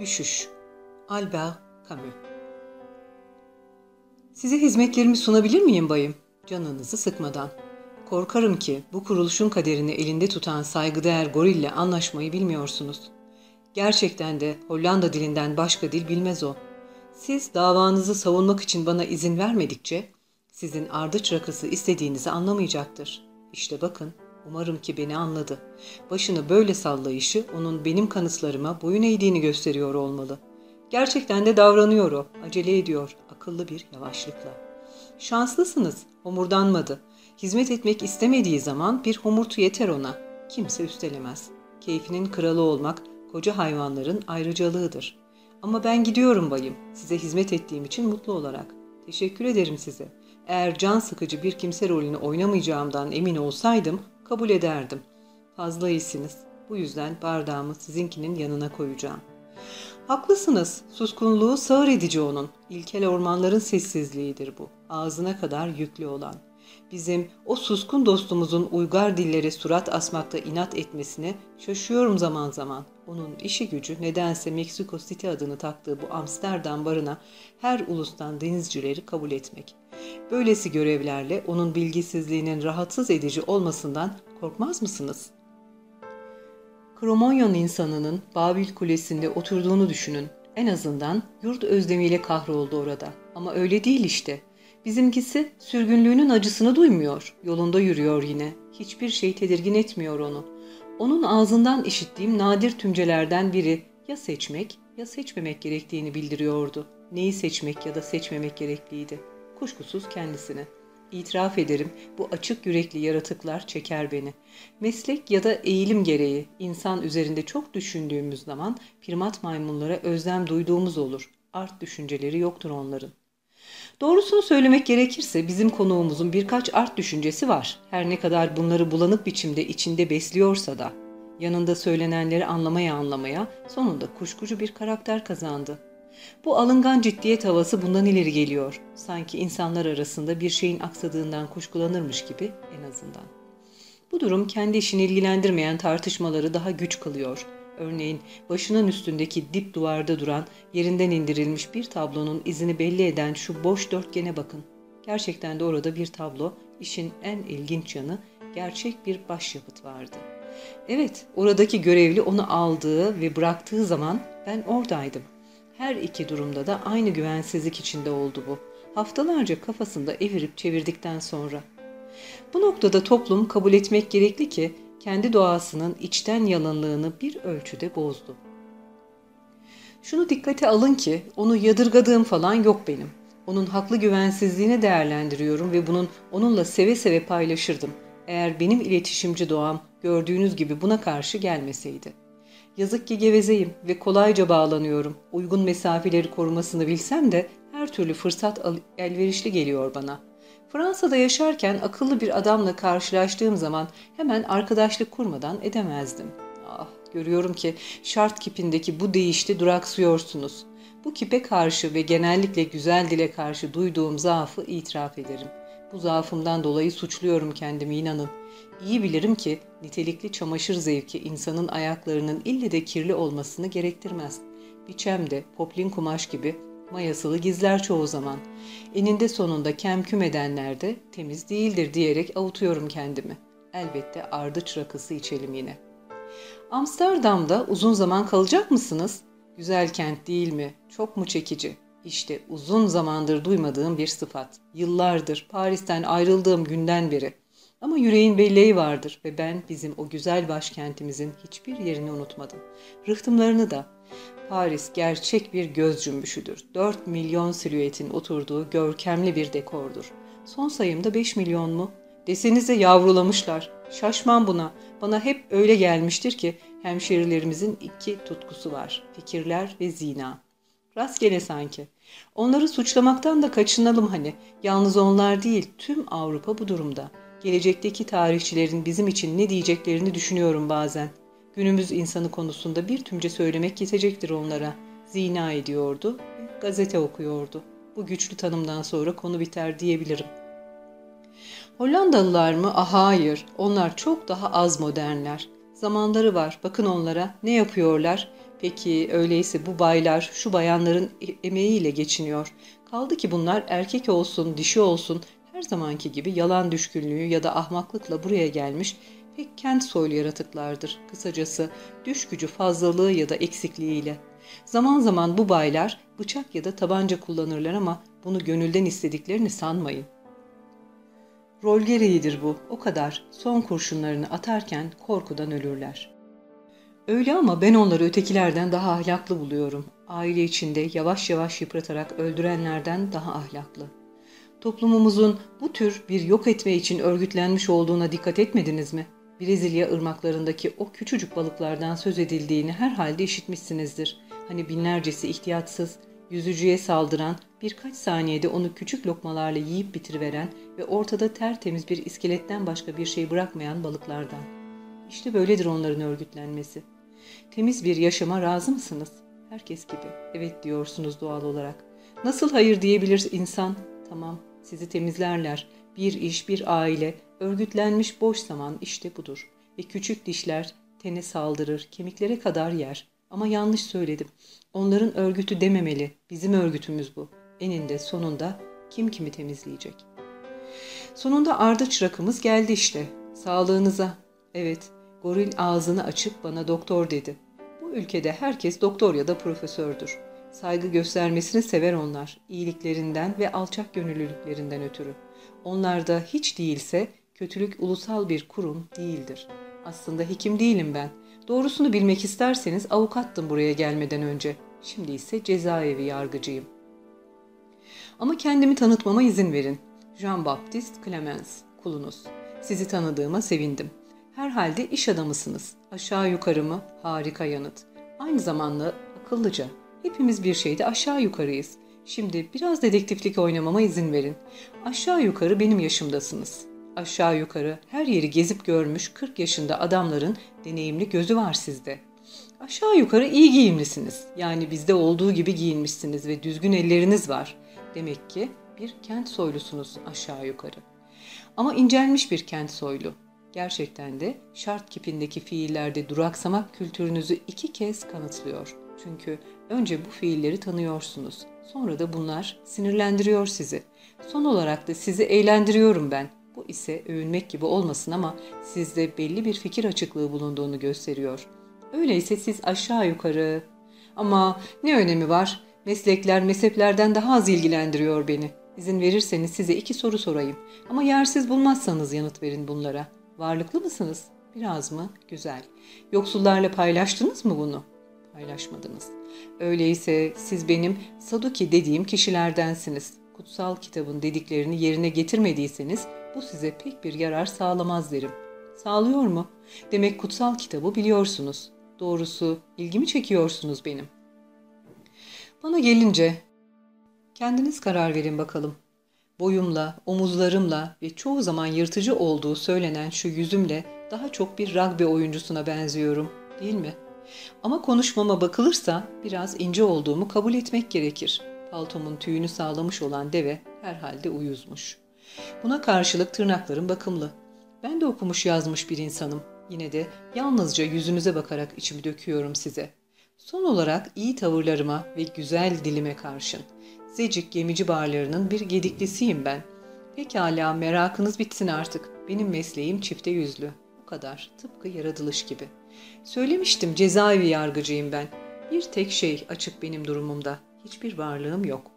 Düşüş Albert Camus Size hizmetlerimi sunabilir miyim bayım? Canınızı sıkmadan. Korkarım ki bu kuruluşun kaderini elinde tutan saygıdeğer gorille anlaşmayı bilmiyorsunuz. Gerçekten de Hollanda dilinden başka dil bilmez o. Siz davanızı savunmak için bana izin vermedikçe sizin ardıç rakısı istediğinizi anlamayacaktır. İşte bakın Umarım ki beni anladı. Başını böyle sallayışı onun benim kanıtlarıma boyun eğdiğini gösteriyor olmalı. Gerçekten de davranıyor o, acele ediyor, akıllı bir yavaşlıkla. Şanslısınız, homurdanmadı. Hizmet etmek istemediği zaman bir homurtu yeter ona. Kimse üstelemez. Keyfinin kralı olmak, koca hayvanların ayrıcalığıdır. Ama ben gidiyorum bayım, size hizmet ettiğim için mutlu olarak. Teşekkür ederim size. Eğer can sıkıcı bir kimse rolünü oynamayacağımdan emin olsaydım kabul ederdim. Fazla iyisiniz. Bu yüzden bardağımı sizinkinin yanına koyacağım. Haklısınız. Suskunluğu sağır edici onun. İlkel ormanların sessizliğidir bu. Ağzına kadar yüklü olan. Bizim o suskun dostumuzun uygar dillere surat asmakta inat etmesine şaşıyorum zaman zaman. Onun işi gücü nedense Meksiko City adını taktığı bu Amsterdam barına her ulustan denizcileri kabul etmek. Böylesi görevlerle onun bilgisizliğinin rahatsız edici olmasından korkmaz mısınız? Kromonyon insanının Babil Kulesi'nde oturduğunu düşünün. En azından yurt özlemiyle kahroldu orada. Ama öyle değil işte. Bizimkisi sürgünlüğünün acısını duymuyor. Yolunda yürüyor yine. Hiçbir şey tedirgin etmiyor onu. Onun ağzından işittiğim nadir tümcelerden biri ya seçmek ya seçmemek gerektiğini bildiriyordu. Neyi seçmek ya da seçmemek gerekliydi kuşkusuz kendisine. İtiraf ederim bu açık yürekli yaratıklar çeker beni. Meslek ya da eğilim gereği insan üzerinde çok düşündüğümüz zaman primat maymunlara özlem duyduğumuz olur. Art düşünceleri yoktur onların. Doğrusunu söylemek gerekirse bizim konuğumuzun birkaç art düşüncesi var. Her ne kadar bunları bulanık biçimde içinde besliyorsa da. Yanında söylenenleri anlamaya anlamaya sonunda kuşkucu bir karakter kazandı. Bu alıngan ciddiyet havası bundan ileri geliyor. Sanki insanlar arasında bir şeyin aksadığından kuşkulanırmış gibi en azından. Bu durum kendi işini ilgilendirmeyen tartışmaları daha güç kılıyor. Örneğin başının üstündeki dip duvarda duran, yerinden indirilmiş bir tablonun izini belli eden şu boş dörtgene bakın. Gerçekten de orada bir tablo, işin en ilginç yanı gerçek bir başyapıt vardı. Evet, oradaki görevli onu aldığı ve bıraktığı zaman ben oradaydım. Her iki durumda da aynı güvensizlik içinde oldu bu. Haftalarca kafasında evirip çevirdikten sonra. Bu noktada toplum kabul etmek gerekli ki kendi doğasının içten yalınlığını bir ölçüde bozdu. Şunu dikkate alın ki onu yadırgadığım falan yok benim. Onun haklı güvensizliğini değerlendiriyorum ve bunun onunla seve seve paylaşırdım. Eğer benim iletişimci doğam gördüğünüz gibi buna karşı gelmeseydi.'' Yazık ki gevezeyim ve kolayca bağlanıyorum. Uygun mesafeleri korumasını bilsem de her türlü fırsat elverişli geliyor bana. Fransa'da yaşarken akıllı bir adamla karşılaştığım zaman hemen arkadaşlık kurmadan edemezdim. Ah, görüyorum ki şart kipindeki bu değişti duraksıyorsunuz. Bu kipe karşı ve genellikle güzel dile karşı duyduğum zaafı itiraf ederim. Bu zaafımdan dolayı suçluyorum kendimi inanın. İyi bilirim ki nitelikli çamaşır zevki insanın ayaklarının ille de kirli olmasını gerektirmez. Biçem de poplin kumaş gibi mayasılı gizler çoğu zaman. Eninde sonunda kemküm edenler de temiz değildir diyerek avutuyorum kendimi. Elbette ardıç rakısı içelim yine. Amsterdam'da uzun zaman kalacak mısınız? Güzel kent değil mi? Çok mu çekici? İşte uzun zamandır duymadığım bir sıfat. Yıllardır Paris'ten ayrıldığım günden beri. Ama yüreğin belleği vardır ve ben bizim o güzel başkentimizin hiçbir yerini unutmadım. Rıhtımlarını da. Paris gerçek bir göz cümbüşüdür. 4 milyon silüetin oturduğu görkemli bir dekordur. Son sayımda 5 milyon mu? Desenize yavrulamışlar. Şaşmam buna. Bana hep öyle gelmiştir ki hemşerilerimizin iki tutkusu var. Fikirler ve zina. Rastgele sanki. Onları suçlamaktan da kaçınalım hani. Yalnız onlar değil, tüm Avrupa bu durumda. Gelecekteki tarihçilerin bizim için ne diyeceklerini düşünüyorum bazen. Günümüz insanı konusunda bir tümce söylemek yetecektir onlara. Zina ediyordu, gazete okuyordu. Bu güçlü tanımdan sonra konu biter diyebilirim. Hollandalılar mı? Ah hayır. Onlar çok daha az modernler. Zamanları var. Bakın onlara. Ne yapıyorlar? Peki öyleyse bu baylar şu bayanların emeğiyle geçiniyor. Kaldı ki bunlar erkek olsun, dişi olsun her zamanki gibi yalan düşkünlüğü ya da ahmaklıkla buraya gelmiş pek kent soylu yaratıklardır. Kısacası düş gücü fazlalığı ya da eksikliğiyle. Zaman zaman bu baylar bıçak ya da tabanca kullanırlar ama bunu gönülden istediklerini sanmayın. Rol gereğidir bu, o kadar. Son kurşunlarını atarken korkudan ölürler. Öyle ama ben onları ötekilerden daha ahlaklı buluyorum. Aile içinde yavaş yavaş yıpratarak öldürenlerden daha ahlaklı. Toplumumuzun bu tür bir yok etme için örgütlenmiş olduğuna dikkat etmediniz mi? Brezilya ırmaklarındaki o küçücük balıklardan söz edildiğini herhalde işitmişsinizdir. Hani binlercesi ihtiyatsız, yüzücüye saldıran, birkaç saniyede onu küçük lokmalarla yiyip bitiriveren ve ortada tertemiz bir iskeletten başka bir şey bırakmayan balıklardan. İşte böyledir onların örgütlenmesi. Temiz bir yaşama razı mısınız? Herkes gibi. Evet diyorsunuz doğal olarak. Nasıl hayır diyebilir insan? Tamam, sizi temizlerler. Bir iş, bir aile, örgütlenmiş boş zaman işte budur. Ve küçük dişler tene saldırır, kemiklere kadar yer. Ama yanlış söyledim. Onların örgütü dememeli. Bizim örgütümüz bu. Eninde sonunda kim kimi temizleyecek? Sonunda ardıç rakımız geldi işte. Sağlığınıza. Evet, goril ağzını açıp bana doktor dedi. Bu ülkede herkes doktor ya da profesördür. Saygı göstermesini sever onlar, iyiliklerinden ve alçak gönüllülüklerinden ötürü. Onlarda hiç değilse kötülük ulusal bir kurum değildir. Aslında hekim değilim ben. Doğrusunu bilmek isterseniz avukattım buraya gelmeden önce. Şimdi ise cezaevi yargıcıyım. Ama kendimi tanıtmama izin verin. Jean-Baptiste Clemens, kulunuz. Sizi tanıdığıma sevindim. Herhalde iş adamısınız. Aşağı yukarı mı? Harika yanıt. Aynı zamanda akıllıca. Hepimiz bir şeyde aşağı yukarıyız. Şimdi biraz dedektiflik oynamama izin verin. Aşağı yukarı benim yaşımdasınız. Aşağı yukarı her yeri gezip görmüş 40 yaşında adamların deneyimli gözü var sizde. Aşağı yukarı iyi giyimlisiniz. Yani bizde olduğu gibi giyinmişsiniz ve düzgün elleriniz var. Demek ki bir kent soylusunuz aşağı yukarı. Ama incelmiş bir kent soylu. Gerçekten de şart kipindeki fiillerde duraksamak kültürünüzü iki kez kanıtlıyor. Çünkü önce bu fiilleri tanıyorsunuz. Sonra da bunlar sinirlendiriyor sizi. Son olarak da sizi eğlendiriyorum ben. Bu ise övünmek gibi olmasın ama sizde belli bir fikir açıklığı bulunduğunu gösteriyor. Öyleyse siz aşağı yukarı. Ama ne önemi var? Meslekler mezheplerden daha az ilgilendiriyor beni. İzin verirseniz size iki soru sorayım. Ama yersiz bulmazsanız yanıt verin bunlara. Varlıklı mısınız? Biraz mı? Güzel. Yoksullarla paylaştınız mı bunu? Paylaşmadınız. Öyleyse siz benim Saduki dediğim kişilerdensiniz. Kutsal kitabın dediklerini yerine getirmediyseniz bu size pek bir yarar sağlamaz derim. Sağlıyor mu? Demek kutsal kitabı biliyorsunuz. Doğrusu ilgimi çekiyorsunuz benim. Bana gelince kendiniz karar verin bakalım. Boyumla, omuzlarımla ve çoğu zaman yırtıcı olduğu söylenen şu yüzümle daha çok bir rugby oyuncusuna benziyorum, değil mi? Ama konuşmama bakılırsa biraz ince olduğumu kabul etmek gerekir. Paltomun tüyünü sağlamış olan deve herhalde uyuzmuş. Buna karşılık tırnaklarım bakımlı. Ben de okumuş yazmış bir insanım. Yine de yalnızca yüzünüze bakarak içimi döküyorum size. Son olarak iyi tavırlarıma ve güzel dilime karşın. Zecik gemici barlarının bir gediklisiyim ben. Pekala merakınız bitsin artık. Benim mesleğim çifte yüzlü. Bu kadar. Tıpkı yaratılış gibi. Söylemiştim cezaevi yargıcıyım ben. Bir tek şey açık benim durumumda. Hiçbir varlığım yok.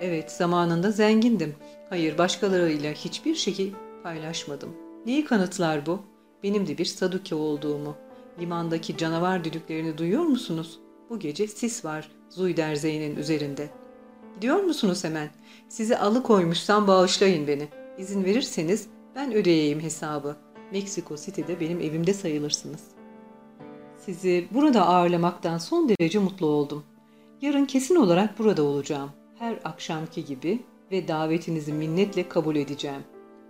Evet zamanında zengindim. Hayır başkalarıyla hiçbir şeyi paylaşmadım. Neyi kanıtlar bu? Benim de bir saduki olduğumu. Limandaki canavar düdüklerini duyuyor musunuz? Bu gece sis var Zuyder Zeyn'in üzerinde. Diyor musunuz hemen? Sizi alıkoymuşsam bağışlayın beni. İzin verirseniz ben ödeyeyim hesabı. Meksiko City'de benim evimde sayılırsınız. Sizi burada ağırlamaktan son derece mutlu oldum. Yarın kesin olarak burada olacağım. Her akşamki gibi ve davetinizi minnetle kabul edeceğim.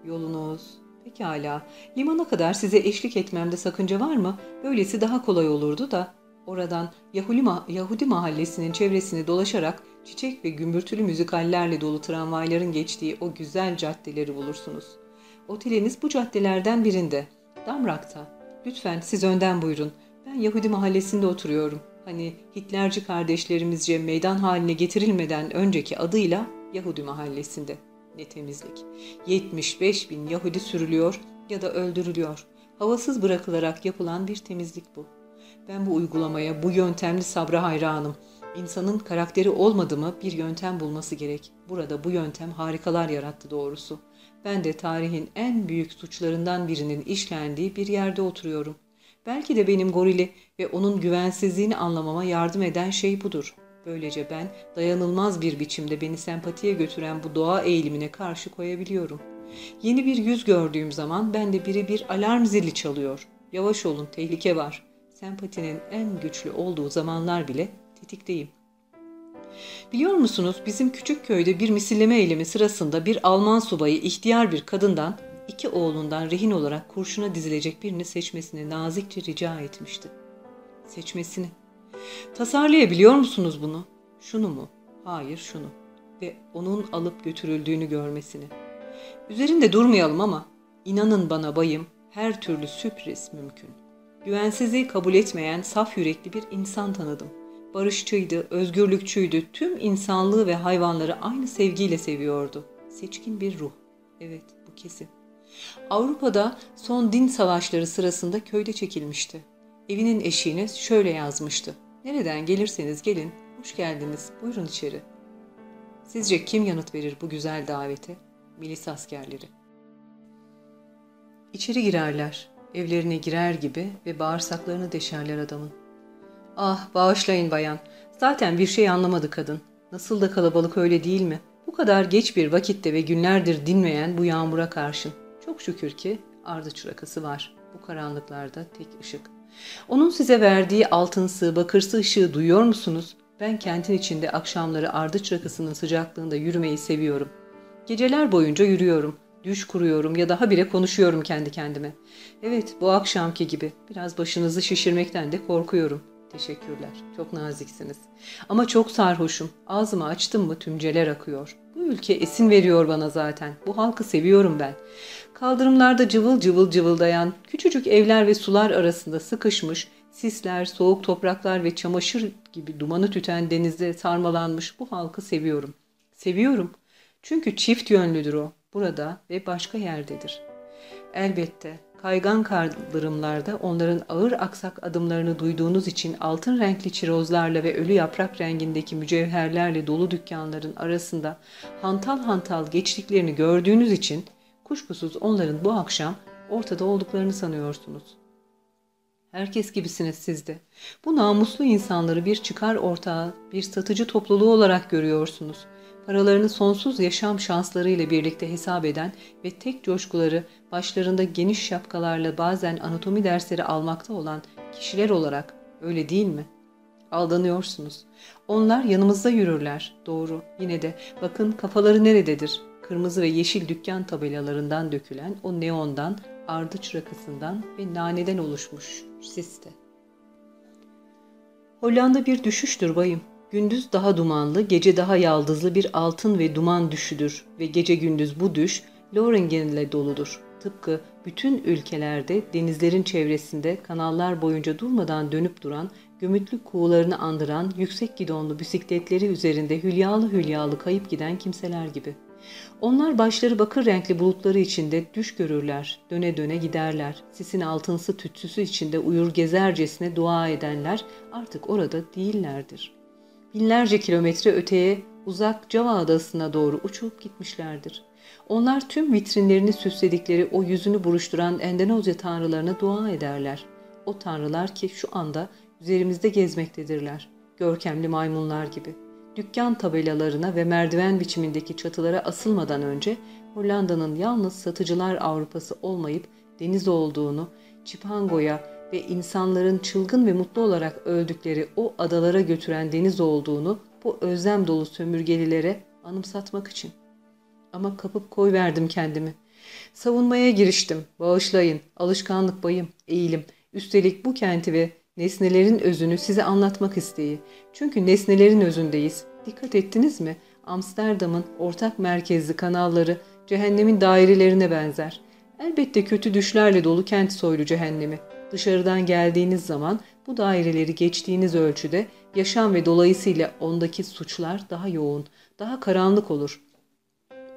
Yolunuz, pekala, limana kadar size eşlik etmemde sakınca var mı? Böylesi daha kolay olurdu da oradan Yahudi, Yahudi mahallesinin çevresini dolaşarak çiçek ve gümbürtülü müzikallerle dolu tramvayların geçtiği o güzel caddeleri bulursunuz. Oteliniz bu caddelerden birinde, Damrak'ta. Lütfen siz önden buyurun. Ben Yahudi mahallesinde oturuyorum. Hani Hitlerci kardeşlerimizce meydan haline getirilmeden önceki adıyla Yahudi mahallesinde. Ne temizlik. 75 bin Yahudi sürülüyor ya da öldürülüyor. Havasız bırakılarak yapılan bir temizlik bu. Ben bu uygulamaya, bu yöntemli sabra hayranım. İnsanın karakteri olmadı mı bir yöntem bulması gerek. Burada bu yöntem harikalar yarattı doğrusu. Ben de tarihin en büyük suçlarından birinin işlendiği bir yerde oturuyorum. Belki de benim gorili ve onun güvensizliğini anlamama yardım eden şey budur. Böylece ben dayanılmaz bir biçimde beni sempatiye götüren bu doğa eğilimine karşı koyabiliyorum. Yeni bir yüz gördüğüm zaman ben de biri bir alarm zili çalıyor. Yavaş olun, tehlike var. Sempatinin en güçlü olduğu zamanlar bile tetikteyim. Biliyor musunuz bizim küçük köyde bir misilleme eylemi sırasında bir Alman subayı ihtiyar bir kadından iki oğlundan rehin olarak kurşuna dizilecek birini seçmesini nazikçe rica etmişti. Seçmesini. Tasarlayabiliyor musunuz bunu? Şunu mu? Hayır şunu. Ve onun alıp götürüldüğünü görmesini. Üzerinde durmayalım ama inanın bana bayım her türlü sürpriz mümkün. Güvensizliği kabul etmeyen saf yürekli bir insan tanıdım. Barışçıydı, özgürlükçüydü, tüm insanlığı ve hayvanları aynı sevgiyle seviyordu. Seçkin bir ruh. Evet, bu kesin. Avrupa'da son din savaşları sırasında köyde çekilmişti. Evinin eşiğine şöyle yazmıştı. Nereden gelirseniz gelin, hoş geldiniz, buyurun içeri. Sizce kim yanıt verir bu güzel davete? Milis askerleri. İçeri girerler, evlerine girer gibi ve bağırsaklarını deşerler adamın. Ah bağışlayın bayan, zaten bir şey anlamadı kadın. Nasıl da kalabalık öyle değil mi? Bu kadar geç bir vakitte ve günlerdir dinmeyen bu yağmura karşın. Çok şükür ki ardıç rakısı var. Bu karanlıklarda tek ışık. Onun size verdiği altınsı, bakırsı ışığı duyuyor musunuz? Ben kentin içinde akşamları ardıç rakısının sıcaklığında yürümeyi seviyorum. Geceler boyunca yürüyorum. Düş kuruyorum ya daha bile konuşuyorum kendi kendime. Evet bu akşamki gibi. Biraz başınızı şişirmekten de korkuyorum. Teşekkürler. Çok naziksiniz. Ama çok sarhoşum. Ağzımı açtım mı tümceler akıyor. Bu ülke esin veriyor bana zaten. Bu halkı seviyorum ben. Kaldırımlarda cıvıl cıvıl cıvıldayan, küçücük evler ve sular arasında sıkışmış, sisler, soğuk topraklar ve çamaşır gibi dumanı tüten denizde sarmalanmış bu halkı seviyorum. Seviyorum. Çünkü çift yönlüdür o. Burada ve başka yerdedir. Elbette kaygan kaldırımlarda onların ağır aksak adımlarını duyduğunuz için altın renkli çirozlarla ve ölü yaprak rengindeki mücevherlerle dolu dükkanların arasında hantal hantal geçtiklerini gördüğünüz için kuşkusuz onların bu akşam ortada olduklarını sanıyorsunuz. Herkes gibisiniz siz de. Bu namuslu insanları bir çıkar ortağı, bir satıcı topluluğu olarak görüyorsunuz paralarını sonsuz yaşam şanslarıyla birlikte hesap eden ve tek coşkuları başlarında geniş şapkalarla bazen anatomi dersleri almakta olan kişiler olarak öyle değil mi? Aldanıyorsunuz. Onlar yanımızda yürürler. Doğru. Yine de bakın kafaları nerededir? Kırmızı ve yeşil dükkan tabelalarından dökülen o neondan, ardıç rakısından ve naneden oluşmuş siste. Hollanda bir düşüştür bayım. Gündüz daha dumanlı, gece daha yaldızlı bir altın ve duman düşüdür ve gece gündüz bu düş Loringen ile doludur. Tıpkı bütün ülkelerde denizlerin çevresinde kanallar boyunca durmadan dönüp duran, gömütlü kuğularını andıran yüksek gidonlu bisikletleri üzerinde hülyalı hülyalı kayıp giden kimseler gibi. Onlar başları bakır renkli bulutları içinde düş görürler, döne döne giderler. Sisin altınsı tütsüsü içinde uyur gezercesine dua edenler artık orada değillerdir binlerce kilometre öteye uzak Java adasına doğru uçup gitmişlerdir. Onlar tüm vitrinlerini süsledikleri o yüzünü buruşturan Endonezya tanrılarına dua ederler. O tanrılar ki şu anda üzerimizde gezmektedirler. Görkemli maymunlar gibi. Dükkan tabelalarına ve merdiven biçimindeki çatılara asılmadan önce Hollanda'nın yalnız satıcılar Avrupası olmayıp deniz olduğunu, Çipango'ya ve insanların çılgın ve mutlu olarak öldükleri o adalara götüren deniz olduğunu bu özlem dolu sömürgelilere anımsatmak için. Ama kapıp koy verdim kendimi. Savunmaya giriştim. Bağışlayın. Alışkanlık bayım, eğilim. Üstelik bu kenti ve nesnelerin özünü size anlatmak isteği. Çünkü nesnelerin özündeyiz. Dikkat ettiniz mi? Amsterdam'ın ortak merkezli kanalları cehennemin dairelerine benzer. Elbette kötü düşlerle dolu kent soylu cehennemi. Dışarıdan geldiğiniz zaman Bu daireleri geçtiğiniz ölçüde yaşam ve dolayısıyla ondaki suçlar daha yoğun, daha karanlık olur.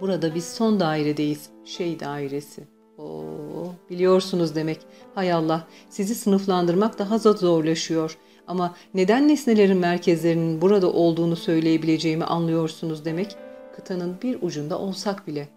Burada biz son dairedeyiz, şey dairesi. Oo, biliyorsunuz demek. Hay Allah, sizi sınıflandırmak daha da zorlaşıyor. Ama neden nesnelerin merkezlerinin burada olduğunu söyleyebileceğimi anlıyorsunuz demek. Kıtanın bir ucunda olsak bile.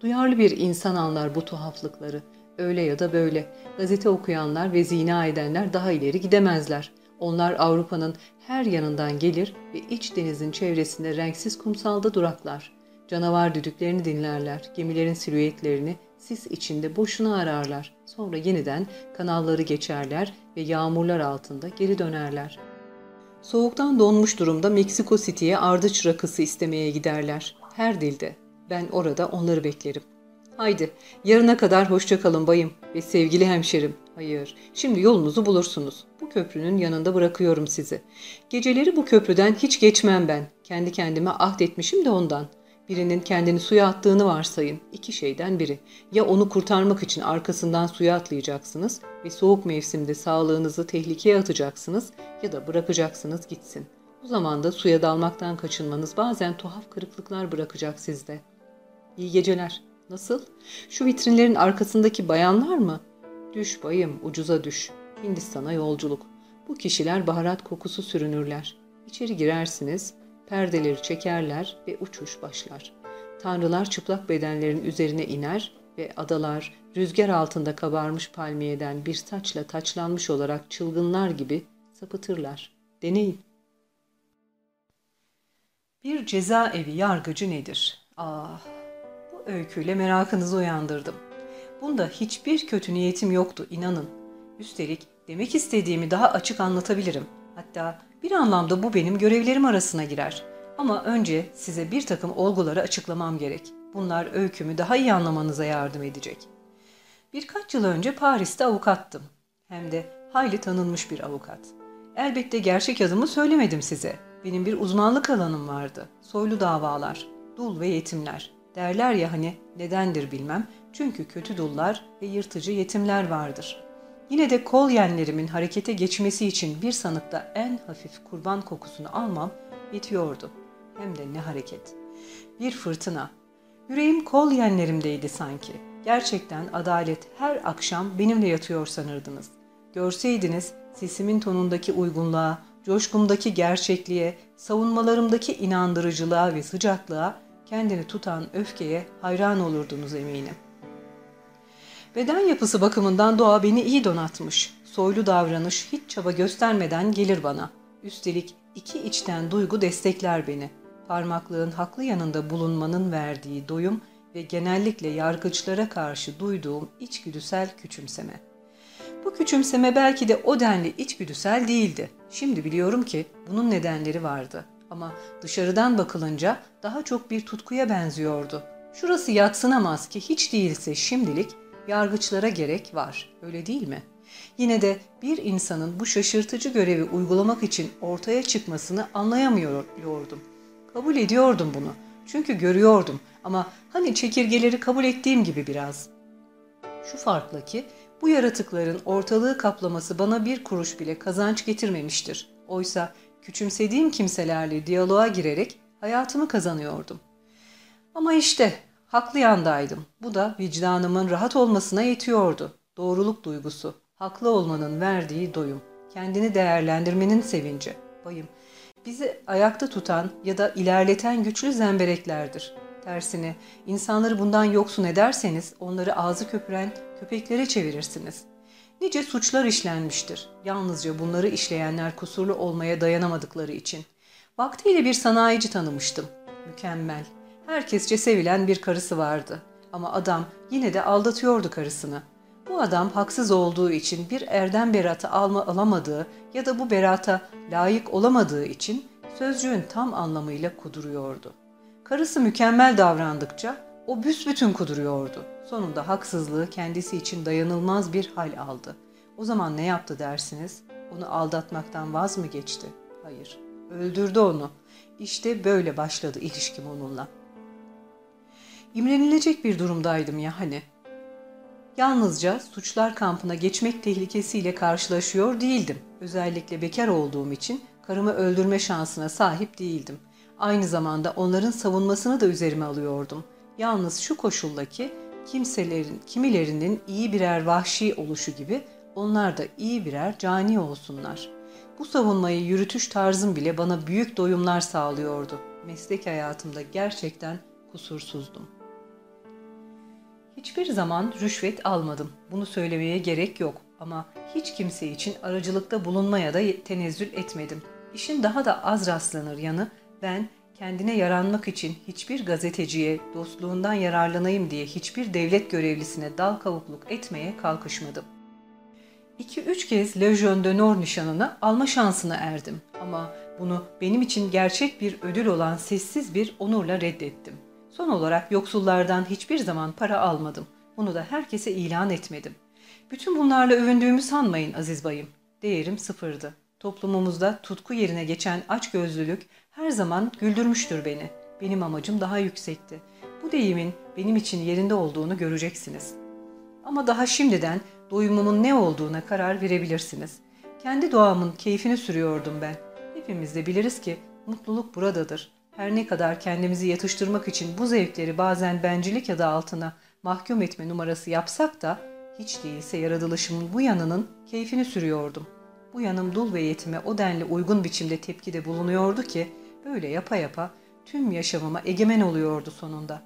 Duyarlı bir insan anlar bu tuhaflıkları. Öyle ya da böyle. Gazete okuyanlar ve zina edenler daha ileri gidemezler. Onlar Avrupa'nın her yanından gelir ve iç denizin çevresinde renksiz kumsalda duraklar. Canavar düdüklerini dinlerler, gemilerin silüetlerini sis içinde boşuna ararlar. Sonra yeniden kanalları geçerler ve yağmurlar altında geri dönerler. Soğuktan donmuş durumda Meksiko City'ye ardıç rakısı istemeye giderler. Her dilde. Ben orada onları beklerim. Haydi, yarına kadar hoşça kalın bayım ve sevgili hemşerim. Hayır, şimdi yolunuzu bulursunuz. Bu köprünün yanında bırakıyorum sizi. Geceleri bu köprüden hiç geçmem ben. Kendi kendime ahdetmişim de ondan. Birinin kendini suya attığını varsayın. İki şeyden biri. Ya onu kurtarmak için arkasından suya atlayacaksınız ve soğuk mevsimde sağlığınızı tehlikeye atacaksınız ya da bırakacaksınız gitsin. Bu zamanda suya dalmaktan kaçınmanız bazen tuhaf kırıklıklar bırakacak sizde. İyi geceler. Nasıl? Şu vitrinlerin arkasındaki bayanlar mı? Düş bayım, ucuza düş. Hindistan'a yolculuk. Bu kişiler baharat kokusu sürünürler. İçeri girersiniz, perdeleri çekerler ve uçuş başlar. Tanrılar çıplak bedenlerin üzerine iner ve adalar rüzgar altında kabarmış palmiyeden bir taçla taçlanmış olarak çılgınlar gibi sapıtırlar. Deneyin. Bir cezaevi yargıcı nedir? Ah, öyküyle merakınızı uyandırdım. Bunda hiçbir kötü niyetim yoktu, inanın. Üstelik demek istediğimi daha açık anlatabilirim. Hatta bir anlamda bu benim görevlerim arasına girer. Ama önce size bir takım olguları açıklamam gerek. Bunlar öykümü daha iyi anlamanıza yardım edecek. Birkaç yıl önce Paris'te avukattım. Hem de hayli tanınmış bir avukat. Elbette gerçek adımı söylemedim size. Benim bir uzmanlık alanım vardı. Soylu davalar, dul ve yetimler. Derler ya hani nedendir bilmem. Çünkü kötü dullar ve yırtıcı yetimler vardır. Yine de kol yenlerimin harekete geçmesi için bir sanıkta en hafif kurban kokusunu almam yetiyordu. Hem de ne hareket. Bir fırtına. Yüreğim kol yenlerimdeydi sanki. Gerçekten adalet her akşam benimle yatıyor sanırdınız. Görseydiniz sesimin tonundaki uygunluğa, coşkumdaki gerçekliğe, savunmalarımdaki inandırıcılığa ve sıcaklığa, kendini tutan öfkeye hayran olurdunuz eminim. Beden yapısı bakımından doğa beni iyi donatmış. Soylu davranış hiç çaba göstermeden gelir bana. Üstelik iki içten duygu destekler beni. Parmaklığın haklı yanında bulunmanın verdiği doyum ve genellikle yargıçlara karşı duyduğum içgüdüsel küçümseme. Bu küçümseme belki de o denli içgüdüsel değildi. Şimdi biliyorum ki bunun nedenleri vardı. Ama dışarıdan bakılınca daha çok bir tutkuya benziyordu. Şurası yatsınamaz ki hiç değilse şimdilik yargıçlara gerek var. Öyle değil mi? Yine de bir insanın bu şaşırtıcı görevi uygulamak için ortaya çıkmasını anlayamıyordum. Kabul ediyordum bunu. Çünkü görüyordum ama hani çekirgeleri kabul ettiğim gibi biraz. Şu farkla ki bu yaratıkların ortalığı kaplaması bana bir kuruş bile kazanç getirmemiştir. Oysa küçümsediğim kimselerle diyaloğa girerek hayatımı kazanıyordum. Ama işte haklı yandaydım. Bu da vicdanımın rahat olmasına yetiyordu. Doğruluk duygusu, haklı olmanın verdiği doyum, kendini değerlendirmenin sevinci, bayım. Bizi ayakta tutan ya da ilerleten güçlü zembereklerdir. Tersine insanları bundan yoksun ederseniz onları ağzı köpüren köpeklere çevirirsiniz. Nice suçlar işlenmiştir. Yalnızca bunları işleyenler kusurlu olmaya dayanamadıkları için. Vaktiyle bir sanayici tanımıştım. Mükemmel. Herkesçe sevilen bir karısı vardı. Ama adam yine de aldatıyordu karısını. Bu adam haksız olduğu için bir erdem beratı alma alamadığı ya da bu berata layık olamadığı için sözcüğün tam anlamıyla kuduruyordu. Karısı mükemmel davrandıkça o büsbütün kuduruyordu. Sonunda haksızlığı kendisi için dayanılmaz bir hal aldı. O zaman ne yaptı dersiniz? Onu aldatmaktan vaz mı geçti? Hayır. Öldürdü onu. İşte böyle başladı ilişkim onunla. İmrenilecek bir durumdaydım ya hani. Yalnızca suçlar kampına geçmek tehlikesiyle karşılaşıyor değildim. Özellikle bekar olduğum için karımı öldürme şansına sahip değildim. Aynı zamanda onların savunmasını da üzerime alıyordum. Yalnız şu koşulla ki kimselerin, kimilerinin iyi birer vahşi oluşu gibi onlar da iyi birer cani olsunlar. Bu savunmayı yürütüş tarzım bile bana büyük doyumlar sağlıyordu. Meslek hayatımda gerçekten kusursuzdum. Hiçbir zaman rüşvet almadım. Bunu söylemeye gerek yok ama hiç kimse için aracılıkta bulunmaya da tenezzül etmedim. İşin daha da az rastlanır yanı ben kendine yaranmak için hiçbir gazeteciye dostluğundan yararlanayım diye hiçbir devlet görevlisine dal kavukluk etmeye kalkışmadım. İki üç kez Legion d'Honneur nişanını alma şansına erdim ama bunu benim için gerçek bir ödül olan sessiz bir onurla reddettim. Son olarak yoksullardan hiçbir zaman para almadım. Bunu da herkese ilan etmedim. Bütün bunlarla övündüğümü sanmayın Aziz Bayım. Değerim sıfırdı. Toplumumuzda tutku yerine geçen açgözlülük her zaman güldürmüştür beni. Benim amacım daha yüksekti. Bu deyimin benim için yerinde olduğunu göreceksiniz. Ama daha şimdiden doyumumun ne olduğuna karar verebilirsiniz. Kendi doğamın keyfini sürüyordum ben. Hepimiz de biliriz ki mutluluk buradadır. Her ne kadar kendimizi yatıştırmak için bu zevkleri bazen bencilik adı altına mahkum etme numarası yapsak da hiç değilse yaratılışımın bu yanının keyfini sürüyordum. Bu yanım dul ve yetime o denli uygun biçimde tepkide bulunuyordu ki böyle yapa yapa tüm yaşamıma egemen oluyordu sonunda.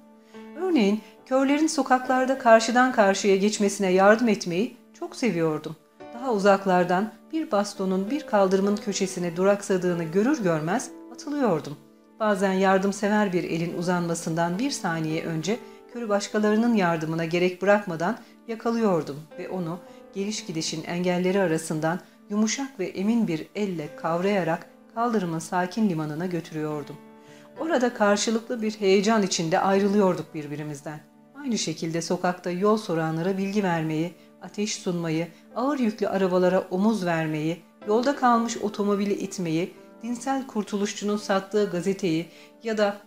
Örneğin körlerin sokaklarda karşıdan karşıya geçmesine yardım etmeyi çok seviyordum. Daha uzaklardan bir bastonun bir kaldırımın köşesine duraksadığını görür görmez atılıyordum. Bazen yardımsever bir elin uzanmasından bir saniye önce körü başkalarının yardımına gerek bırakmadan yakalıyordum ve onu geliş gidişin engelleri arasından yumuşak ve emin bir elle kavrayarak kaldırımın sakin limanına götürüyordum. Orada karşılıklı bir heyecan içinde ayrılıyorduk birbirimizden. Aynı şekilde sokakta yol soranlara bilgi vermeyi, ateş sunmayı, ağır yüklü arabalara omuz vermeyi, yolda kalmış otomobili itmeyi, dinsel kurtuluşçunun sattığı gazeteyi ya da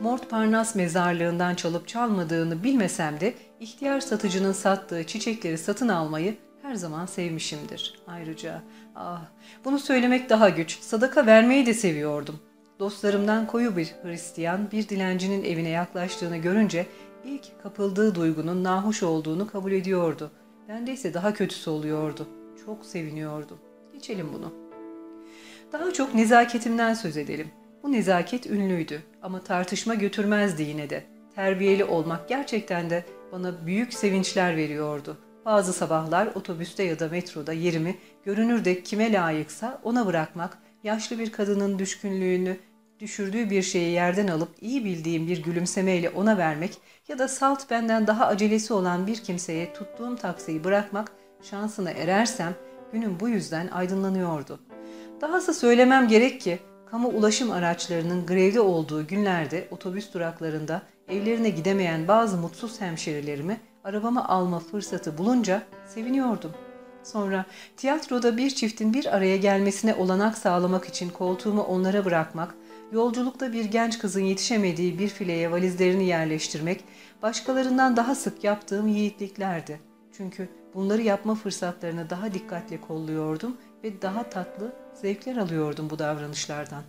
Montparnasse mezarlığından çalıp çalmadığını bilmesem de ihtiyar satıcının sattığı çiçekleri satın almayı her zaman sevmişimdir. Ayrıca ah bunu söylemek daha güç. Sadaka vermeyi de seviyordum. Dostlarımdan koyu bir Hristiyan bir dilencinin evine yaklaştığını görünce ilk kapıldığı duygunun nahoş olduğunu kabul ediyordu. Bende ise daha kötüsü oluyordu. Çok seviniyordum. Geçelim bunu. Daha çok nezaketimden söz edelim. Bu nezaket ünlüydü ama tartışma götürmezdi yine de. Terbiyeli olmak gerçekten de bana büyük sevinçler veriyordu. Bazı sabahlar otobüste ya da metroda yerimi görünür de kime layıksa ona bırakmak, yaşlı bir kadının düşkünlüğünü düşürdüğü bir şeyi yerden alıp iyi bildiğim bir gülümsemeyle ona vermek ya da salt benden daha acelesi olan bir kimseye tuttuğum taksiyi bırakmak şansına erersem günüm bu yüzden aydınlanıyordu. Dahası söylemem gerek ki kamu ulaşım araçlarının grevde olduğu günlerde otobüs duraklarında evlerine gidemeyen bazı mutsuz hemşerilerimi arabama alma fırsatı bulunca seviniyordum. Sonra tiyatroda bir çiftin bir araya gelmesine olanak sağlamak için koltuğumu onlara bırakmak, yolculukta bir genç kızın yetişemediği bir fileye valizlerini yerleştirmek, başkalarından daha sık yaptığım yiğitliklerdi. Çünkü bunları yapma fırsatlarını daha dikkatle kolluyordum ve daha tatlı zevkler alıyordum bu davranışlardan.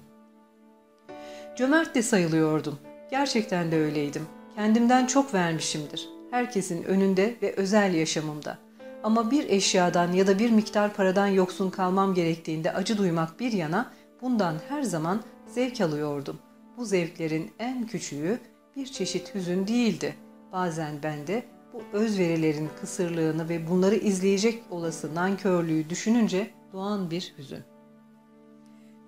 Cömert de sayılıyordum. Gerçekten de öyleydim. Kendimden çok vermişimdir. Herkesin önünde ve özel yaşamımda. Ama bir eşyadan ya da bir miktar paradan yoksun kalmam gerektiğinde acı duymak bir yana bundan her zaman zevk alıyordum. Bu zevklerin en küçüğü bir çeşit hüzün değildi. Bazen bende bu özverilerin kısırlığını ve bunları izleyecek olası nankörlüğü düşününce doğan bir hüzün.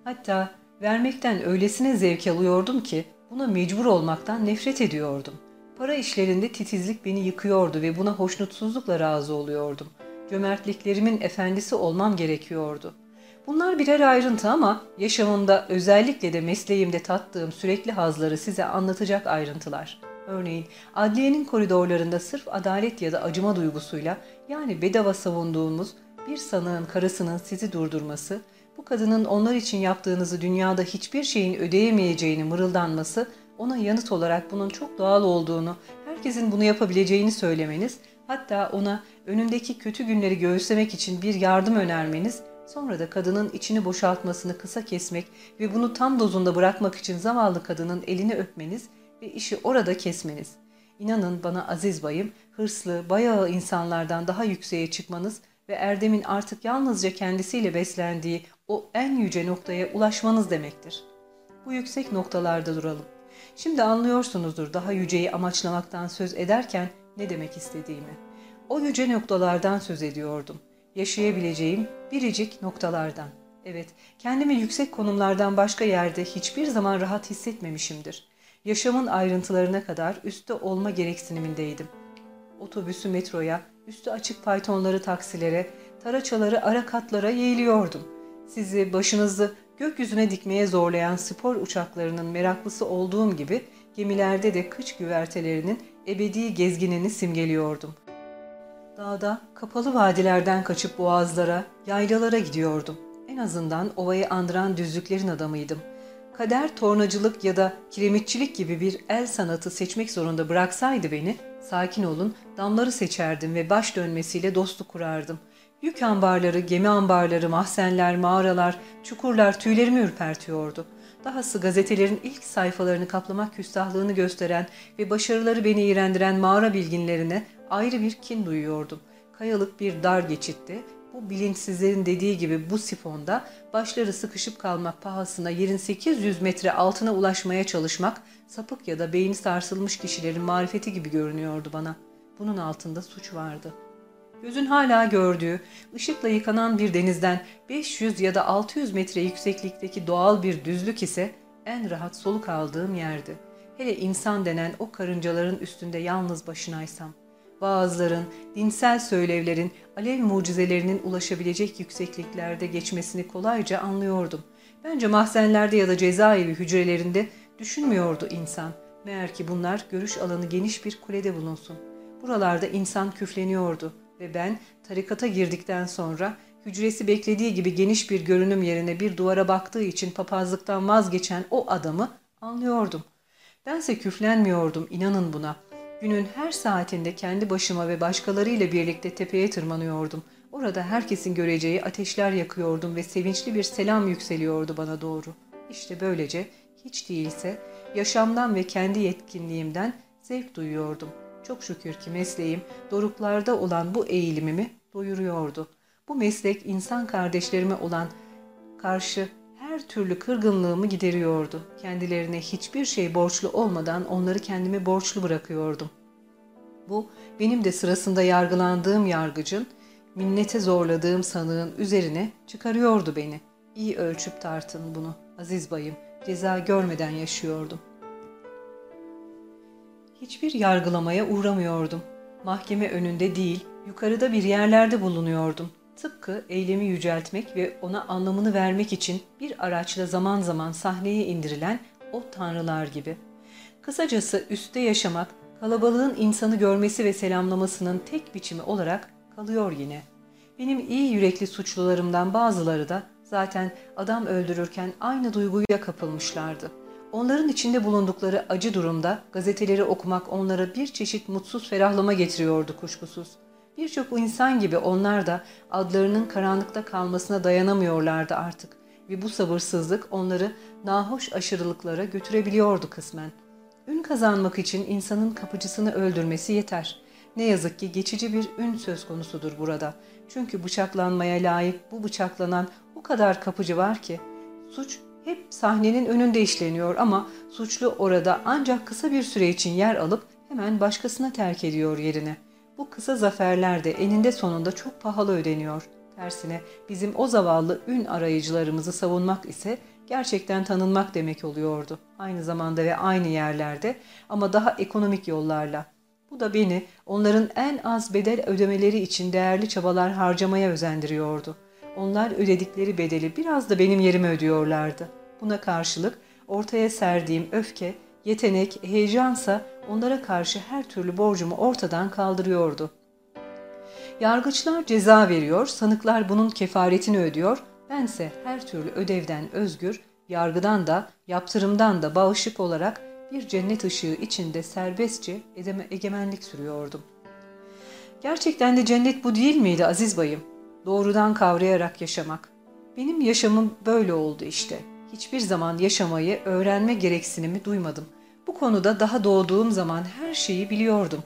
Hatta vermekten öylesine zevk alıyordum ki buna mecbur olmaktan nefret ediyordum. Para işlerinde titizlik beni yıkıyordu ve buna hoşnutsuzlukla razı oluyordum. Cömertliklerimin efendisi olmam gerekiyordu. Bunlar birer ayrıntı ama yaşamımda özellikle de mesleğimde tattığım sürekli hazları size anlatacak ayrıntılar. Örneğin adliyenin koridorlarında sırf adalet ya da acıma duygusuyla yani bedava savunduğumuz bir sanığın karısının sizi durdurması, bu kadının onlar için yaptığınızı dünyada hiçbir şeyin ödeyemeyeceğini mırıldanması, ona yanıt olarak bunun çok doğal olduğunu, herkesin bunu yapabileceğini söylemeniz, Hatta ona önündeki kötü günleri göğüslemek için bir yardım önermeniz, sonra da kadının içini boşaltmasını kısa kesmek ve bunu tam dozunda bırakmak için zavallı kadının elini öpmeniz ve işi orada kesmeniz. İnanın bana aziz bayım, hırslı, bayağı insanlardan daha yükseğe çıkmanız ve Erdem'in artık yalnızca kendisiyle beslendiği o en yüce noktaya ulaşmanız demektir. Bu yüksek noktalarda duralım. Şimdi anlıyorsunuzdur daha yüceyi amaçlamaktan söz ederken ne demek istediğimi. O yüce noktalardan söz ediyordum. Yaşayabileceğim biricik noktalardan. Evet, kendimi yüksek konumlardan başka yerde hiçbir zaman rahat hissetmemişimdir. Yaşamın ayrıntılarına kadar üstte olma gereksinimindeydim. Otobüsü metroya, üstü açık faytonları taksilere, taraçaları ara katlara yeğliyordum. Sizi başınızı gökyüzüne dikmeye zorlayan spor uçaklarının meraklısı olduğum gibi gemilerde de kıç güvertelerinin ebedi gezginini simgeliyordum. Dağda kapalı vadilerden kaçıp boğazlara, yaylalara gidiyordum. En azından ovayı andıran düzlüklerin adamıydım. Kader tornacılık ya da kiremitçilik gibi bir el sanatı seçmek zorunda bıraksaydı beni, sakin olun, damları seçerdim ve baş dönmesiyle dostluk kurardım. Yük ambarları, gemi ambarları, mahzenler, mağaralar, çukurlar tüylerimi ürpertiyordu. Dahası gazetelerin ilk sayfalarını kaplamak küstahlığını gösteren ve başarıları beni iğrendiren mağara bilginlerine ayrı bir kin duyuyordum. Kayalık bir dar geçitti. Bu bilinçsizlerin dediği gibi bu sifonda başları sıkışıp kalmak pahasına yerin 800 metre altına ulaşmaya çalışmak sapık ya da beyni sarsılmış kişilerin marifeti gibi görünüyordu bana. Bunun altında suç vardı. Gözün hala gördüğü, ışıkla yıkanan bir denizden 500 ya da 600 metre yükseklikteki doğal bir düzlük ise en rahat soluk aldığım yerdi. Hele insan denen o karıncaların üstünde yalnız başınaysam.'' vaazların, dinsel söylevlerin, alev mucizelerinin ulaşabilecek yüksekliklerde geçmesini kolayca anlıyordum. Bence mahzenlerde ya da cezaevi hücrelerinde düşünmüyordu insan. Meğer ki bunlar görüş alanı geniş bir kulede bulunsun. Buralarda insan küfleniyordu ve ben tarikata girdikten sonra hücresi beklediği gibi geniş bir görünüm yerine bir duvara baktığı için papazlıktan vazgeçen o adamı anlıyordum. Bense küflenmiyordum inanın buna.'' Günün her saatinde kendi başıma ve başkalarıyla birlikte tepeye tırmanıyordum. Orada herkesin göreceği ateşler yakıyordum ve sevinçli bir selam yükseliyordu bana doğru. İşte böylece hiç değilse yaşamdan ve kendi yetkinliğimden zevk duyuyordum. Çok şükür ki mesleğim doruklarda olan bu eğilimimi doyuruyordu. Bu meslek insan kardeşlerime olan karşı her türlü kırgınlığımı gideriyordu. Kendilerine hiçbir şey borçlu olmadan onları kendime borçlu bırakıyordum. Bu benim de sırasında yargılandığım yargıcın, minnete zorladığım sanığın üzerine çıkarıyordu beni. İyi ölçüp tartın bunu aziz bayım. Ceza görmeden yaşıyordum. Hiçbir yargılamaya uğramıyordum. Mahkeme önünde değil, yukarıda bir yerlerde bulunuyordum. Tıpkı eylemi yüceltmek ve ona anlamını vermek için bir araçla zaman zaman sahneye indirilen o tanrılar gibi. Kısacası üstte yaşamak, kalabalığın insanı görmesi ve selamlamasının tek biçimi olarak kalıyor yine. Benim iyi yürekli suçlularımdan bazıları da zaten adam öldürürken aynı duyguya kapılmışlardı. Onların içinde bulundukları acı durumda gazeteleri okumak onlara bir çeşit mutsuz ferahlama getiriyordu kuşkusuz.'' Birçok insan gibi onlar da adlarının karanlıkta kalmasına dayanamıyorlardı artık ve bu sabırsızlık onları nahoş aşırılıklara götürebiliyordu kısmen. Ün kazanmak için insanın kapıcısını öldürmesi yeter. Ne yazık ki geçici bir ün söz konusudur burada. Çünkü bıçaklanmaya layık bu bıçaklanan o kadar kapıcı var ki. Suç hep sahnenin önünde işleniyor ama suçlu orada ancak kısa bir süre için yer alıp hemen başkasına terk ediyor yerini.'' Bu kısa zaferler de eninde sonunda çok pahalı ödeniyor. Tersine bizim o zavallı ün arayıcılarımızı savunmak ise gerçekten tanınmak demek oluyordu. Aynı zamanda ve aynı yerlerde ama daha ekonomik yollarla. Bu da beni onların en az bedel ödemeleri için değerli çabalar harcamaya özendiriyordu. Onlar ödedikleri bedeli biraz da benim yerime ödüyorlardı. Buna karşılık ortaya serdiğim öfke, yetenek, heyecansa onlara karşı her türlü borcumu ortadan kaldırıyordu. Yargıçlar ceza veriyor, sanıklar bunun kefaretini ödüyor, bense her türlü ödevden özgür, yargıdan da, yaptırımdan da bağışık olarak bir cennet ışığı içinde serbestçe egemenlik sürüyordum. Gerçekten de cennet bu değil miydi Aziz Bayım? Doğrudan kavrayarak yaşamak. Benim yaşamım böyle oldu işte. Hiçbir zaman yaşamayı öğrenme gereksinimi duymadım. Bu konuda daha doğduğum zaman her şeyi biliyordum.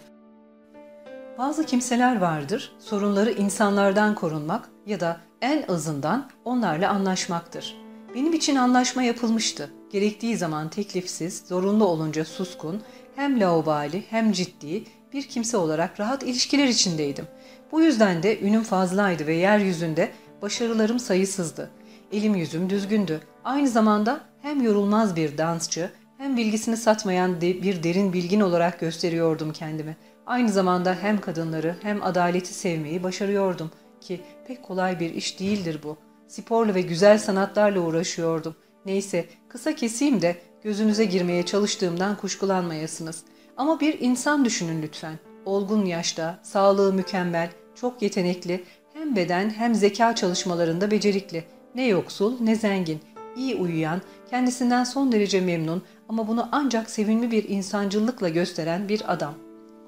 Bazı kimseler vardır, sorunları insanlardan korunmak ya da en azından onlarla anlaşmaktır. Benim için anlaşma yapılmıştı. Gerektiği zaman teklifsiz, zorunlu olunca suskun, hem laubali hem ciddi bir kimse olarak rahat ilişkiler içindeydim. Bu yüzden de ünüm fazlaydı ve yeryüzünde başarılarım sayısızdı. Elim yüzüm düzgündü. Aynı zamanda hem yorulmaz bir dansçı hem bilgisini satmayan de bir derin bilgin olarak gösteriyordum kendimi. Aynı zamanda hem kadınları hem adaleti sevmeyi başarıyordum ki pek kolay bir iş değildir bu. Sporla ve güzel sanatlarla uğraşıyordum. Neyse kısa keseyim de gözünüze girmeye çalıştığımdan kuşkulanmayasınız. Ama bir insan düşünün lütfen. Olgun yaşta, sağlığı mükemmel, çok yetenekli, hem beden hem zeka çalışmalarında becerikli. Ne yoksul ne zengin, iyi uyuyan, kendisinden son derece memnun ama bunu ancak sevimli bir insancıllıkla gösteren bir adam.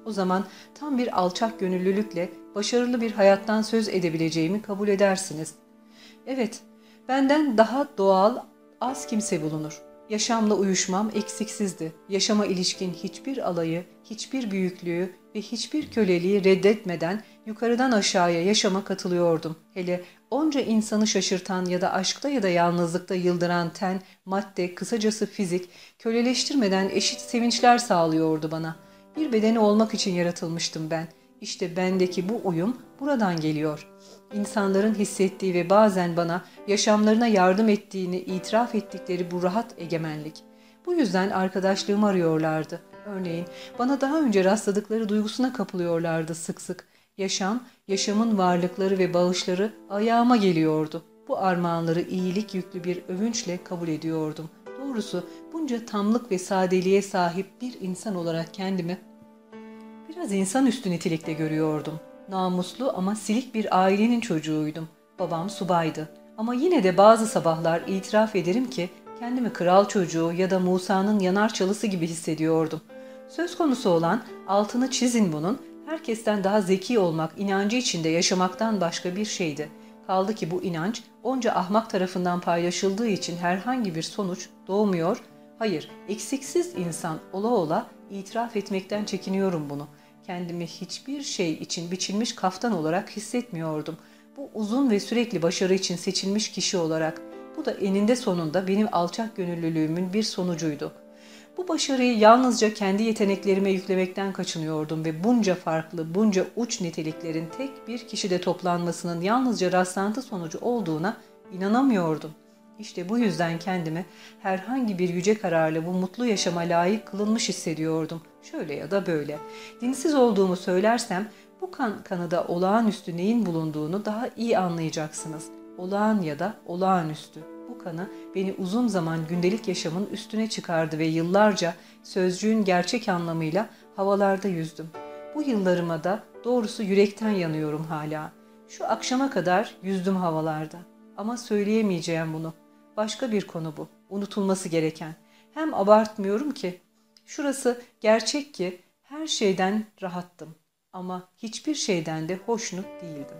O zaman tam bir alçak gönüllülükle başarılı bir hayattan söz edebileceğimi kabul edersiniz. Evet, benden daha doğal az kimse bulunur. Yaşamla uyuşmam eksiksizdi. Yaşama ilişkin hiçbir alayı, hiçbir büyüklüğü ve hiçbir köleliği reddetmeden yukarıdan aşağıya yaşama katılıyordum. Hele onca insanı şaşırtan ya da aşkta ya da yalnızlıkta yıldıran ten, madde, kısacası fizik, köleleştirmeden eşit sevinçler sağlıyordu bana. Bir bedeni olmak için yaratılmıştım ben. İşte bendeki bu uyum buradan geliyor. İnsanların hissettiği ve bazen bana yaşamlarına yardım ettiğini itiraf ettikleri bu rahat egemenlik. Bu yüzden arkadaşlığımı arıyorlardı. Örneğin bana daha önce rastladıkları duygusuna kapılıyorlardı sık sık. Yaşam, yaşamın varlıkları ve bağışları ayağıma geliyordu. Bu armağanları iyilik yüklü bir övünçle kabul ediyordum. Doğrusu bunca tamlık ve sadeliğe sahip bir insan olarak kendimi biraz insanüstü nitelikte görüyordum. Namuslu ama silik bir ailenin çocuğuydum. Babam subaydı. Ama yine de bazı sabahlar itiraf ederim ki kendimi kral çocuğu ya da Musa'nın yanar çalısı gibi hissediyordum. Söz konusu olan altını çizin bunun herkesten daha zeki olmak inancı içinde yaşamaktan başka bir şeydi. Kaldı ki bu inanç onca ahmak tarafından paylaşıldığı için herhangi bir sonuç doğmuyor. Hayır, eksiksiz insan ola ola itiraf etmekten çekiniyorum bunu. Kendimi hiçbir şey için biçilmiş kaftan olarak hissetmiyordum. Bu uzun ve sürekli başarı için seçilmiş kişi olarak. Bu da eninde sonunda benim alçak gönüllülüğümün bir sonucuydu. Bu başarıyı yalnızca kendi yeteneklerime yüklemekten kaçınıyordum ve bunca farklı, bunca uç niteliklerin tek bir kişide toplanmasının yalnızca rastlantı sonucu olduğuna inanamıyordum. İşte bu yüzden kendimi herhangi bir yüce kararla bu mutlu yaşama layık kılınmış hissediyordum. Şöyle ya da böyle. Dinsiz olduğumu söylersem bu kan kanıda olağanüstü neyin bulunduğunu daha iyi anlayacaksınız. Olağan ya da olağanüstü. Bu kanı beni uzun zaman gündelik yaşamın üstüne çıkardı ve yıllarca sözcüğün gerçek anlamıyla havalarda yüzdüm. Bu yıllarıma da doğrusu yürekten yanıyorum hala. Şu akşama kadar yüzdüm havalarda. Ama söyleyemeyeceğim bunu. Başka bir konu bu. Unutulması gereken. Hem abartmıyorum ki. Şurası gerçek ki her şeyden rahattım. Ama hiçbir şeyden de hoşnut değildim.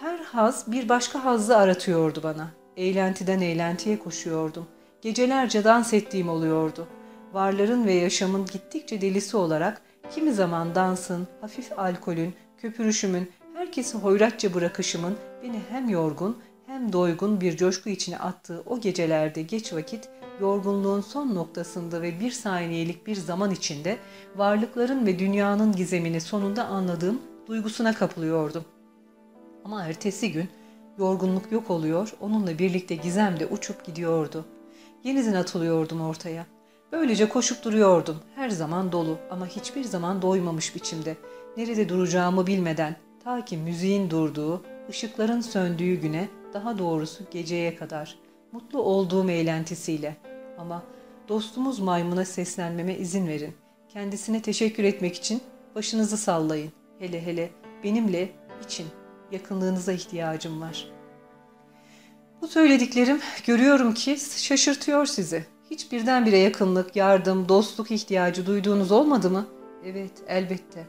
Her haz bir başka hazzı aratıyordu bana. Eğlentiden eğlentiye koşuyordum. Gecelerce dans ettiğim oluyordu. Varların ve yaşamın gittikçe delisi olarak kimi zaman dansın, hafif alkolün, köpürüşümün, herkesi hoyratça bırakışımın beni hem yorgun hem doygun bir coşku içine attığı o gecelerde geç vakit yorgunluğun son noktasında ve bir saniyelik bir zaman içinde varlıkların ve dünyanın gizemini sonunda anladığım duygusuna kapılıyordum. Ama ertesi gün yorgunluk yok oluyor, onunla birlikte gizem de uçup gidiyordu. Yeniden atılıyordum ortaya. Böylece koşup duruyordum, her zaman dolu ama hiçbir zaman doymamış biçimde. Nerede duracağımı bilmeden, ta ki müziğin durduğu, ışıkların söndüğü güne daha doğrusu geceye kadar mutlu olduğum eğlentisiyle. Ama dostumuz maymuna seslenmeme izin verin. Kendisine teşekkür etmek için başınızı sallayın. Hele hele benimle için yakınlığınıza ihtiyacım var. Bu söylediklerim görüyorum ki şaşırtıyor sizi. Hiç birdenbire yakınlık, yardım, dostluk ihtiyacı duyduğunuz olmadı mı? Evet, elbette.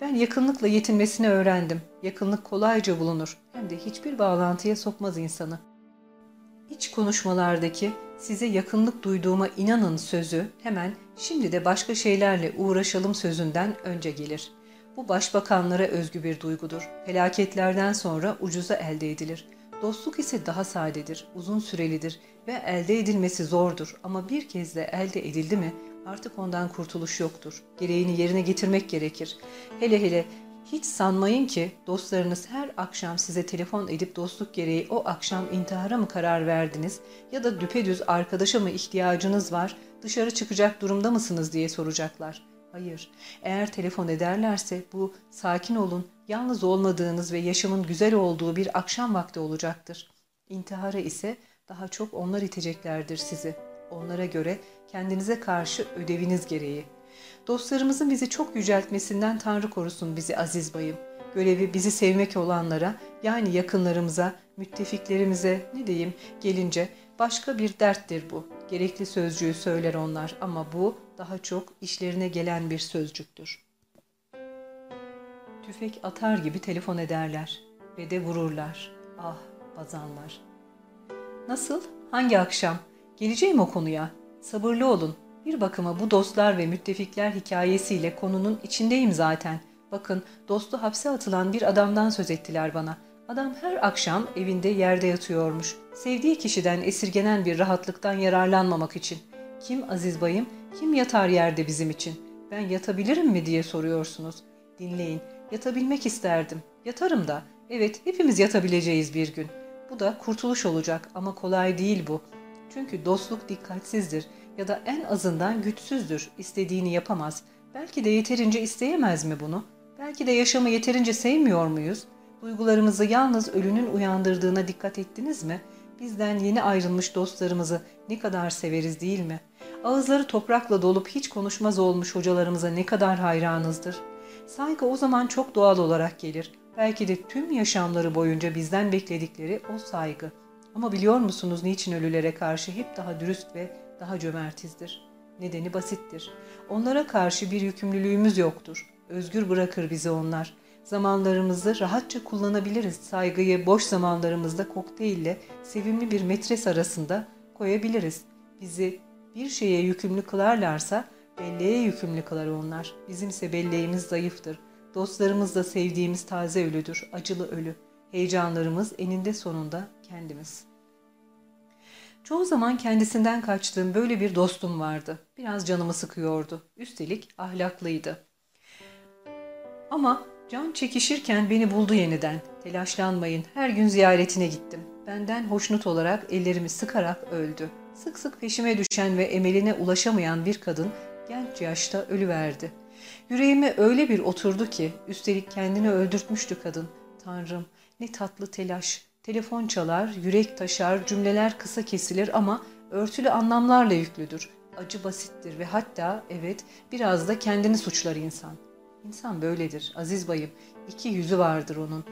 Ben yakınlıkla yetinmesini öğrendim. Yakınlık kolayca bulunur. Hem de hiçbir bağlantıya sokmaz insanı. İç konuşmalardaki size yakınlık duyduğuma inanın sözü hemen şimdi de başka şeylerle uğraşalım sözünden önce gelir. Bu başbakanlara özgü bir duygudur. Felaketlerden sonra ucuza elde edilir. Dostluk ise daha sadedir, uzun sürelidir ve elde edilmesi zordur ama bir kez de elde edildi mi artık ondan kurtuluş yoktur. Gereğini yerine getirmek gerekir. Hele hele hiç sanmayın ki dostlarınız her akşam size telefon edip dostluk gereği o akşam intihara mı karar verdiniz ya da düpedüz arkadaşa mı ihtiyacınız var, dışarı çıkacak durumda mısınız diye soracaklar. Hayır, eğer telefon ederlerse bu sakin olun, yalnız olmadığınız ve yaşamın güzel olduğu bir akşam vakti olacaktır. İntihara ise daha çok onlar iteceklerdir sizi. Onlara göre kendinize karşı ödeviniz gereği. Dostlarımızın bizi çok yüceltmesinden Tanrı korusun bizi aziz bayım. Görevi bizi sevmek olanlara yani yakınlarımıza, müttefiklerimize ne diyeyim gelince başka bir derttir bu. Gerekli sözcüğü söyler onlar ama bu daha çok işlerine gelen bir sözcüktür. Tüfek atar gibi telefon ederler ve de vururlar. Ah bazanlar. Nasıl? Hangi akşam? Geleceğim o konuya. Sabırlı olun. Bir bakıma bu dostlar ve müttefikler hikayesiyle konunun içindeyim zaten. Bakın dostu hapse atılan bir adamdan söz ettiler bana. Adam her akşam evinde yerde yatıyormuş. Sevdiği kişiden esirgenen bir rahatlıktan yararlanmamak için. Kim Aziz Bayım, kim yatar yerde bizim için? Ben yatabilirim mi diye soruyorsunuz. Dinleyin, yatabilmek isterdim. Yatarım da. Evet, hepimiz yatabileceğiz bir gün. Bu da kurtuluş olacak ama kolay değil bu. Çünkü dostluk dikkatsizdir ya da en azından güçsüzdür, istediğini yapamaz. Belki de yeterince isteyemez mi bunu? Belki de yaşamı yeterince sevmiyor muyuz? Duygularımızı yalnız ölünün uyandırdığına dikkat ettiniz mi? Bizden yeni ayrılmış dostlarımızı ne kadar severiz değil mi? Ağızları toprakla dolup hiç konuşmaz olmuş hocalarımıza ne kadar hayranızdır. Saygı o zaman çok doğal olarak gelir. Belki de tüm yaşamları boyunca bizden bekledikleri o saygı. Ama biliyor musunuz niçin ölülere karşı hep daha dürüst ve daha cömertizdir? Nedeni basittir. Onlara karşı bir yükümlülüğümüz yoktur. Özgür bırakır bizi onlar. Zamanlarımızı rahatça kullanabiliriz. Saygıyı boş zamanlarımızda kokteylle sevimli bir metres arasında koyabiliriz. Bizi bir şeye yükümlü kılarlarsa belleğe yükümlü kılar onlar. Bizimse belleğimiz zayıftır. Dostlarımız da sevdiğimiz taze ölüdür, acılı ölü. Heyecanlarımız eninde sonunda kendimiz. Çoğu zaman kendisinden kaçtığım böyle bir dostum vardı. Biraz canımı sıkıyordu. Üstelik ahlaklıydı. Ama can çekişirken beni buldu yeniden. Telaşlanmayın, her gün ziyaretine gittim. Benden hoşnut olarak ellerimi sıkarak öldü. Sık sık peşime düşen ve emeline ulaşamayan bir kadın genç yaşta ölüverdi. Yüreğime öyle bir oturdu ki üstelik kendini öldürtmüştü kadın. Tanrım ne tatlı telaş. Telefon çalar, yürek taşar, cümleler kısa kesilir ama örtülü anlamlarla yüklüdür. Acı basittir ve hatta evet biraz da kendini suçlar insan. İnsan böyledir Aziz Bayım. İki yüzü vardır onun.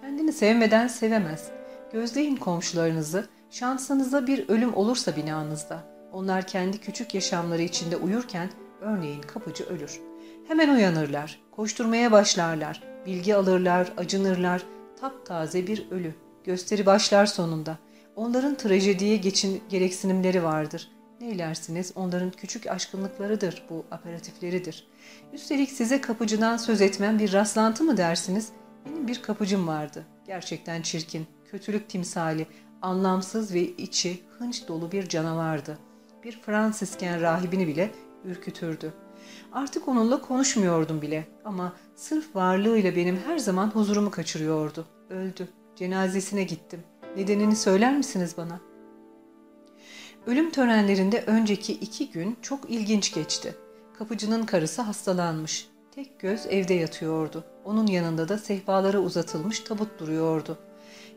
Kendini sevmeden sevemez. Gözleyin komşularınızı, şansınıza bir ölüm olursa binanızda. Onlar kendi küçük yaşamları içinde uyurken örneğin kapıcı ölür. Hemen uyanırlar, koşturmaya başlarlar, bilgi alırlar, acınırlar. Taptaze bir ölü. Gösteri başlar sonunda. Onların trajediye geçin gereksinimleri vardır. Neylersiniz onların küçük aşkınlıklarıdır bu aperatifleridir. Üstelik size kapıcıdan söz etmem bir rastlantı mı dersiniz? Benim bir kapıcım vardı. Gerçekten çirkin, kötülük timsali, anlamsız ve içi hınç dolu bir canavardı. Bir Fransisken rahibini bile ürkütürdü. Artık onunla konuşmuyordum bile ama sırf varlığıyla benim her zaman huzurumu kaçırıyordu. Öldü. Cenazesine gittim. Nedenini söyler misiniz bana? Ölüm törenlerinde önceki iki gün çok ilginç geçti. Kapıcının karısı hastalanmış. Tek göz evde yatıyordu. Onun yanında da sehpalara uzatılmış tabut duruyordu.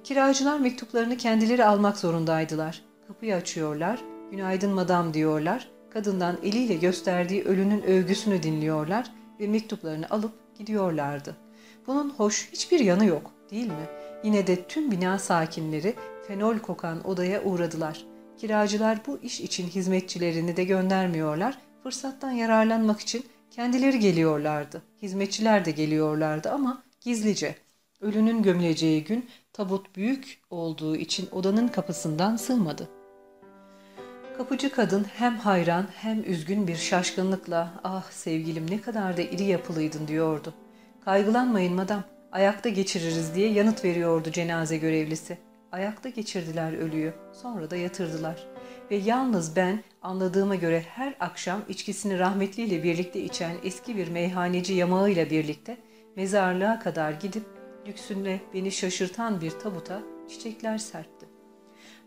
Kiracılar mektuplarını kendileri almak zorundaydılar. Kapıyı açıyorlar, günaydın madam diyorlar, kadından eliyle gösterdiği ölünün övgüsünü dinliyorlar ve mektuplarını alıp gidiyorlardı. Bunun hoş hiçbir yanı yok, değil mi? Yine de tüm bina sakinleri fenol kokan odaya uğradılar. Kiracılar bu iş için hizmetçilerini de göndermiyorlar, fırsattan yararlanmak için Kendileri geliyorlardı. Hizmetçiler de geliyorlardı ama gizlice. Ölünün gömüleceği gün tabut büyük olduğu için odanın kapısından sığmadı. Kapıcı kadın hem hayran hem üzgün bir şaşkınlıkla ''Ah sevgilim ne kadar da iri yapılıydın'' diyordu. ''Kaygılanmayın madam, ayakta geçiririz'' diye yanıt veriyordu cenaze görevlisi. Ayakta geçirdiler ölüyü, sonra da yatırdılar. Ve yalnız ben anladığıma göre her akşam içkisini rahmetliyle birlikte içen eski bir meyhaneci yamağıyla birlikte mezarlığa kadar gidip lüksünle beni şaşırtan bir tabuta çiçekler serpti.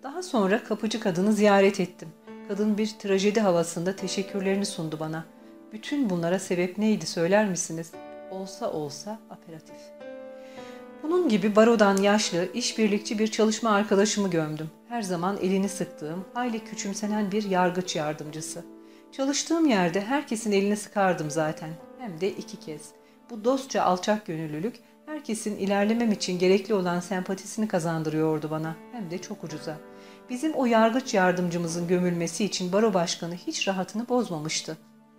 Daha sonra kapıcı kadını ziyaret ettim. Kadın bir trajedi havasında teşekkürlerini sundu bana. Bütün bunlara sebep neydi söyler misiniz? Olsa olsa aperatif. Bunun gibi barodan yaşlı, işbirlikçi bir çalışma arkadaşımı gömdüm. Her zaman elini sıktığım, hayli küçümsenen bir yargıç yardımcısı. Çalıştığım yerde herkesin elini sıkardım zaten. Hem de iki kez. Bu dostça alçak gönüllülük herkesin ilerlemem için gerekli olan sempatisini kazandırıyordu bana. Hem de çok ucuza. Bizim o yargıç yardımcımızın gömülmesi için baro başkanı hiç rahatını bozmamıştı.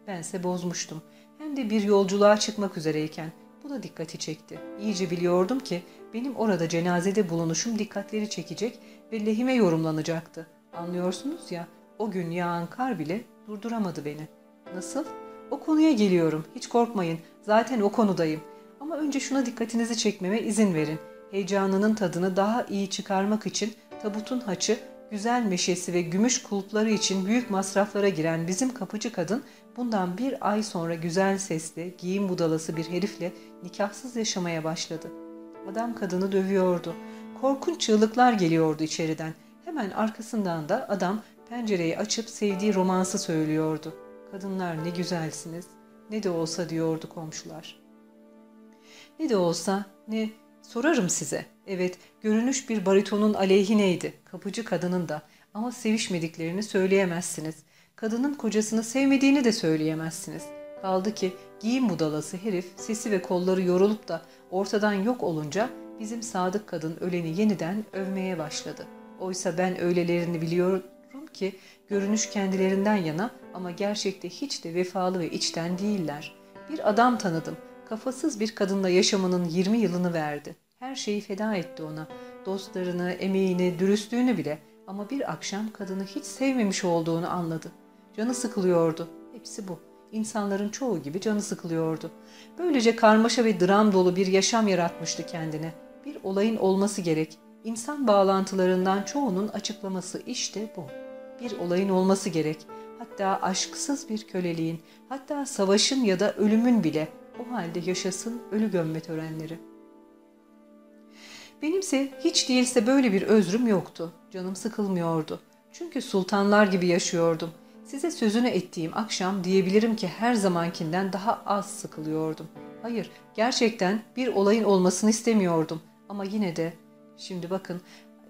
Bense bozmuştum. Hem de bir yolculuğa çıkmak üzereyken. Bu da dikkati çekti. İyice biliyordum ki benim orada cenazede bulunuşum dikkatleri çekecek ve lehime yorumlanacaktı. Anlıyorsunuz ya, o gün yağan kar bile durduramadı beni. Nasıl? O konuya geliyorum. Hiç korkmayın. Zaten o konudayım. Ama önce şuna dikkatinizi çekmeme izin verin. Heyecanının tadını daha iyi çıkarmak için tabutun haçı güzel meşesi ve gümüş kulpları için büyük masraflara giren bizim kapıcı kadın bundan bir ay sonra güzel sesli, giyim budalası bir herifle nikahsız yaşamaya başladı. Adam kadını dövüyordu. Korkunç çığlıklar geliyordu içeriden. Hemen arkasından da adam pencereyi açıp sevdiği romansı söylüyordu. Kadınlar ne güzelsiniz, ne de olsa diyordu komşular. Ne de olsa ne sorarım size. Evet, görünüş bir baritonun aleyhineydi, kapıcı kadının da. Ama sevişmediklerini söyleyemezsiniz. Kadının kocasını sevmediğini de söyleyemezsiniz. Kaldı ki giyim budalası herif sesi ve kolları yorulup da ortadan yok olunca bizim sadık kadın öleni yeniden övmeye başladı. Oysa ben öylelerini biliyorum ki görünüş kendilerinden yana ama gerçekte hiç de vefalı ve içten değiller. Bir adam tanıdım. Kafasız bir kadınla yaşamının 20 yılını verdi. Her şeyi feda etti ona. Dostlarını, emeğini, dürüstlüğünü bile. Ama bir akşam kadını hiç sevmemiş olduğunu anladı. Canı sıkılıyordu. Hepsi bu. İnsanların çoğu gibi canı sıkılıyordu. Böylece karmaşa ve dram dolu bir yaşam yaratmıştı kendine. Bir olayın olması gerek. İnsan bağlantılarından çoğunun açıklaması işte bu. Bir olayın olması gerek. Hatta aşksız bir köleliğin, hatta savaşın ya da ölümün bile o halde yaşasın ölü gömme törenleri. Benimse hiç değilse böyle bir özrüm yoktu. Canım sıkılmıyordu. Çünkü sultanlar gibi yaşıyordum. Size sözünü ettiğim akşam diyebilirim ki her zamankinden daha az sıkılıyordum. Hayır, gerçekten bir olayın olmasını istemiyordum. Ama yine de, şimdi bakın,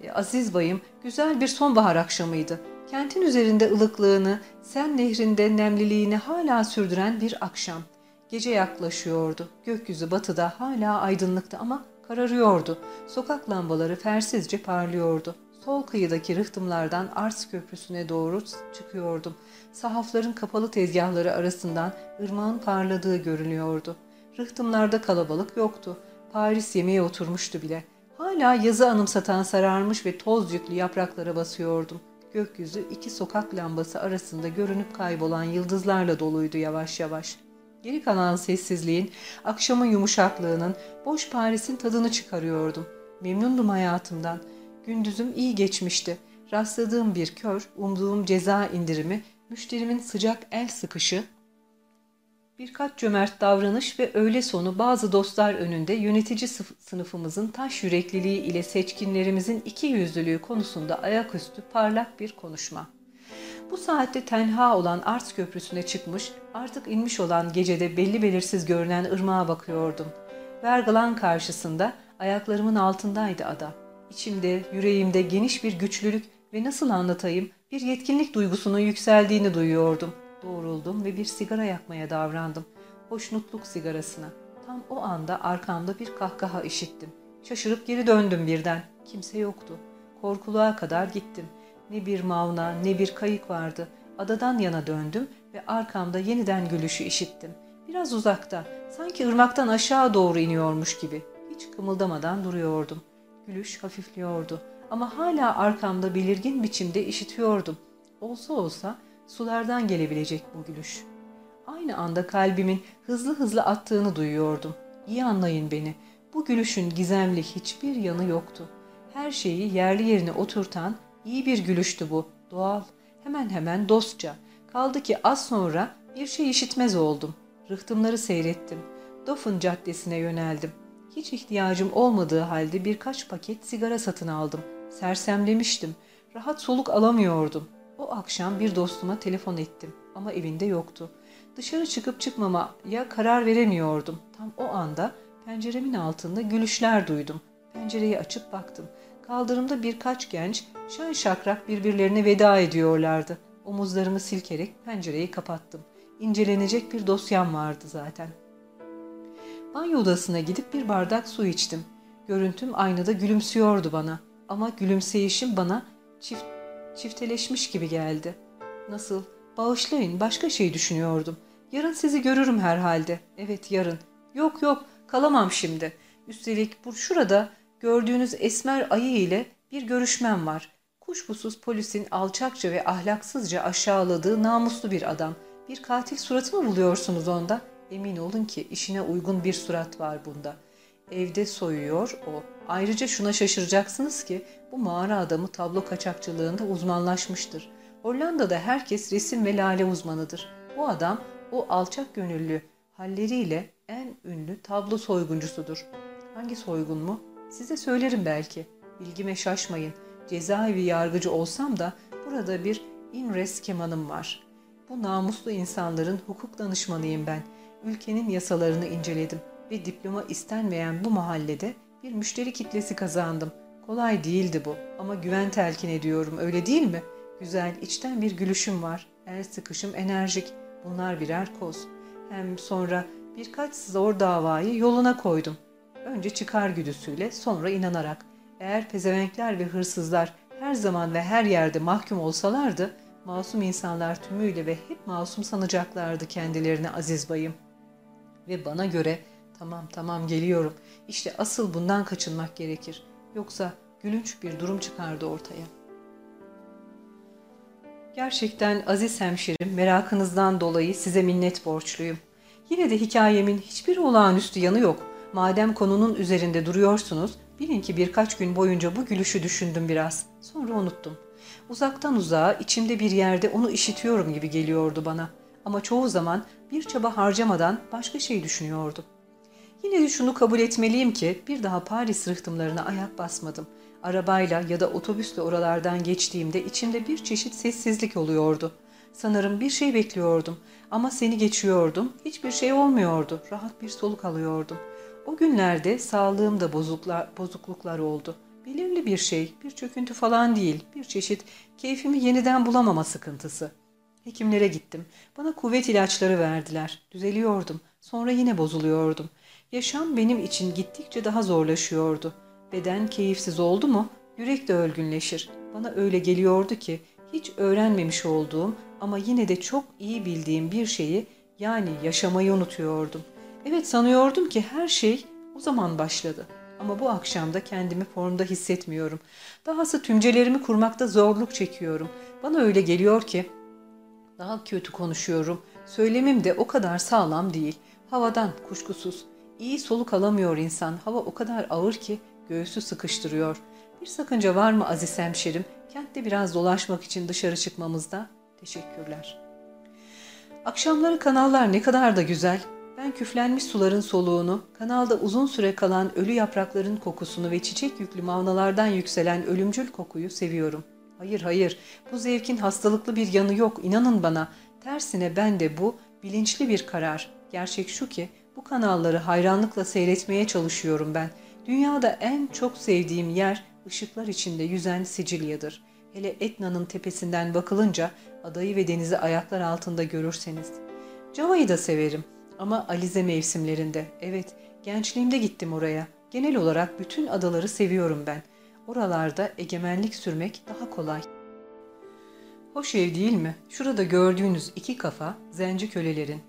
e, Aziz bayım güzel bir sonbahar akşamıydı. Kentin üzerinde ılıklığını, Sen nehrinde nemliliğini hala sürdüren bir akşam. Gece yaklaşıyordu. Gökyüzü batıda hala aydınlıktı ama kararıyordu. Sokak lambaları fersizce parlıyordu. Sol kıyıdaki rıhtımlardan Ars Köprüsü'ne doğru çıkıyordum. Sahafların kapalı tezgahları arasından ırmağın parladığı görünüyordu. Rıhtımlarda kalabalık yoktu. Paris yemeğe oturmuştu bile. Hala yazı anımsatan sararmış ve toz yüklü yapraklara basıyordum. Gökyüzü iki sokak lambası arasında görünüp kaybolan yıldızlarla doluydu yavaş yavaş. Geri kalan sessizliğin, akşamın yumuşaklığının, boş Paris'in tadını çıkarıyordum. Memnundum hayatımdan. Gündüzüm iyi geçmişti. Rastladığım bir kör, umduğum ceza indirimi, müşterimin sıcak el sıkışı, birkaç cömert davranış ve öğle sonu bazı dostlar önünde yönetici sınıfımızın taş yürekliliği ile seçkinlerimizin iki yüzlülüğü konusunda ayaküstü parlak bir konuşma. Bu saatte tenha olan Ars Köprüsü'ne çıkmış, artık inmiş olan gecede belli belirsiz görünen ırmağa bakıyordum. Vergalan karşısında ayaklarımın altındaydı ada. İçimde, yüreğimde geniş bir güçlülük ve nasıl anlatayım bir yetkinlik duygusunun yükseldiğini duyuyordum. Doğruldum ve bir sigara yakmaya davrandım. Hoşnutluk sigarasına. Tam o anda arkamda bir kahkaha işittim. Şaşırıp geri döndüm birden. Kimse yoktu. Korkuluğa kadar gittim. Ne bir mavna ne bir kayık vardı. Adadan yana döndüm ve arkamda yeniden gülüşü işittim. Biraz uzakta, sanki ırmaktan aşağı doğru iniyormuş gibi. Hiç kımıldamadan duruyordum. Gülüş hafifliyordu ama hala arkamda belirgin biçimde işitiyordum. Olsa olsa sulardan gelebilecek bu gülüş. Aynı anda kalbimin hızlı hızlı attığını duyuyordum. İyi anlayın beni. Bu gülüşün gizemli hiçbir yanı yoktu. Her şeyi yerli yerine oturtan iyi bir gülüştü bu. Doğal, hemen hemen dostça. Kaldı ki az sonra bir şey işitmez oldum. Rıhtımları seyrettim. Dofun Caddesi'ne yöneldim. Hiç ihtiyacım olmadığı halde birkaç paket sigara satın aldım. Sersemlemiştim. Rahat soluk alamıyordum. O akşam bir dostuma telefon ettim ama evinde yoktu. Dışarı çıkıp çıkmamaya karar veremiyordum. Tam o anda penceremin altında gülüşler duydum. Pencereyi açıp baktım. Kaldırımda birkaç genç şen şakrak birbirlerine veda ediyorlardı. Omuzlarımı silkerek pencereyi kapattım. İncelenecek bir dosyam vardı zaten. Banyo odasına gidip bir bardak su içtim. Görüntüm aynada gülümsüyordu bana. Ama gülümseyişim bana çift, çifteleşmiş gibi geldi. Nasıl? Bağışlayın başka şey düşünüyordum. Yarın sizi görürüm herhalde. Evet yarın. Yok yok kalamam şimdi. Üstelik bu şurada gördüğünüz esmer ayı ile bir görüşmem var. Kuşkusuz polisin alçakça ve ahlaksızca aşağıladığı namuslu bir adam. Bir katil suratı mı buluyorsunuz onda? Emin olun ki işine uygun bir surat var bunda. Evde soyuyor o. Ayrıca şuna şaşıracaksınız ki bu mağara adamı tablo kaçakçılığında uzmanlaşmıştır. Hollanda'da herkes resim ve lale uzmanıdır. Bu adam o alçak gönüllü halleriyle en ünlü tablo soyguncusudur. Hangi soygun mu? Size söylerim belki. Bilgime şaşmayın. Cezaevi yargıcı olsam da burada bir inres kemanım var. Bu namuslu insanların hukuk danışmanıyım ben. Ülkenin yasalarını inceledim ve diploma istenmeyen bu mahallede bir müşteri kitlesi kazandım. Kolay değildi bu ama güven telkin ediyorum öyle değil mi? Güzel, içten bir gülüşüm var. El sıkışım enerjik. Bunlar birer koz. Hem sonra birkaç zor davayı yoluna koydum. Önce çıkar güdüsüyle, sonra inanarak. Eğer pezevenkler ve hırsızlar her zaman ve her yerde mahkum olsalardı, masum insanlar tümüyle ve hep masum sanacaklardı kendilerini Aziz Bayım. Ve bana göre, tamam tamam geliyorum, işte asıl bundan kaçınmak gerekir. Yoksa gülünç bir durum çıkardı ortaya.'' Gerçekten aziz hemşerim merakınızdan dolayı size minnet borçluyum. Yine de hikayemin hiçbir olağanüstü yanı yok. Madem konunun üzerinde duruyorsunuz, bilin ki birkaç gün boyunca bu gülüşü düşündüm biraz. Sonra unuttum. Uzaktan uzağa, içimde bir yerde onu işitiyorum gibi geliyordu bana. Ama çoğu zaman bir çaba harcamadan başka şey düşünüyordum. Yine de şunu kabul etmeliyim ki bir daha Paris rıhtımlarına ayak basmadım. Arabayla ya da otobüsle oralardan geçtiğimde içimde bir çeşit sessizlik oluyordu. Sanırım bir şey bekliyordum ama seni geçiyordum. Hiçbir şey olmuyordu. Rahat bir soluk alıyordum. O günlerde sağlığımda bozuklar, bozukluklar oldu. Belirli bir şey, bir çöküntü falan değil. Bir çeşit keyfimi yeniden bulamama sıkıntısı. Hekimlere gittim. Bana kuvvet ilaçları verdiler. Düzeliyordum. Sonra yine bozuluyordum. Yaşam benim için gittikçe daha zorlaşıyordu. Beden keyifsiz oldu mu yürek de ölgünleşir. Bana öyle geliyordu ki hiç öğrenmemiş olduğum ama yine de çok iyi bildiğim bir şeyi yani yaşamayı unutuyordum. Evet sanıyordum ki her şey o zaman başladı. Ama bu akşamda kendimi formda hissetmiyorum. Dahası tümcelerimi kurmakta zorluk çekiyorum. Bana öyle geliyor ki daha kötü konuşuyorum. Söylemim de o kadar sağlam değil. Havadan kuşkusuz. İyi soluk alamıyor insan. Hava o kadar ağır ki Göğsü sıkıştırıyor. Bir sakınca var mı Aziz hemşerim? Kentte biraz dolaşmak için dışarı çıkmamızda. Teşekkürler. Akşamları kanallar ne kadar da güzel. Ben küflenmiş suların soluğunu, kanalda uzun süre kalan ölü yaprakların kokusunu ve çiçek yüklü mavnalardan yükselen ölümcül kokuyu seviyorum. Hayır hayır, bu zevkin hastalıklı bir yanı yok, inanın bana. Tersine ben de bu bilinçli bir karar. Gerçek şu ki bu kanalları hayranlıkla seyretmeye çalışıyorum ben.'' Dünyada en çok sevdiğim yer ışıklar içinde yüzen Sicilya'dır. Hele Etna'nın tepesinden bakılınca adayı ve denizi ayaklar altında görürseniz. Java'yı da severim ama Alize mevsimlerinde. Evet, gençliğimde gittim oraya. Genel olarak bütün adaları seviyorum ben. Oralarda egemenlik sürmek daha kolay. Hoş ev değil mi? Şurada gördüğünüz iki kafa zenci kölelerin.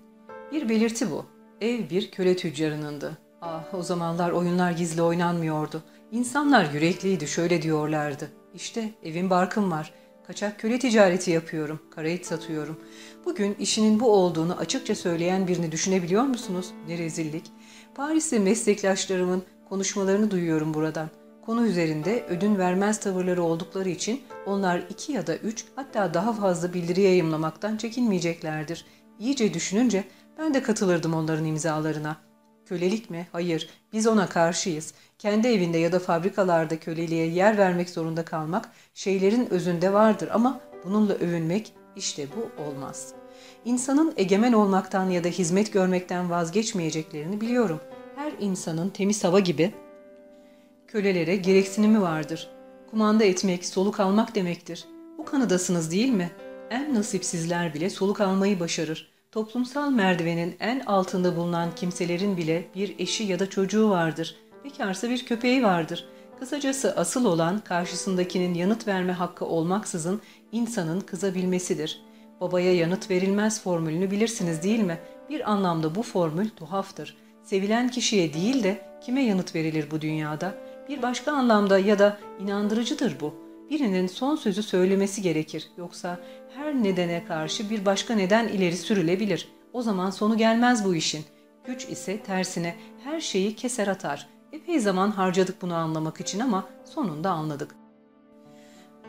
Bir belirti bu. Ev bir köle tüccarınındı. Ah o zamanlar oyunlar gizli oynanmıyordu. İnsanlar yürekliydi şöyle diyorlardı. İşte evim barkım var. Kaçak köle ticareti yapıyorum. Karayet satıyorum. Bugün işinin bu olduğunu açıkça söyleyen birini düşünebiliyor musunuz? Ne rezillik. Paris'te meslektaşlarımın konuşmalarını duyuyorum buradan. Konu üzerinde ödün vermez tavırları oldukları için onlar iki ya da üç hatta daha fazla bildiri yayımlamaktan çekinmeyeceklerdir. İyice düşününce ben de katılırdım onların imzalarına. Kölelik mi? Hayır. Biz ona karşıyız. Kendi evinde ya da fabrikalarda köleliğe yer vermek zorunda kalmak şeylerin özünde vardır ama bununla övünmek işte bu olmaz. İnsanın egemen olmaktan ya da hizmet görmekten vazgeçmeyeceklerini biliyorum. Her insanın temiz hava gibi kölelere gereksinimi vardır. Kumanda etmek, soluk almak demektir. Bu kanıdasınız değil mi? En nasipsizler bile soluk almayı başarır. Toplumsal merdivenin en altında bulunan kimselerin bile bir eşi ya da çocuğu vardır. Bekarsa bir köpeği vardır. Kısacası asıl olan karşısındakinin yanıt verme hakkı olmaksızın insanın kızabilmesidir. Babaya yanıt verilmez formülünü bilirsiniz değil mi? Bir anlamda bu formül tuhaftır. Sevilen kişiye değil de kime yanıt verilir bu dünyada? Bir başka anlamda ya da inandırıcıdır bu. Birinin son sözü söylemesi gerekir. Yoksa her nedene karşı bir başka neden ileri sürülebilir. O zaman sonu gelmez bu işin. Güç ise tersine her şeyi keser atar. Epey zaman harcadık bunu anlamak için ama sonunda anladık.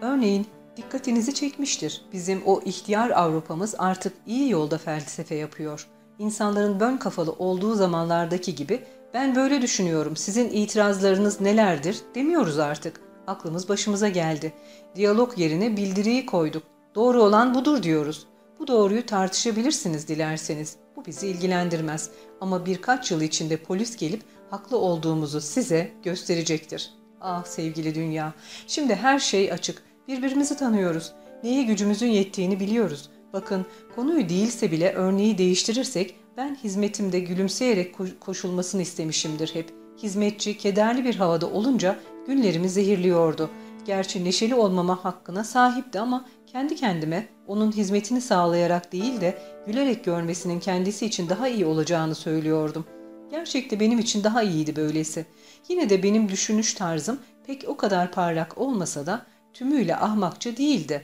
Örneğin dikkatinizi çekmiştir. Bizim o ihtiyar Avrupa'mız artık iyi yolda felsefe yapıyor. İnsanların bön kafalı olduğu zamanlardaki gibi ben böyle düşünüyorum sizin itirazlarınız nelerdir demiyoruz artık. Aklımız başımıza geldi. Diyalog yerine bildiriyi koyduk. Doğru olan budur diyoruz. Bu doğruyu tartışabilirsiniz dilerseniz. Bu bizi ilgilendirmez. Ama birkaç yıl içinde polis gelip haklı olduğumuzu size gösterecektir. Ah sevgili dünya, şimdi her şey açık. Birbirimizi tanıyoruz. Neye gücümüzün yettiğini biliyoruz. Bakın konuyu değilse bile örneği değiştirirsek ben hizmetimde gülümseyerek koşulmasını istemişimdir hep. Hizmetçi kederli bir havada olunca günlerimi zehirliyordu. Gerçi neşeli olmama hakkına sahipti ama kendi kendime onun hizmetini sağlayarak değil de gülerek görmesinin kendisi için daha iyi olacağını söylüyordum. Gerçekte benim için daha iyiydi böylesi. Yine de benim düşünüş tarzım pek o kadar parlak olmasa da tümüyle ahmakça değildi.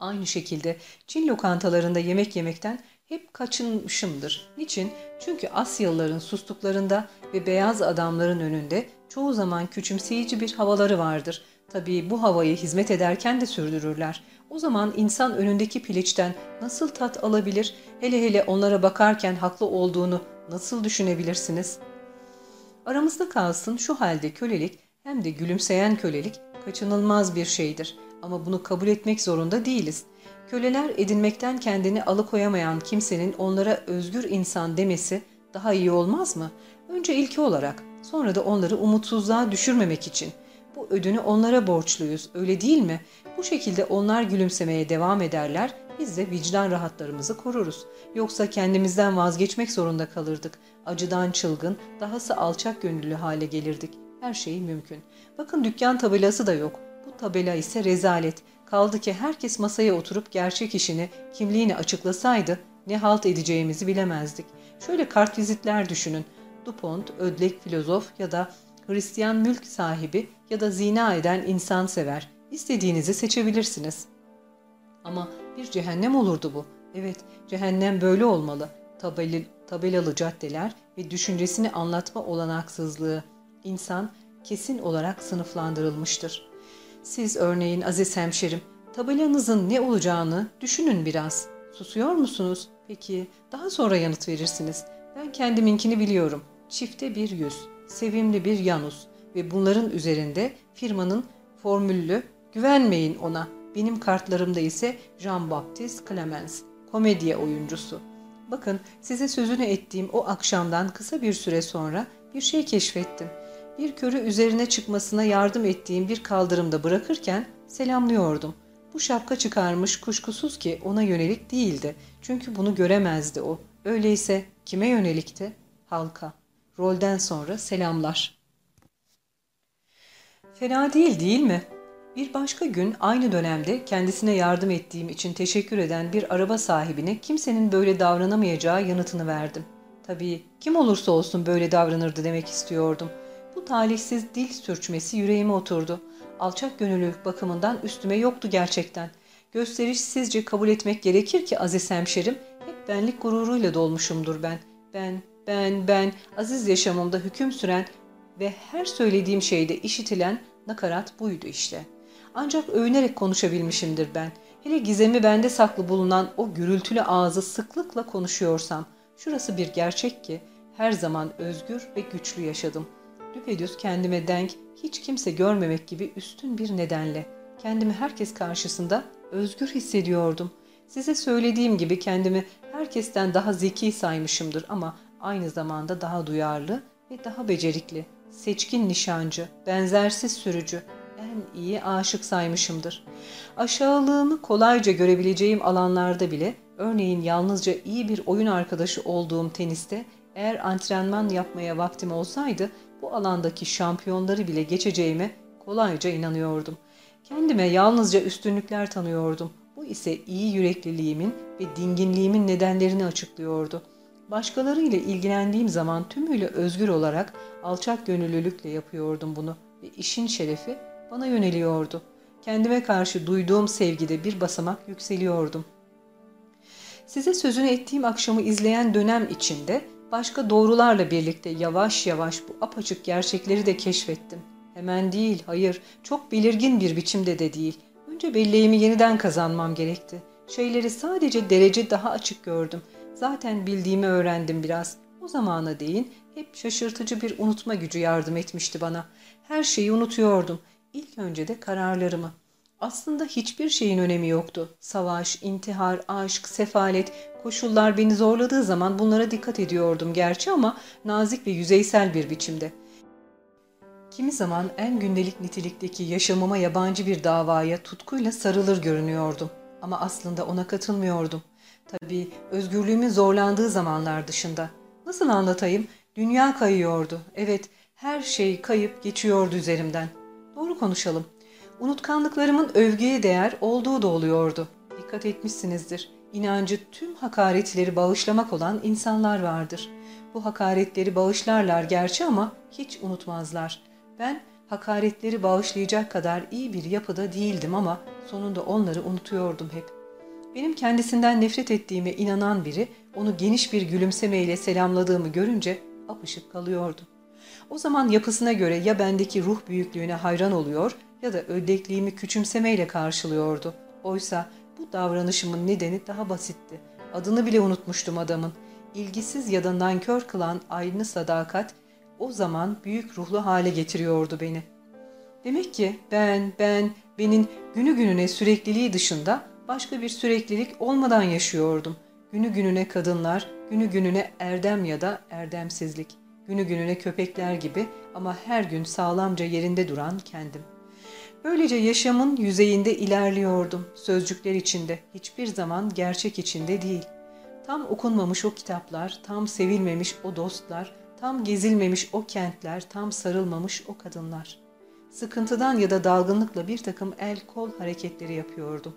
Aynı şekilde Çin lokantalarında yemek yemekten hep kaçınmışımdır. Niçin? Çünkü Asyalıların sustuklarında ve beyaz adamların önünde çoğu zaman küçümseyici bir havaları vardır. Tabii bu havayı hizmet ederken de sürdürürler. O zaman insan önündeki piliçten nasıl tat alabilir? Hele hele onlara bakarken haklı olduğunu nasıl düşünebilirsiniz? Aramızda kalsın şu halde kölelik hem de gülümseyen kölelik kaçınılmaz bir şeydir. Ama bunu kabul etmek zorunda değiliz. Köleler edinmekten kendini alıkoyamayan kimsenin onlara özgür insan demesi daha iyi olmaz mı? Önce ilki olarak, sonra da onları umutsuzluğa düşürmemek için. Bu ödünü onlara borçluyuz, öyle değil mi? Bu şekilde onlar gülümsemeye devam ederler, biz de vicdan rahatlarımızı koruruz. Yoksa kendimizden vazgeçmek zorunda kalırdık. Acıdan çılgın, dahası alçak gönüllü hale gelirdik. Her şey mümkün. Bakın dükkan tabelası da yok. Bu tabela ise rezalet. Kaldı ki herkes masaya oturup gerçek işini, kimliğini açıklasaydı ne halt edeceğimizi bilemezdik. Şöyle kartvizitler düşünün. Dupont, ödlek filozof ya da Hristiyan mülk sahibi ya da zina eden insan sever. İstediğinizi seçebilirsiniz. Ama bir cehennem olurdu bu. Evet, cehennem böyle olmalı. Tabeli, tabelalı caddeler ve düşüncesini anlatma olanaksızlığı. İnsan kesin olarak sınıflandırılmıştır. Siz örneğin aziz hemşerim, tabelanızın ne olacağını düşünün biraz. Susuyor musunuz? Peki, daha sonra yanıt verirsiniz. Ben kendiminkini biliyorum. Çifte bir yüz, sevimli bir yanus ve bunların üzerinde firmanın formüllü güvenmeyin ona. Benim kartlarımda ise Jean-Baptiste Clemens, komedya oyuncusu. Bakın size sözünü ettiğim o akşamdan kısa bir süre sonra bir şey keşfettim bir körü üzerine çıkmasına yardım ettiğim bir kaldırımda bırakırken selamlıyordum. Bu şapka çıkarmış kuşkusuz ki ona yönelik değildi. Çünkü bunu göremezdi o. Öyleyse kime yönelikti? Halka. Rolden sonra selamlar. Fena değil değil mi? Bir başka gün aynı dönemde kendisine yardım ettiğim için teşekkür eden bir araba sahibine kimsenin böyle davranamayacağı yanıtını verdim. Tabii kim olursa olsun böyle davranırdı demek istiyordum. Talihsiz dil sürçmesi yüreğime oturdu. Alçak gönüllülük bakımından üstüme yoktu gerçekten. Gösterişsizce kabul etmek gerekir ki aziz hemşerim, hep benlik gururuyla dolmuşumdur ben. Ben, ben, ben, aziz yaşamımda hüküm süren ve her söylediğim şeyde işitilen nakarat buydu işte. Ancak övünerek konuşabilmişimdir ben. Hele gizemi bende saklı bulunan o gürültülü ağzı sıklıkla konuşuyorsam, şurası bir gerçek ki her zaman özgür ve güçlü yaşadım. Düpedüz kendime denk, hiç kimse görmemek gibi üstün bir nedenle. Kendimi herkes karşısında özgür hissediyordum. Size söylediğim gibi kendimi herkesten daha zeki saymışımdır ama aynı zamanda daha duyarlı ve daha becerikli, seçkin nişancı, benzersiz sürücü, en iyi aşık saymışımdır. Aşağılığımı kolayca görebileceğim alanlarda bile, örneğin yalnızca iyi bir oyun arkadaşı olduğum teniste, eğer antrenman yapmaya vaktim olsaydı, bu alandaki şampiyonları bile geçeceğime kolayca inanıyordum. Kendime yalnızca üstünlükler tanıyordum. Bu ise iyi yürekliliğimin ve dinginliğimin nedenlerini açıklıyordu. Başkaları ile ilgilendiğim zaman tümüyle özgür olarak alçak gönüllülükle yapıyordum bunu ve işin şerefi bana yöneliyordu. Kendime karşı duyduğum sevgide bir basamak yükseliyordum. Size sözünü ettiğim akşamı izleyen dönem içinde başka doğrularla birlikte yavaş yavaş bu apaçık gerçekleri de keşfettim. Hemen değil, hayır, çok belirgin bir biçimde de değil. Önce belleğimi yeniden kazanmam gerekti. Şeyleri sadece derece daha açık gördüm. Zaten bildiğimi öğrendim biraz. O zamana değin hep şaşırtıcı bir unutma gücü yardım etmişti bana. Her şeyi unutuyordum. İlk önce de kararlarımı. Aslında hiçbir şeyin önemi yoktu. Savaş, intihar, aşk, sefalet, koşullar beni zorladığı zaman bunlara dikkat ediyordum gerçi ama nazik ve yüzeysel bir biçimde. Kimi zaman en gündelik nitelikteki yaşamıma yabancı bir davaya tutkuyla sarılır görünüyordum. Ama aslında ona katılmıyordum. Tabii özgürlüğümün zorlandığı zamanlar dışında. Nasıl anlatayım? Dünya kayıyordu. Evet, her şey kayıp geçiyordu üzerimden. Doğru konuşalım. Unutkanlıklarımın övgüye değer olduğu da oluyordu. Dikkat etmişsinizdir. İnancı tüm hakaretleri bağışlamak olan insanlar vardır. Bu hakaretleri bağışlarlar gerçi ama hiç unutmazlar. Ben hakaretleri bağışlayacak kadar iyi bir yapıda değildim ama sonunda onları unutuyordum hep. Benim kendisinden nefret ettiğime inanan biri onu geniş bir gülümsemeyle selamladığımı görünce apışık kalıyordu. O zaman yapısına göre ya bendeki ruh büyüklüğüne hayran oluyor ya da ödekliğimi küçümsemeyle karşılıyordu. Oysa bu davranışımın nedeni daha basitti. Adını bile unutmuştum adamın. İlgisiz ya da nankör kılan aynı sadakat o zaman büyük ruhlu hale getiriyordu beni. Demek ki ben, ben, benim günü gününe sürekliliği dışında başka bir süreklilik olmadan yaşıyordum. Günü gününe kadınlar, günü gününe erdem ya da erdemsizlik, günü gününe köpekler gibi ama her gün sağlamca yerinde duran kendim. Böylece yaşamın yüzeyinde ilerliyordum, sözcükler içinde, hiçbir zaman gerçek içinde değil. Tam okunmamış o kitaplar, tam sevilmemiş o dostlar, tam gezilmemiş o kentler, tam sarılmamış o kadınlar. Sıkıntıdan ya da dalgınlıkla bir takım el kol hareketleri yapıyordum.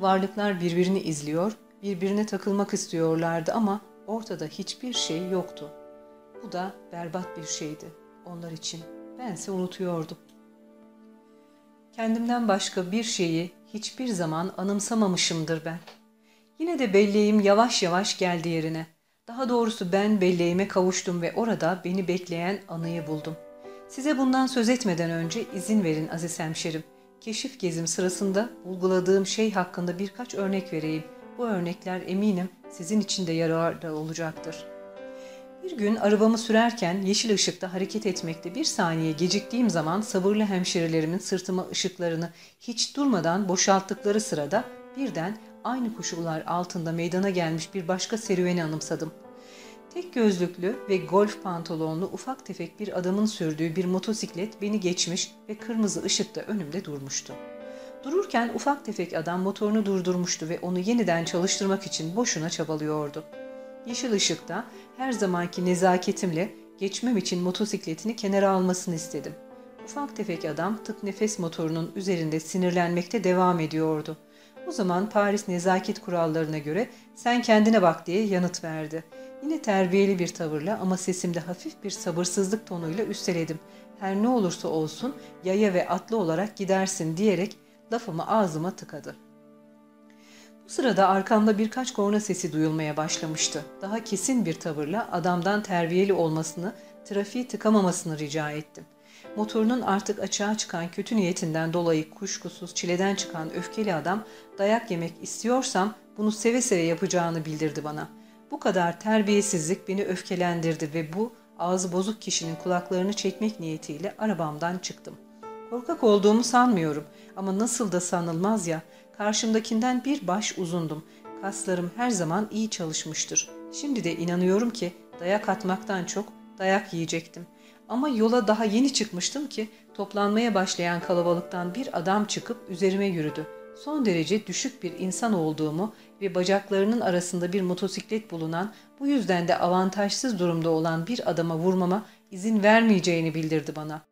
Varlıklar birbirini izliyor, birbirine takılmak istiyorlardı ama ortada hiçbir şey yoktu. Bu da berbat bir şeydi onlar için. Bense unutuyordum. Kendimden başka bir şeyi hiçbir zaman anımsamamışımdır ben. Yine de belleğim yavaş yavaş geldi yerine. Daha doğrusu ben belleğime kavuştum ve orada beni bekleyen anıyı buldum. Size bundan söz etmeden önce izin verin aziz hemşerim. Keşif gezim sırasında bulguladığım şey hakkında birkaç örnek vereyim. Bu örnekler eminim sizin için de yararlı olacaktır. Bir gün arabamı sürerken yeşil ışıkta hareket etmekte bir saniye geciktiğim zaman sabırlı hemşerilerimin sırtıma ışıklarını hiç durmadan boşalttıkları sırada birden aynı koşullar altında meydana gelmiş bir başka serüveni anımsadım. Tek gözlüklü ve golf pantolonlu ufak tefek bir adamın sürdüğü bir motosiklet beni geçmiş ve kırmızı ışıkta önümde durmuştu. Dururken ufak tefek adam motorunu durdurmuştu ve onu yeniden çalıştırmak için boşuna çabalıyordu. Yeşil ışıkta her zamanki nezaketimle geçmem için motosikletini kenara almasını istedim. Ufak tefek adam tık nefes motorunun üzerinde sinirlenmekte devam ediyordu. O zaman Paris nezaket kurallarına göre sen kendine bak diye yanıt verdi. Yine terbiyeli bir tavırla ama sesimde hafif bir sabırsızlık tonuyla üsteledim. Her ne olursa olsun yaya ve atlı olarak gidersin diyerek lafımı ağzıma tıkadı. Bu sırada arkamda birkaç korna sesi duyulmaya başlamıştı. Daha kesin bir tavırla adamdan terbiyeli olmasını, trafiği tıkamamasını rica ettim. Motorunun artık açığa çıkan kötü niyetinden dolayı kuşkusuz çileden çıkan öfkeli adam dayak yemek istiyorsam bunu seve seve yapacağını bildirdi bana. Bu kadar terbiyesizlik beni öfkelendirdi ve bu ağzı bozuk kişinin kulaklarını çekmek niyetiyle arabamdan çıktım. Korkak olduğumu sanmıyorum ama nasıl da sanılmaz ya karşımdakinden bir baş uzundum. Kaslarım her zaman iyi çalışmıştır. Şimdi de inanıyorum ki dayak atmaktan çok dayak yiyecektim. Ama yola daha yeni çıkmıştım ki toplanmaya başlayan kalabalıktan bir adam çıkıp üzerime yürüdü. Son derece düşük bir insan olduğumu ve bacaklarının arasında bir motosiklet bulunan, bu yüzden de avantajsız durumda olan bir adama vurmama izin vermeyeceğini bildirdi bana.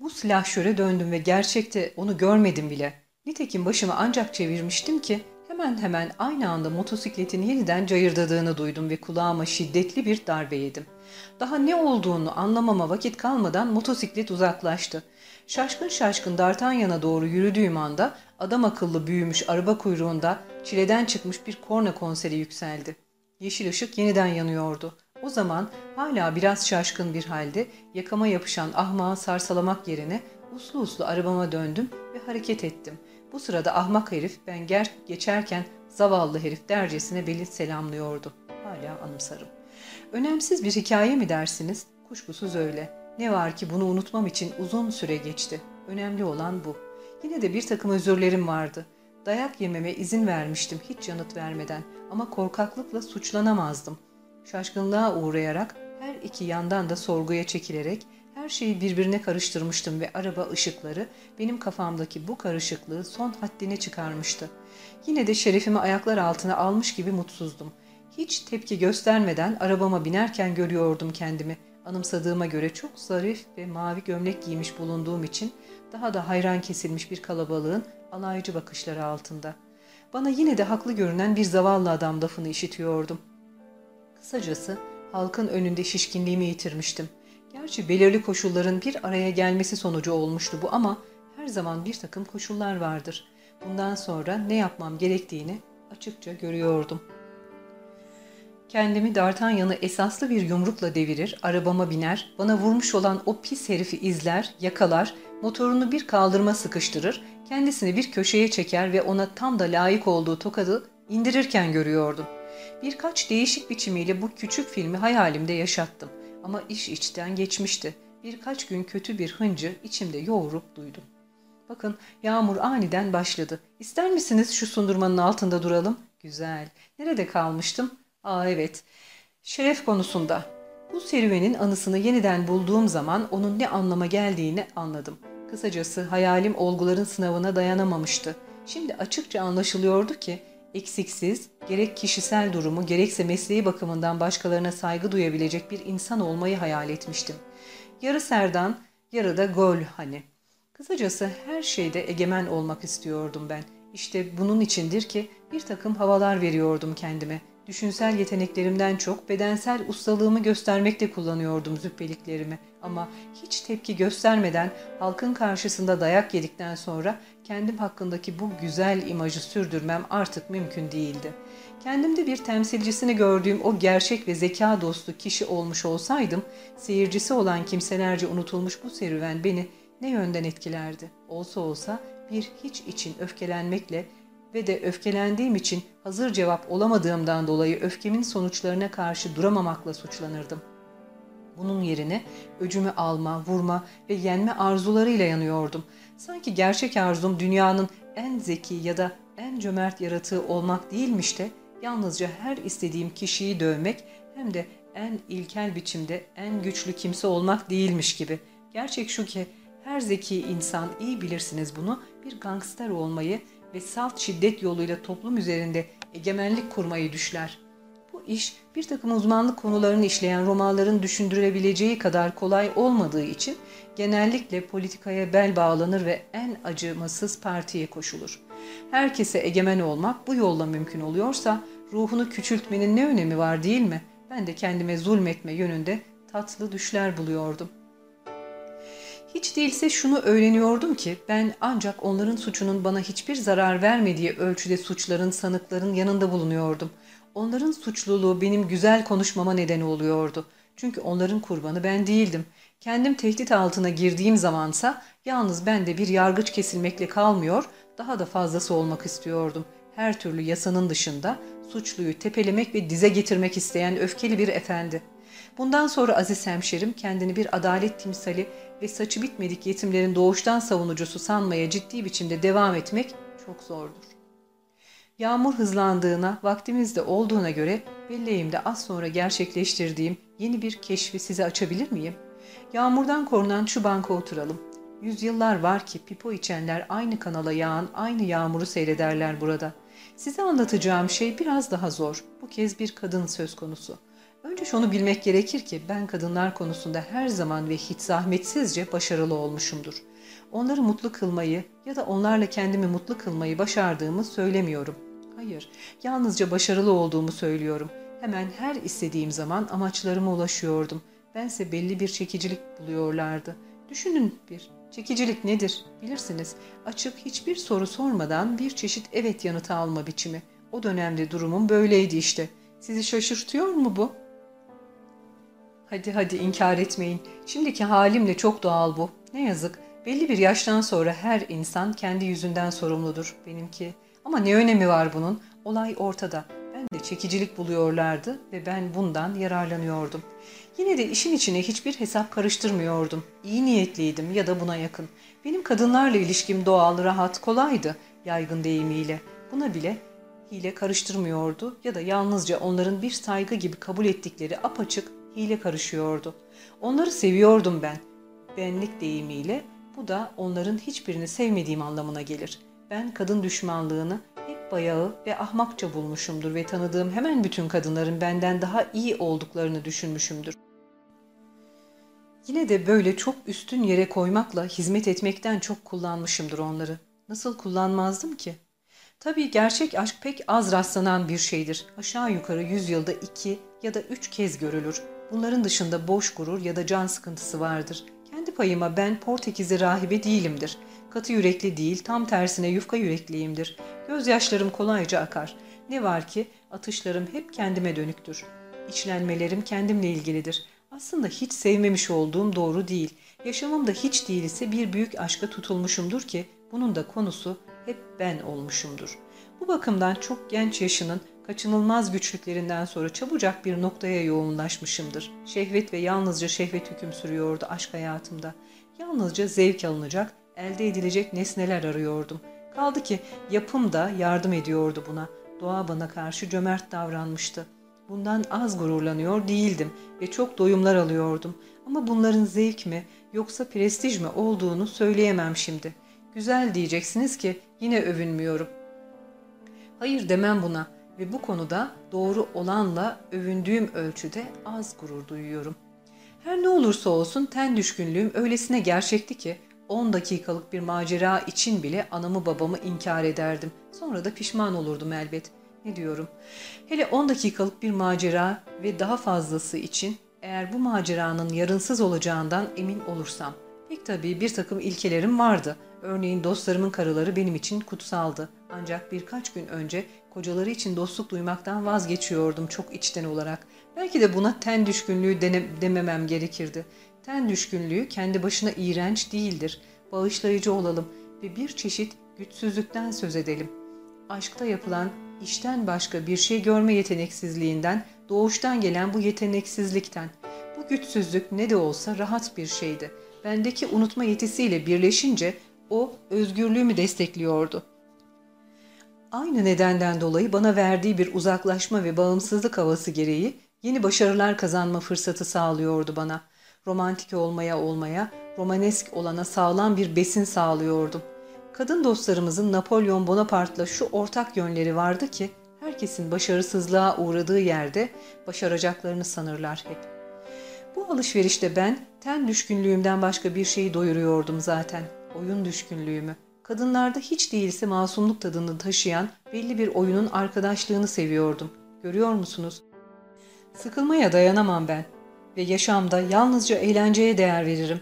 Bu silahşöre döndüm ve gerçekte onu görmedim bile. Nitekim başımı ancak çevirmiştim ki hemen hemen aynı anda motosikletin yeniden cayırdadığını duydum ve kulağıma şiddetli bir darbe yedim. Daha ne olduğunu anlamama vakit kalmadan motosiklet uzaklaştı. Şaşkın şaşkın D'Artagnan'a doğru yürüdüğüm anda adam akıllı büyümüş araba kuyruğunda çileden çıkmış bir korna konseri yükseldi. Yeşil ışık yeniden yanıyordu. O zaman hala biraz şaşkın bir halde yakama yapışan ahmağı sarsalamak yerine uslu uslu arabama döndüm ve hareket ettim. Bu sırada ahmak herif ben ger geçerken zavallı herif dercesine beli selamlıyordu. Hala anımsarım. Önemsiz bir hikaye mi dersiniz? Kuşkusuz öyle. Ne var ki bunu unutmam için uzun süre geçti. Önemli olan bu. Yine de bir takım özürlerim vardı. Dayak yememe izin vermiştim hiç yanıt vermeden ama korkaklıkla suçlanamazdım. Şaşkınlığa uğrayarak her iki yandan da sorguya çekilerek her şeyi birbirine karıştırmıştım ve araba ışıkları benim kafamdaki bu karışıklığı son haddine çıkarmıştı. Yine de şerefimi ayaklar altına almış gibi mutsuzdum. Hiç tepki göstermeden arabama binerken görüyordum kendimi. Anımsadığıma göre çok zarif ve mavi gömlek giymiş bulunduğum için daha da hayran kesilmiş bir kalabalığın alaycı bakışları altında. Bana yine de haklı görünen bir zavallı adam lafını işitiyordum. Kısacası halkın önünde şişkinliğimi yitirmiştim. Gerçi belirli koşulların bir araya gelmesi sonucu olmuştu bu ama her zaman bir takım koşullar vardır. Bundan sonra ne yapmam gerektiğini açıkça görüyordum. Kendimi D'Artagnan'ı esaslı bir yumrukla devirir, arabama biner, bana vurmuş olan o pis herifi izler, yakalar, motorunu bir kaldırma sıkıştırır, kendisini bir köşeye çeker ve ona tam da layık olduğu tokadı indirirken görüyordum. Birkaç değişik biçimiyle bu küçük filmi hayalimde yaşattım. Ama iş içten geçmişti. Birkaç gün kötü bir hıncı içimde yoğurup duydum. Bakın yağmur aniden başladı. İster misiniz şu sundurmanın altında duralım? Güzel. Nerede kalmıştım? Aa evet. Şeref konusunda. Bu serüvenin anısını yeniden bulduğum zaman onun ne anlama geldiğini anladım. Kısacası hayalim olguların sınavına dayanamamıştı. Şimdi açıkça anlaşılıyordu ki eksiksiz, gerek kişisel durumu gerekse mesleği bakımından başkalarına saygı duyabilecek bir insan olmayı hayal etmiştim. Yarı serdan, yarı da gol hani. Kısacası her şeyde egemen olmak istiyordum ben. İşte bunun içindir ki bir takım havalar veriyordum kendime. Düşünsel yeteneklerimden çok bedensel ustalığımı göstermekte kullanıyordum züppeliklerimi. Ama hiç tepki göstermeden halkın karşısında dayak yedikten sonra kendim hakkındaki bu güzel imajı sürdürmem artık mümkün değildi. Kendimde bir temsilcisini gördüğüm o gerçek ve zeka dostu kişi olmuş olsaydım, seyircisi olan kimselerce unutulmuş bu serüven beni ne yönden etkilerdi? Olsa olsa bir hiç için öfkelenmekle ve de öfkelendiğim için hazır cevap olamadığımdan dolayı öfkemin sonuçlarına karşı duramamakla suçlanırdım. Bunun yerine öcümü alma, vurma ve yenme arzularıyla yanıyordum. Sanki gerçek arzum dünyanın en zeki ya da en cömert yaratığı olmak değilmiş de yalnızca her istediğim kişiyi dövmek hem de en ilkel biçimde en güçlü kimse olmak değilmiş gibi. Gerçek şu ki her zeki insan iyi bilirsiniz bunu bir gangster olmayı ve salt şiddet yoluyla toplum üzerinde egemenlik kurmayı düşler. Bu iş bir takım uzmanlık konularını işleyen romanların düşündürebileceği kadar kolay olmadığı için genellikle politikaya bel bağlanır ve en acımasız partiye koşulur. Herkese egemen olmak bu yolla mümkün oluyorsa ruhunu küçültmenin ne önemi var değil mi? Ben de kendime zulmetme yönünde tatlı düşler buluyordum. Hiç değilse şunu öğreniyordum ki ben ancak onların suçunun bana hiçbir zarar vermediği ölçüde suçların, sanıkların yanında bulunuyordum. Onların suçluluğu benim güzel konuşmama neden oluyordu. Çünkü onların kurbanı ben değildim. Kendim tehdit altına girdiğim zamansa yalnız ben de bir yargıç kesilmekle kalmıyor, daha da fazlası olmak istiyordum. Her türlü yasanın dışında suçluyu tepelemek ve dize getirmek isteyen öfkeli bir efendi. Bundan sonra aziz hemşerim kendini bir adalet timsali ve saçı bitmedik yetimlerin doğuştan savunucusu sanmaya ciddi biçimde devam etmek çok zordur. Yağmur hızlandığına, vaktimizde olduğuna göre belleğimde az sonra gerçekleştirdiğim yeni bir keşfi size açabilir miyim? Yağmurdan korunan şu banka oturalım. Yüzyıllar var ki pipo içenler aynı kanala yağan aynı yağmuru seyrederler burada. Size anlatacağım şey biraz daha zor. Bu kez bir kadın söz konusu. Önce şunu bilmek gerekir ki ben kadınlar konusunda her zaman ve hiç zahmetsizce başarılı olmuşumdur. Onları mutlu kılmayı ya da onlarla kendimi mutlu kılmayı başardığımı söylemiyorum. Hayır, yalnızca başarılı olduğumu söylüyorum. Hemen her istediğim zaman amaçlarıma ulaşıyordum. Bense belli bir çekicilik buluyorlardı. Düşünün bir, çekicilik nedir? Bilirsiniz, açık hiçbir soru sormadan bir çeşit evet yanıtı alma biçimi. O dönemde durumum böyleydi işte. Sizi şaşırtıyor mu bu?'' Hadi hadi inkar etmeyin. Şimdiki halimle çok doğal bu. Ne yazık. Belli bir yaştan sonra her insan kendi yüzünden sorumludur. Benimki. Ama ne önemi var bunun? Olay ortada. Ben de çekicilik buluyorlardı ve ben bundan yararlanıyordum. Yine de işin içine hiçbir hesap karıştırmıyordum. İyi niyetliydim ya da buna yakın. Benim kadınlarla ilişkim doğal, rahat, kolaydı yaygın deyimiyle. Buna bile hile karıştırmıyordu ya da yalnızca onların bir saygı gibi kabul ettikleri apaçık hile karışıyordu. Onları seviyordum ben. Benlik deyimiyle bu da onların hiçbirini sevmediğim anlamına gelir. Ben kadın düşmanlığını hep bayağı ve ahmakça bulmuşumdur ve tanıdığım hemen bütün kadınların benden daha iyi olduklarını düşünmüşümdür. Yine de böyle çok üstün yere koymakla hizmet etmekten çok kullanmışımdır onları. Nasıl kullanmazdım ki? Tabii gerçek aşk pek az rastlanan bir şeydir. Aşağı yukarı yüzyılda iki ya da üç kez görülür. Bunların dışında boş gurur ya da can sıkıntısı vardır. Kendi payıma ben Portekizli rahibe değilimdir. Katı yürekli değil, tam tersine yufka yürekliyimdir. Gözyaşlarım kolayca akar. Ne var ki atışlarım hep kendime dönüktür. İçlenmelerim kendimle ilgilidir. Aslında hiç sevmemiş olduğum doğru değil. Yaşamımda hiç değilse bir büyük aşka tutulmuşumdur ki bunun da konusu hep ben olmuşumdur. Bu bakımdan çok genç yaşının kaçınılmaz güçlüklerinden sonra çabucak bir noktaya yoğunlaşmışımdır. Şehvet ve yalnızca şehvet hüküm sürüyordu aşk hayatımda. Yalnızca zevk alınacak, elde edilecek nesneler arıyordum. Kaldı ki yapım da yardım ediyordu buna. Doğa bana karşı cömert davranmıştı. Bundan az gururlanıyor değildim ve çok doyumlar alıyordum. Ama bunların zevk mi yoksa prestij mi olduğunu söyleyemem şimdi. Güzel diyeceksiniz ki yine övünmüyorum. Hayır demem buna ve bu konuda doğru olanla övündüğüm ölçüde az gurur duyuyorum. Her ne olursa olsun ten düşkünlüğüm öylesine gerçekti ki 10 dakikalık bir macera için bile anamı babamı inkar ederdim. Sonra da pişman olurdum elbet. Ne diyorum? Hele 10 dakikalık bir macera ve daha fazlası için eğer bu maceranın yarınsız olacağından emin olursam. Pek tabii bir takım ilkelerim vardı. Örneğin dostlarımın karıları benim için kutsaldı. Ancak birkaç gün önce kocaları için dostluk duymaktan vazgeçiyordum çok içten olarak. Belki de buna ten düşkünlüğü dememem gerekirdi. Ten düşkünlüğü kendi başına iğrenç değildir. Bağışlayıcı olalım ve bir çeşit güçsüzlükten söz edelim. Aşkta yapılan işten başka bir şey görme yeteneksizliğinden, doğuştan gelen bu yeteneksizlikten. Bu güçsüzlük ne de olsa rahat bir şeydi. Bendeki unutma yetisiyle birleşince o özgürlüğümü destekliyordu. Aynı nedenden dolayı bana verdiği bir uzaklaşma ve bağımsızlık havası gereği yeni başarılar kazanma fırsatı sağlıyordu bana. Romantik olmaya olmaya, romanesk olana sağlam bir besin sağlıyordum. Kadın dostlarımızın Napolyon Bonaparte'la şu ortak yönleri vardı ki her Herkesin başarısızlığa uğradığı yerde başaracaklarını sanırlar hep. Bu alışverişte ben ten düşkünlüğümden başka bir şeyi doyuruyordum zaten. Oyun düşkünlüğümü. Kadınlarda hiç değilse masumluk tadını taşıyan belli bir oyunun arkadaşlığını seviyordum. Görüyor musunuz? Sıkılmaya dayanamam ben ve yaşamda yalnızca eğlenceye değer veririm.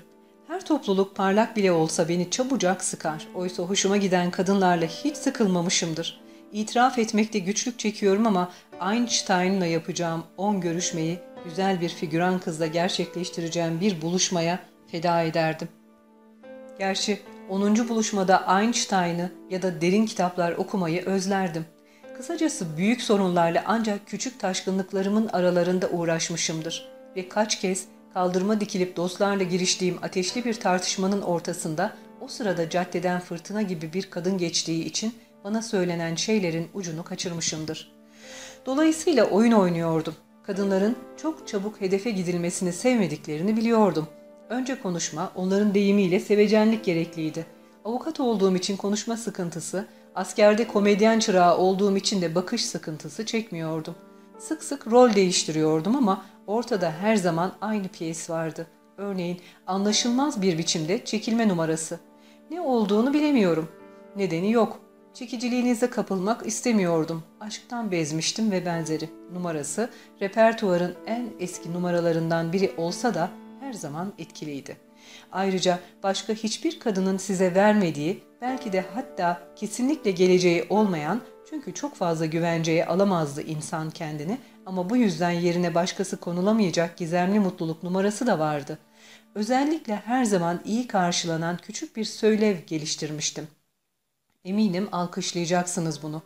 Her topluluk parlak bile olsa beni çabucak sıkar. Oysa hoşuma giden kadınlarla hiç sıkılmamışımdır. İtiraf etmekte güçlük çekiyorum ama Einstein'la yapacağım on görüşmeyi güzel bir figüran kızla gerçekleştireceğim bir buluşmaya feda ederdim. Gerçi 10. buluşmada Einstein'ı ya da derin kitaplar okumayı özlerdim. Kısacası büyük sorunlarla ancak küçük taşkınlıklarımın aralarında uğraşmışımdır ve kaç kez kaldırma dikilip dostlarla giriştiğim ateşli bir tartışmanın ortasında o sırada caddeden fırtına gibi bir kadın geçtiği için bana söylenen şeylerin ucunu kaçırmışımdır. Dolayısıyla oyun oynuyordum. Kadınların çok çabuk hedefe gidilmesini sevmediklerini biliyordum. Önce konuşma, onların deyimiyle sevecenlik gerekliydi. Avukat olduğum için konuşma sıkıntısı, askerde komedyen çırağı olduğum için de bakış sıkıntısı çekmiyordum. Sık sık rol değiştiriyordum ama ortada her zaman aynı piyes vardı. Örneğin anlaşılmaz bir biçimde çekilme numarası. Ne olduğunu bilemiyorum. Nedeni yok. Çekiciliğinize kapılmak istemiyordum. Aşktan bezmiştim ve benzeri. Numarası repertuarın en eski numaralarından biri olsa da her zaman etkiliydi. Ayrıca başka hiçbir kadının size vermediği, belki de hatta kesinlikle geleceği olmayan, çünkü çok fazla güvenceye alamazdı insan kendini ama bu yüzden yerine başkası konulamayacak gizemli mutluluk numarası da vardı. Özellikle her zaman iyi karşılanan küçük bir söylev geliştirmiştim. Eminim alkışlayacaksınız bunu.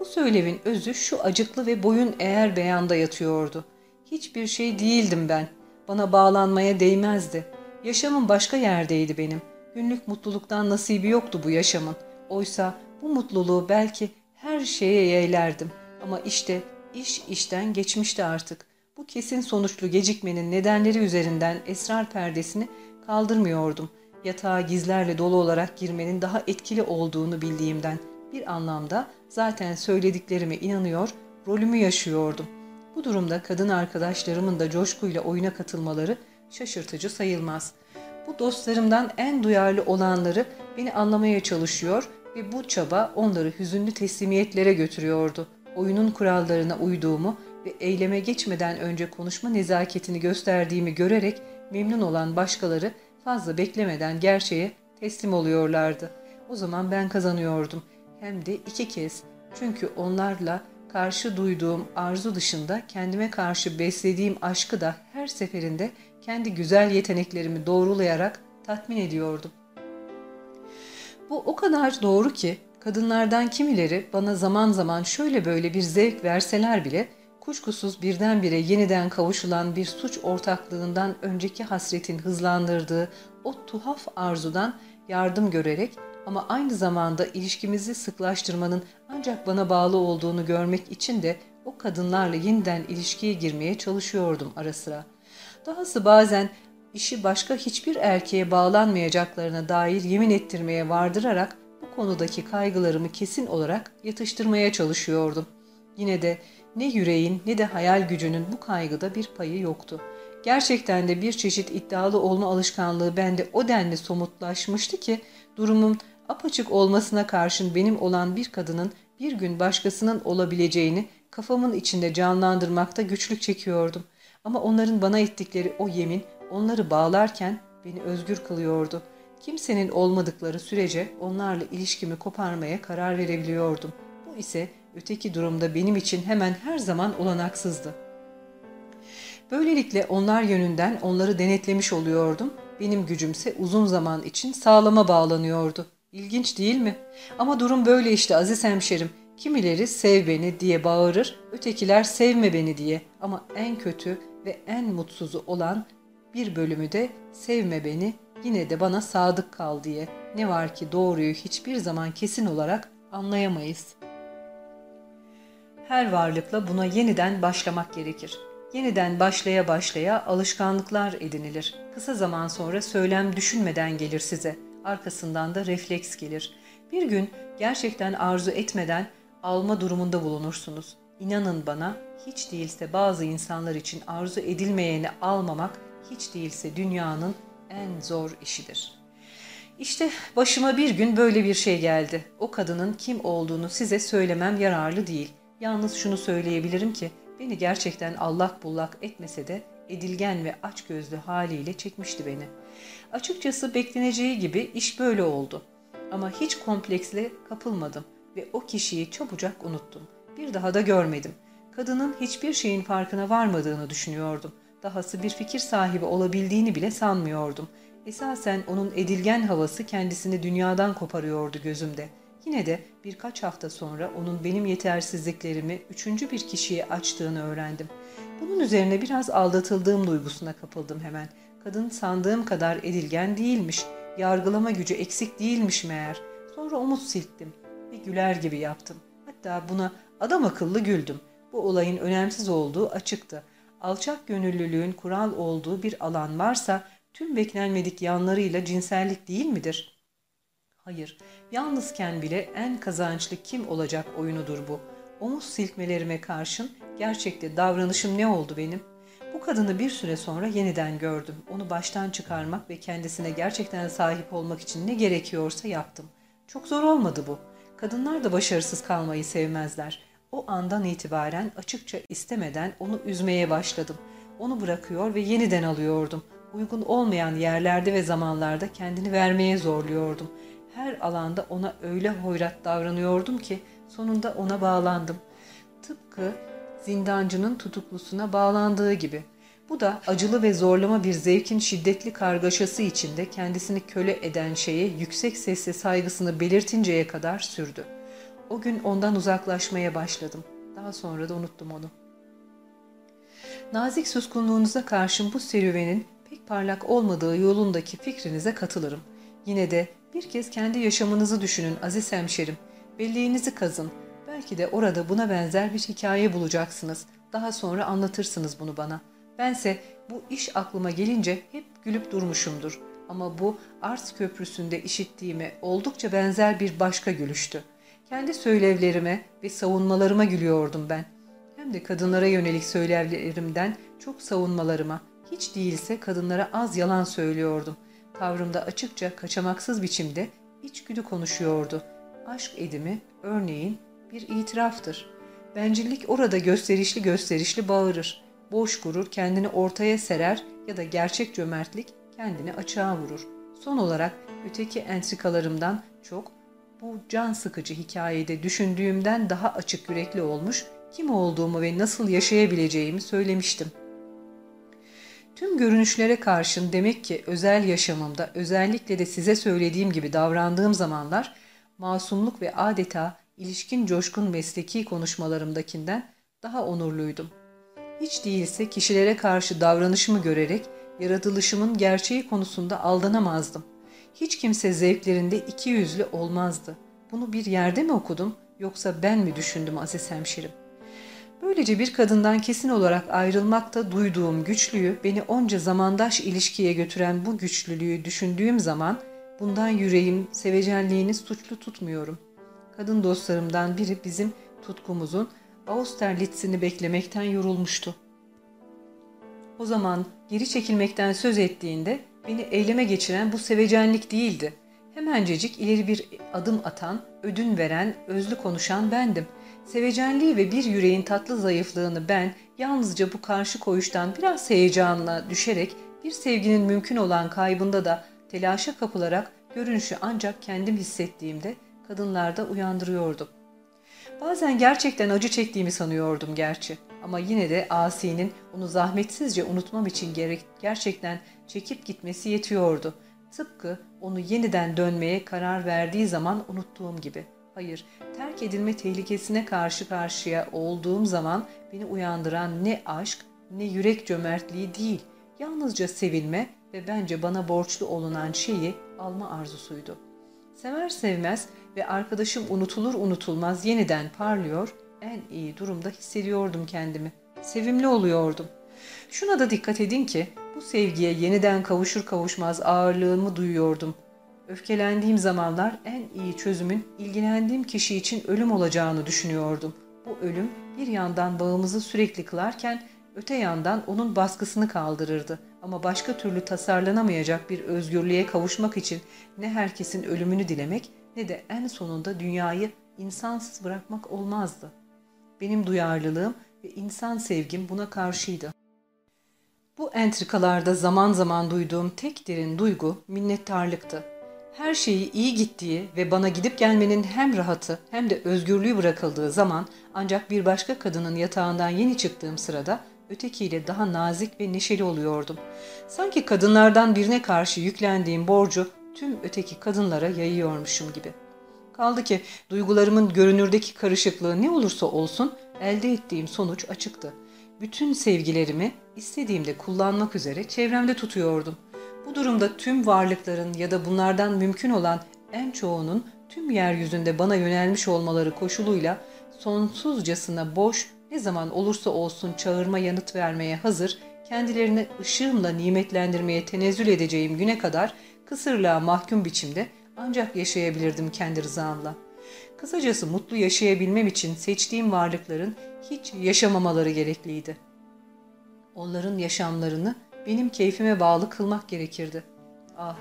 Bu söylevin özü şu acıklı ve boyun eğer beyanda yatıyordu. Hiçbir şey değildim ben. Bana bağlanmaya değmezdi. Yaşamım başka yerdeydi benim. Günlük mutluluktan nasibi yoktu bu yaşamın. Oysa bu mutluluğu belki her şeye yeğlerdim. Ama işte iş işten geçmişti artık. Bu kesin sonuçlu gecikmenin nedenleri üzerinden esrar perdesini kaldırmıyordum. Yatağa gizlerle dolu olarak girmenin daha etkili olduğunu bildiğimden bir anlamda zaten söylediklerime inanıyor, rolümü yaşıyordum. Bu durumda kadın arkadaşlarımın da coşkuyla oyuna katılmaları şaşırtıcı sayılmaz. Bu dostlarımdan en duyarlı olanları beni anlamaya çalışıyor ve bu çaba onları hüzünlü teslimiyetlere götürüyordu. Oyunun kurallarına uyduğumu ve eyleme geçmeden önce konuşma nezaketini gösterdiğimi görerek memnun olan başkaları fazla beklemeden gerçeğe teslim oluyorlardı. O zaman ben kazanıyordum. Hem de iki kez. Çünkü onlarla karşı duyduğum arzu dışında kendime karşı beslediğim aşkı da her seferinde kendi güzel yeteneklerimi doğrulayarak tatmin ediyordum. Bu o kadar doğru ki kadınlardan kimileri bana zaman zaman şöyle böyle bir zevk verseler bile kuşkusuz birdenbire yeniden kavuşulan bir suç ortaklığından önceki hasretin hızlandırdığı o tuhaf arzudan yardım görerek ama aynı zamanda ilişkimizi sıklaştırmanın ancak bana bağlı olduğunu görmek için de o kadınlarla yeniden ilişkiye girmeye çalışıyordum ara sıra. Dahası bazen işi başka hiçbir erkeğe bağlanmayacaklarına dair yemin ettirmeye vardırarak konudaki kaygılarımı kesin olarak yatıştırmaya çalışıyordum. Yine de ne yüreğin ne de hayal gücünün bu kaygıda bir payı yoktu. Gerçekten de bir çeşit iddialı olma alışkanlığı bende o denli somutlaşmıştı ki durumum apaçık olmasına karşın benim olan bir kadının bir gün başkasının olabileceğini kafamın içinde canlandırmakta güçlük çekiyordum. Ama onların bana ettikleri o yemin onları bağlarken beni özgür kılıyordu. Kimsenin olmadıkları sürece onlarla ilişkimi koparmaya karar verebiliyordum. Bu ise öteki durumda benim için hemen her zaman olanaksızdı. Böylelikle onlar yönünden onları denetlemiş oluyordum. Benim gücümse uzun zaman için sağlama bağlanıyordu. İlginç değil mi? Ama durum böyle işte aziz hemşerim. Kimileri sev beni diye bağırır, ötekiler sevme beni diye. Ama en kötü ve en mutsuzu olan bir bölümü de sevme beni, yine de bana sadık kal diye. Ne var ki doğruyu hiçbir zaman kesin olarak anlayamayız. Her varlıkla buna yeniden başlamak gerekir. Yeniden başlaya başlaya alışkanlıklar edinilir. Kısa zaman sonra söylem düşünmeden gelir size. Arkasından da refleks gelir. Bir gün gerçekten arzu etmeden alma durumunda bulunursunuz. İnanın bana hiç değilse bazı insanlar için arzu edilmeyeni almamak hiç değilse dünyanın en zor işidir. İşte başıma bir gün böyle bir şey geldi. O kadının kim olduğunu size söylemem yararlı değil. Yalnız şunu söyleyebilirim ki beni gerçekten allak bullak etmese de edilgen ve açgözlü haliyle çekmişti beni. Açıkçası bekleneceği gibi iş böyle oldu. Ama hiç kompleksle kapılmadım ve o kişiyi çabucak unuttum. Bir daha da görmedim. Kadının hiçbir şeyin farkına varmadığını düşünüyordum. Dahası bir fikir sahibi olabildiğini bile sanmıyordum. Esasen onun edilgen havası kendisini dünyadan koparıyordu gözümde. Yine de birkaç hafta sonra onun benim yetersizliklerimi üçüncü bir kişiye açtığını öğrendim. Bunun üzerine biraz aldatıldığım duygusuna kapıldım hemen. Kadın sandığım kadar edilgen değilmiş, yargılama gücü eksik değilmiş meğer. Sonra omuz silktim ve güler gibi yaptım. Hatta buna adam akıllı güldüm. Bu olayın önemsiz olduğu açıktı. Alçak gönüllülüğün kural olduğu bir alan varsa tüm beklenmedik yanlarıyla cinsellik değil midir? Hayır, yalnızken bile en kazançlı kim olacak oyunudur bu. Omuz silkmelerime karşın gerçekte davranışım ne oldu benim? Bu kadını bir süre sonra yeniden gördüm. Onu baştan çıkarmak ve kendisine gerçekten sahip olmak için ne gerekiyorsa yaptım. Çok zor olmadı bu. Kadınlar da başarısız kalmayı sevmezler. O andan itibaren açıkça istemeden onu üzmeye başladım. Onu bırakıyor ve yeniden alıyordum. Uygun olmayan yerlerde ve zamanlarda kendini vermeye zorluyordum. Her alanda ona öyle hoyrat davranıyordum ki sonunda ona bağlandım. Tıpkı zindancının tutuklusuna bağlandığı gibi. Bu da acılı ve zorlama bir zevkin şiddetli kargaşası içinde kendisini köle eden şeye yüksek sesle saygısını belirtinceye kadar sürdü. O gün ondan uzaklaşmaya başladım. Daha sonra da unuttum onu. Nazik suskunluğunuza karşın bu serüvenin pek parlak olmadığı yolundaki fikrinize katılırım. Yine de bir kez kendi yaşamınızı düşünün aziz hemşerim. Belleğinizi kazın. Belki de orada buna benzer bir hikaye bulacaksınız. Daha sonra anlatırsınız bunu bana. Bense bu iş aklıma gelince hep gülüp durmuşumdur. Ama bu Ars Köprüsü'nde işittiğime oldukça benzer bir başka gülüştü. Kendi söylevlerime ve savunmalarıma gülüyordum ben. Hem de kadınlara yönelik söylevlerimden çok savunmalarıma, hiç değilse kadınlara az yalan söylüyordum. Tavrımda açıkça, kaçamaksız biçimde içgüdü konuşuyordu. Aşk edimi, örneğin, bir itiraftır. Bencillik orada gösterişli gösterişli bağırır. Boş gurur kendini ortaya serer ya da gerçek cömertlik kendini açığa vurur. Son olarak öteki entrikalarımdan çok bu can sıkıcı hikayede düşündüğümden daha açık yürekli olmuş, kim olduğumu ve nasıl yaşayabileceğimi söylemiştim. Tüm görünüşlere karşın demek ki özel yaşamımda özellikle de size söylediğim gibi davrandığım zamanlar masumluk ve adeta ilişkin coşkun mesleki konuşmalarımdakinden daha onurluydum. Hiç değilse kişilere karşı davranışımı görerek yaratılışımın gerçeği konusunda aldanamazdım. Hiç kimse zevklerinde iki yüzlü olmazdı. Bunu bir yerde mi okudum yoksa ben mi düşündüm Aziz hemşerim? Böylece bir kadından kesin olarak ayrılmakta duyduğum güçlüğü beni onca zamandaş ilişkiye götüren bu güçlülüğü düşündüğüm zaman bundan yüreğim sevecenliğini suçlu tutmuyorum. Kadın dostlarımdan biri bizim tutkumuzun Austerlitz'ini beklemekten yorulmuştu. O zaman geri çekilmekten söz ettiğinde beni eyleme geçiren bu sevecenlik değildi. Hemencecik ileri bir adım atan, ödün veren, özlü konuşan bendim. Sevecenliği ve bir yüreğin tatlı zayıflığını ben yalnızca bu karşı koyuştan biraz heyecanla düşerek bir sevginin mümkün olan kaybında da telaşa kapılarak görünüşü ancak kendim hissettiğimde kadınlarda uyandırıyordum. Bazen gerçekten acı çektiğimi sanıyordum gerçi. Ama yine de Asi'nin onu zahmetsizce unutmam için gerek, gerçekten çekip gitmesi yetiyordu. Tıpkı onu yeniden dönmeye karar verdiği zaman unuttuğum gibi. Hayır, terk edilme tehlikesine karşı karşıya olduğum zaman beni uyandıran ne aşk ne yürek cömertliği değil, yalnızca sevilme ve bence bana borçlu olunan şeyi alma arzusuydu. Sever sevmez ve arkadaşım unutulur unutulmaz yeniden parlıyor, en iyi durumda hissediyordum kendimi. Sevimli oluyordum. Şuna da dikkat edin ki bu sevgiye yeniden kavuşur kavuşmaz ağırlığımı duyuyordum. Öfkelendiğim zamanlar en iyi çözümün ilgilendiğim kişi için ölüm olacağını düşünüyordum. Bu ölüm bir yandan bağımızı sürekli kılarken öte yandan onun baskısını kaldırırdı. Ama başka türlü tasarlanamayacak bir özgürlüğe kavuşmak için ne herkesin ölümünü dilemek ne de en sonunda dünyayı insansız bırakmak olmazdı. Benim duyarlılığım ve insan sevgim buna karşıydı. Bu entrikalarda zaman zaman duyduğum tek derin duygu minnettarlıktı. Her şeyi iyi gittiği ve bana gidip gelmenin hem rahatı hem de özgürlüğü bırakıldığı zaman ancak bir başka kadının yatağından yeni çıktığım sırada ötekiyle daha nazik ve neşeli oluyordum. Sanki kadınlardan birine karşı yüklendiğim borcu tüm öteki kadınlara yayıyormuşum gibi. Kaldı ki duygularımın görünürdeki karışıklığı ne olursa olsun elde ettiğim sonuç açıktı. Bütün sevgilerimi istediğimde kullanmak üzere çevremde tutuyordum. Bu durumda tüm varlıkların ya da bunlardan mümkün olan en çoğunun tüm yeryüzünde bana yönelmiş olmaları koşuluyla sonsuzcasına boş, ne zaman olursa olsun çağırma yanıt vermeye hazır, kendilerini ışığımla nimetlendirmeye tenezzül edeceğim güne kadar kısırlığa mahkum biçimde ancak yaşayabilirdim kendi rızamla. Kısacası mutlu yaşayabilmem için seçtiğim varlıkların hiç yaşamamaları gerekliydi. Onların yaşamlarını benim keyfime bağlı kılmak gerekirdi. Ah,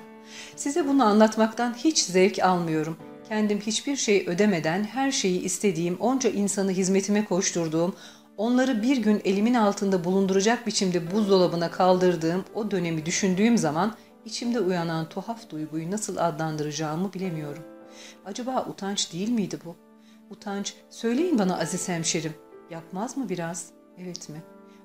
size bunu anlatmaktan hiç zevk almıyorum. Kendim hiçbir şey ödemeden her şeyi istediğim, onca insanı hizmetime koşturduğum, onları bir gün elimin altında bulunduracak biçimde buzdolabına kaldırdığım o dönemi düşündüğüm zaman içimde uyanan tuhaf duyguyu nasıl adlandıracağımı bilemiyorum. Acaba utanç değil miydi bu? Utanç, söyleyin bana aziz hemşerim. Yapmaz mı biraz? Evet mi?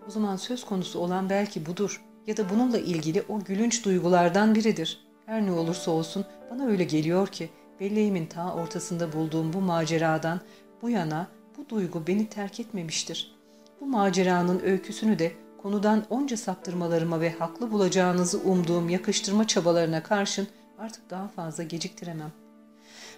O zaman söz konusu olan belki budur. Ya da bununla ilgili o gülünç duygulardan biridir. Her ne olursa olsun bana öyle geliyor ki belleğimin ta ortasında bulduğum bu maceradan bu yana bu duygu beni terk etmemiştir. Bu maceranın öyküsünü de konudan onca saptırmalarıma ve haklı bulacağınızı umduğum yakıştırma çabalarına karşın artık daha fazla geciktiremem.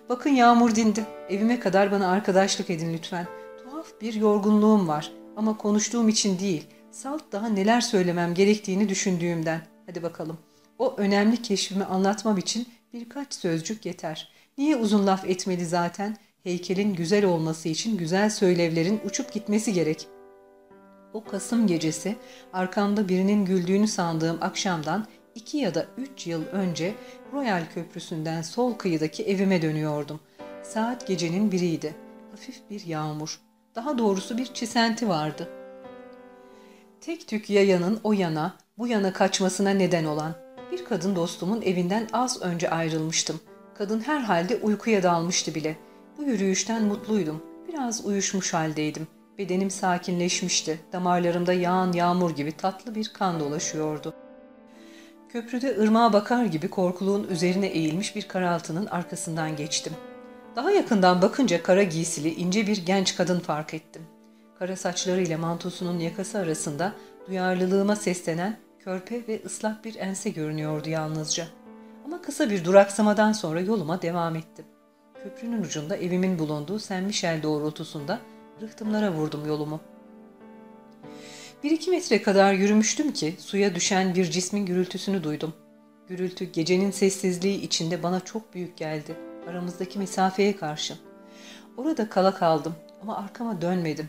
Bakın yağmur dindi. Evime kadar bana arkadaşlık edin lütfen. Tuhaf bir yorgunluğum var ama konuştuğum için değil, salt daha neler söylemem gerektiğini düşündüğümden. Hadi bakalım. O önemli keşfimi anlatmam için birkaç sözcük yeter. Niye uzun laf etmeli zaten? Heykelin güzel olması için güzel söylevlerin uçup gitmesi gerek. O Kasım gecesi arkamda birinin güldüğünü sandığım akşamdan iki ya da üç yıl önce Royal Köprüsü'nden sol kıyıdaki evime dönüyordum. Saat gecenin biriydi. Hafif bir yağmur. Daha doğrusu bir çisenti vardı. Tek tük yayanın o yana, bu yana kaçmasına neden olan bir kadın dostumun evinden az önce ayrılmıştım. Kadın herhalde uykuya dalmıştı bile. Bu yürüyüşten mutluydum. Biraz uyuşmuş haldeydim. Bedenim sakinleşmişti. Damarlarımda yağan yağmur gibi tatlı bir kan dolaşıyordu. Köprüde ırmağa bakar gibi korkuluğun üzerine eğilmiş bir karaltının arkasından geçtim. Daha yakından bakınca kara giysili ince bir genç kadın fark ettim. Kara saçlarıyla mantosunun yakası arasında duyarlılığıma seslenen körpe ve ıslak bir ense görünüyordu yalnızca. Ama kısa bir duraksamadan sonra yoluma devam ettim. Köprünün ucunda evimin bulunduğu Saint Michel doğrultusunda rıhtımlara vurdum yolumu. Bir iki metre kadar yürümüştüm ki suya düşen bir cismin gürültüsünü duydum. Gürültü gecenin sessizliği içinde bana çok büyük geldi. Aramızdaki mesafeye karşı. Orada kala kaldım ama arkama dönmedim.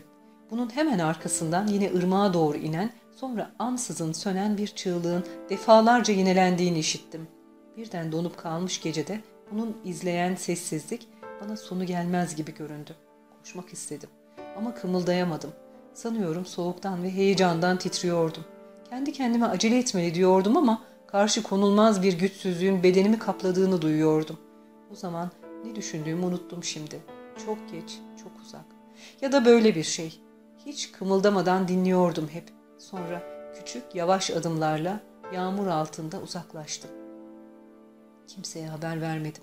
Bunun hemen arkasından yine ırmağa doğru inen, sonra ansızın sönen bir çığlığın defalarca yinelendiğini işittim. Birden donup kalmış gecede bunun izleyen sessizlik bana sonu gelmez gibi göründü. Koşmak istedim ama kımıldayamadım. Sanıyorum soğuktan ve heyecandan titriyordum. Kendi kendime acele etmeli diyordum ama karşı konulmaz bir güçsüzlüğün bedenimi kapladığını duyuyordum. O zaman ne düşündüğümü unuttum şimdi. Çok geç, çok uzak. Ya da böyle bir şey. Hiç kımıldamadan dinliyordum hep. Sonra küçük, yavaş adımlarla yağmur altında uzaklaştım. Kimseye haber vermedim.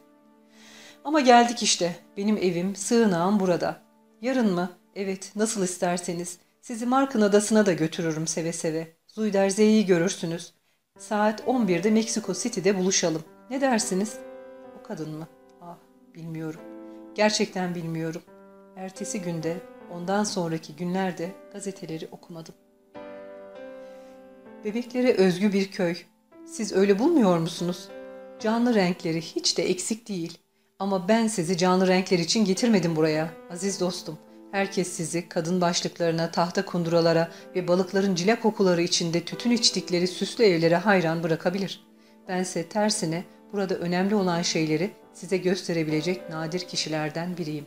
Ama geldik işte. Benim evim, sığınağım burada. Yarın mı? Evet, nasıl isterseniz. Sizi Mark'ın adasına da götürürüm seve seve. Zuyderze'yi görürsünüz. Saat 11'de Meksiko City'de buluşalım. Ne dersiniz? O kadın mı? Ah, bilmiyorum. Gerçekten bilmiyorum. Ertesi günde, ondan sonraki günlerde gazeteleri okumadım. Bebeklere özgü bir köy. Siz öyle bulmuyor musunuz? Canlı renkleri hiç de eksik değil. Ama ben sizi canlı renkler için getirmedim buraya, aziz dostum. Herkes sizi kadın başlıklarına, tahta kunduralara ve balıkların cile kokuları içinde tütün içtikleri süslü evlere hayran bırakabilir. Bense tersine burada önemli olan şeyleri size gösterebilecek nadir kişilerden biriyim.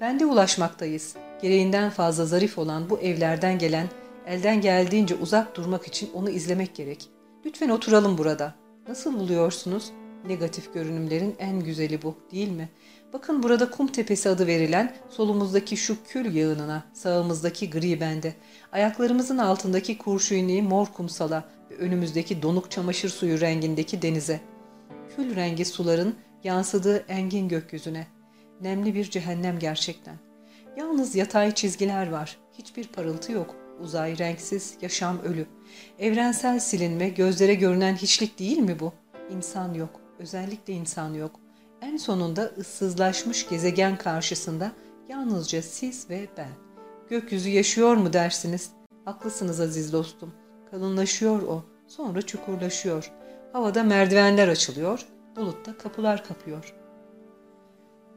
Ben de ulaşmaktayız. Gereğinden fazla zarif olan bu evlerden gelen, elden geldiğince uzak durmak için onu izlemek gerek. Lütfen oturalım burada. Nasıl buluyorsunuz? Negatif görünümlerin en güzeli bu, değil mi? Bakın burada kum tepesi adı verilen solumuzdaki şu kül yağınına, sağımızdaki gri bende, ayaklarımızın altındaki kurşunliği mor kumsala ve önümüzdeki donuk çamaşır suyu rengindeki denize. Kül rengi suların yansıdığı engin gökyüzüne. Nemli bir cehennem gerçekten. Yalnız yatay çizgiler var. Hiçbir parıltı yok. Uzay renksiz, yaşam ölü. Evrensel silinme, gözlere görünen hiçlik değil mi bu? İnsan yok. Özellikle insan yok. En sonunda ıssızlaşmış gezegen karşısında yalnızca siz ve ben. Gökyüzü yaşıyor mu dersiniz? Haklısınız aziz dostum. Kalınlaşıyor o. Sonra çukurlaşıyor. Havada merdivenler açılıyor. Bulutta kapılar kapıyor.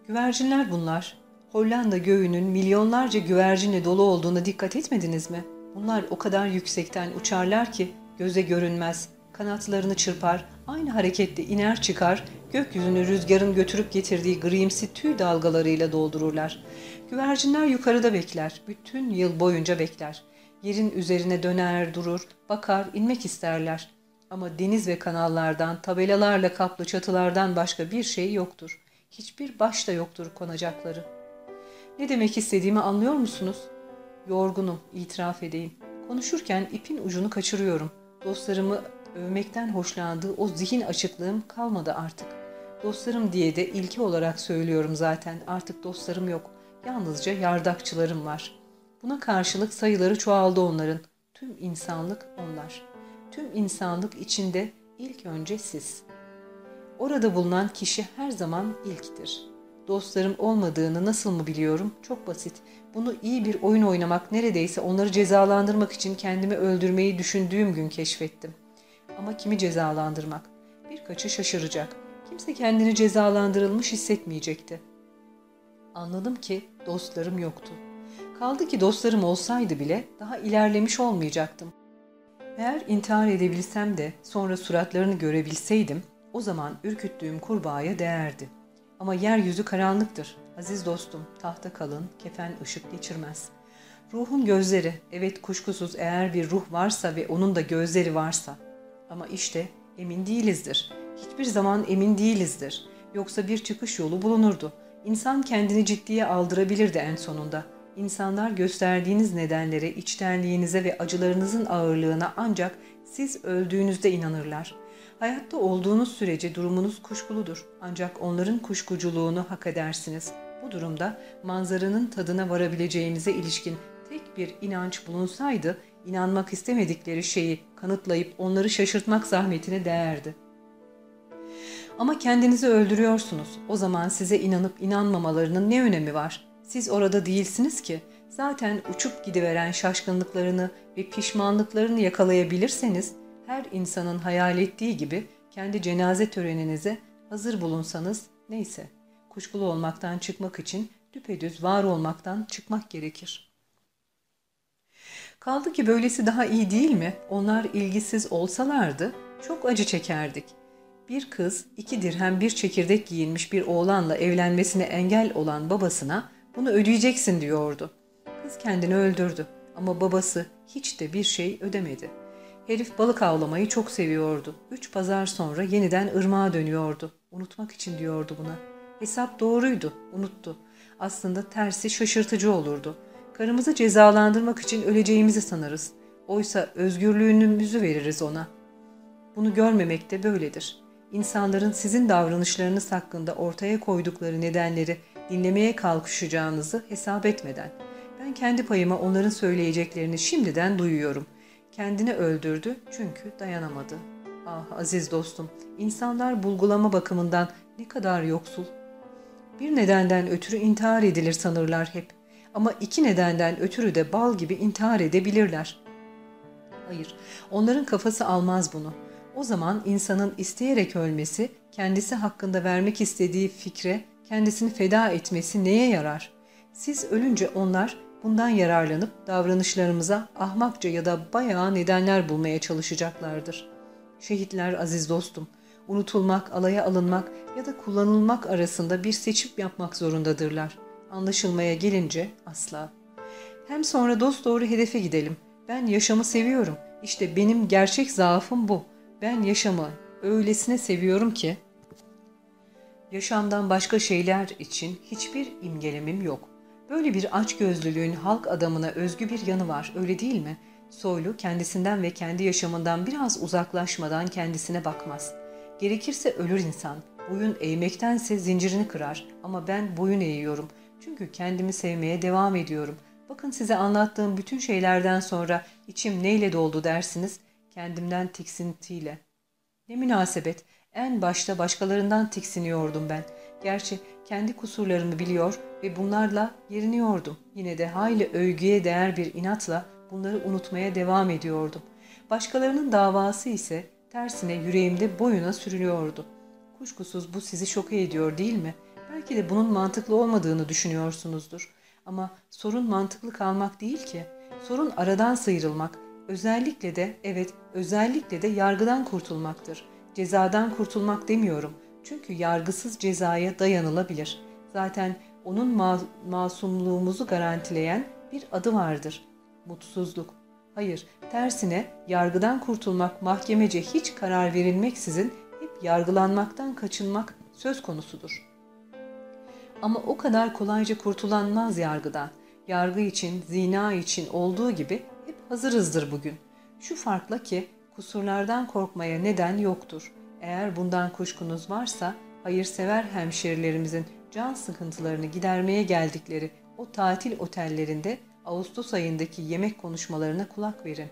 Güvercinler bunlar. Hollanda göğünün milyonlarca güvercinle dolu olduğuna dikkat etmediniz mi? Bunlar o kadar yüksekten uçarlar ki göze görünmez. Kanatlarını çırpar, aynı harekette iner çıkar, gökyüzünü rüzgarın götürüp getirdiği grimsi tüy dalgalarıyla doldururlar. Güvercinler yukarıda bekler, bütün yıl boyunca bekler. Yerin üzerine döner durur, bakar, inmek isterler. Ama deniz ve kanallardan, tabelalarla kaplı çatılardan başka bir şey yoktur. Hiçbir baş da yoktur konacakları. Ne demek istediğimi anlıyor musunuz? Yorgunum, itiraf edeyim. Konuşurken ipin ucunu kaçırıyorum. Dostlarımı övmekten hoşlandığı o zihin açıklığım kalmadı artık. Dostlarım diye de ilki olarak söylüyorum zaten. Artık dostlarım yok. Yalnızca yardakçılarım var. Buna karşılık sayıları çoğaldı onların. Tüm insanlık onlar. Tüm insanlık içinde ilk önce siz. Orada bulunan kişi her zaman ilktir. Dostlarım olmadığını nasıl mı biliyorum? Çok basit. Bunu iyi bir oyun oynamak neredeyse onları cezalandırmak için kendimi öldürmeyi düşündüğüm gün keşfettim. Ama kimi cezalandırmak? Birkaçı şaşıracak. Kimse kendini cezalandırılmış hissetmeyecekti. Anladım ki dostlarım yoktu. Kaldı ki dostlarım olsaydı bile daha ilerlemiş olmayacaktım. Eğer intihar edebilsem de sonra suratlarını görebilseydim o zaman ürküttüğüm kurbağaya değerdi. Ama yeryüzü karanlıktır. Aziz dostum, tahta kalın, kefen ışık geçirmez. Ruhun gözleri, evet kuşkusuz eğer bir ruh varsa ve onun da gözleri varsa. Ama işte emin değilizdir. Hiçbir zaman emin değilizdir. Yoksa bir çıkış yolu bulunurdu. İnsan kendini ciddiye aldırabilirdi en sonunda. İnsanlar gösterdiğiniz nedenlere, içtenliğinize ve acılarınızın ağırlığına ancak siz öldüğünüzde inanırlar.'' Hayatta olduğunuz sürece durumunuz kuşkuludur. Ancak onların kuşkuculuğunu hak edersiniz. Bu durumda manzaranın tadına varabileceğinize ilişkin tek bir inanç bulunsaydı, inanmak istemedikleri şeyi kanıtlayıp onları şaşırtmak zahmetine değerdi. Ama kendinizi öldürüyorsunuz. O zaman size inanıp inanmamalarının ne önemi var? Siz orada değilsiniz ki. Zaten uçup gidiveren şaşkınlıklarını ve pişmanlıklarını yakalayabilirseniz her insanın hayal ettiği gibi kendi cenaze töreninize hazır bulunsanız neyse, kuşkulu olmaktan çıkmak için düpedüz var olmaktan çıkmak gerekir. Kaldı ki böylesi daha iyi değil mi? Onlar ilgisiz olsalardı çok acı çekerdik. Bir kız iki dirhem bir çekirdek giyinmiş bir oğlanla evlenmesine engel olan babasına bunu ödeyeceksin diyordu. Kız kendini öldürdü ama babası hiç de bir şey ödemedi.'' Herif balık avlamayı çok seviyordu. Üç pazar sonra yeniden ırmağa dönüyordu. Unutmak için diyordu buna. Hesap doğruydu, unuttu. Aslında tersi şaşırtıcı olurdu. Karımızı cezalandırmak için öleceğimizi sanırız. Oysa özgürlüğümüzü veririz ona. Bunu görmemek de böyledir. İnsanların sizin davranışlarınız hakkında ortaya koydukları nedenleri dinlemeye kalkışacağınızı hesap etmeden. Ben kendi payıma onların söyleyeceklerini şimdiden duyuyorum.'' Kendini öldürdü çünkü dayanamadı. Ah aziz dostum, insanlar bulgulama bakımından ne kadar yoksul. Bir nedenden ötürü intihar edilir sanırlar hep. Ama iki nedenden ötürü de bal gibi intihar edebilirler. Hayır, onların kafası almaz bunu. O zaman insanın isteyerek ölmesi, kendisi hakkında vermek istediği fikre kendisini feda etmesi neye yarar? Siz ölünce onlar bundan yararlanıp davranışlarımıza ahmakça ya da bayağı nedenler bulmaya çalışacaklardır. Şehitler aziz dostum, unutulmak, alaya alınmak ya da kullanılmak arasında bir seçim yapmak zorundadırlar. Anlaşılmaya gelince asla. Hem sonra dost doğru hedefe gidelim. Ben yaşamı seviyorum. İşte benim gerçek zaafım bu. Ben yaşamı öylesine seviyorum ki yaşamdan başka şeyler için hiçbir imgelemim yok. Böyle bir açgözlülüğün halk adamına özgü bir yanı var, öyle değil mi? Soylu kendisinden ve kendi yaşamından biraz uzaklaşmadan kendisine bakmaz. Gerekirse ölür insan. Boyun eğmektense zincirini kırar ama ben boyun eğiyorum. Çünkü kendimi sevmeye devam ediyorum. Bakın size anlattığım bütün şeylerden sonra içim neyle doldu dersiniz? Kendimden tiksintiyle. Ne münasebet. En başta başkalarından tiksiniyordum ben. Gerçi kendi kusurlarımı biliyor ve bunlarla yeriniyordum. Yine de hayli övgüye değer bir inatla bunları unutmaya devam ediyordum. Başkalarının davası ise tersine yüreğimde boyuna sürülüyordu. Kuşkusuz bu sizi şoke ediyor değil mi? Belki de bunun mantıklı olmadığını düşünüyorsunuzdur. Ama sorun mantıklı kalmak değil ki. Sorun aradan sıyrılmak. Özellikle de, evet özellikle de yargıdan kurtulmaktır. Cezadan kurtulmak demiyorum. Çünkü yargısız cezaya dayanılabilir. Zaten onun ma masumluğumuzu garantileyen bir adı vardır. Mutsuzluk. Hayır, tersine yargıdan kurtulmak mahkemece hiç karar verilmeksizin hep yargılanmaktan kaçınmak söz konusudur. Ama o kadar kolayca kurtulanmaz yargıdan. Yargı için, zina için olduğu gibi hep hazırızdır bugün. Şu farkla ki kusurlardan korkmaya neden yoktur. Eğer bundan kuşkunuz varsa hayırsever hemşerilerimizin can sıkıntılarını gidermeye geldikleri o tatil otellerinde Ağustos ayındaki yemek konuşmalarına kulak verin.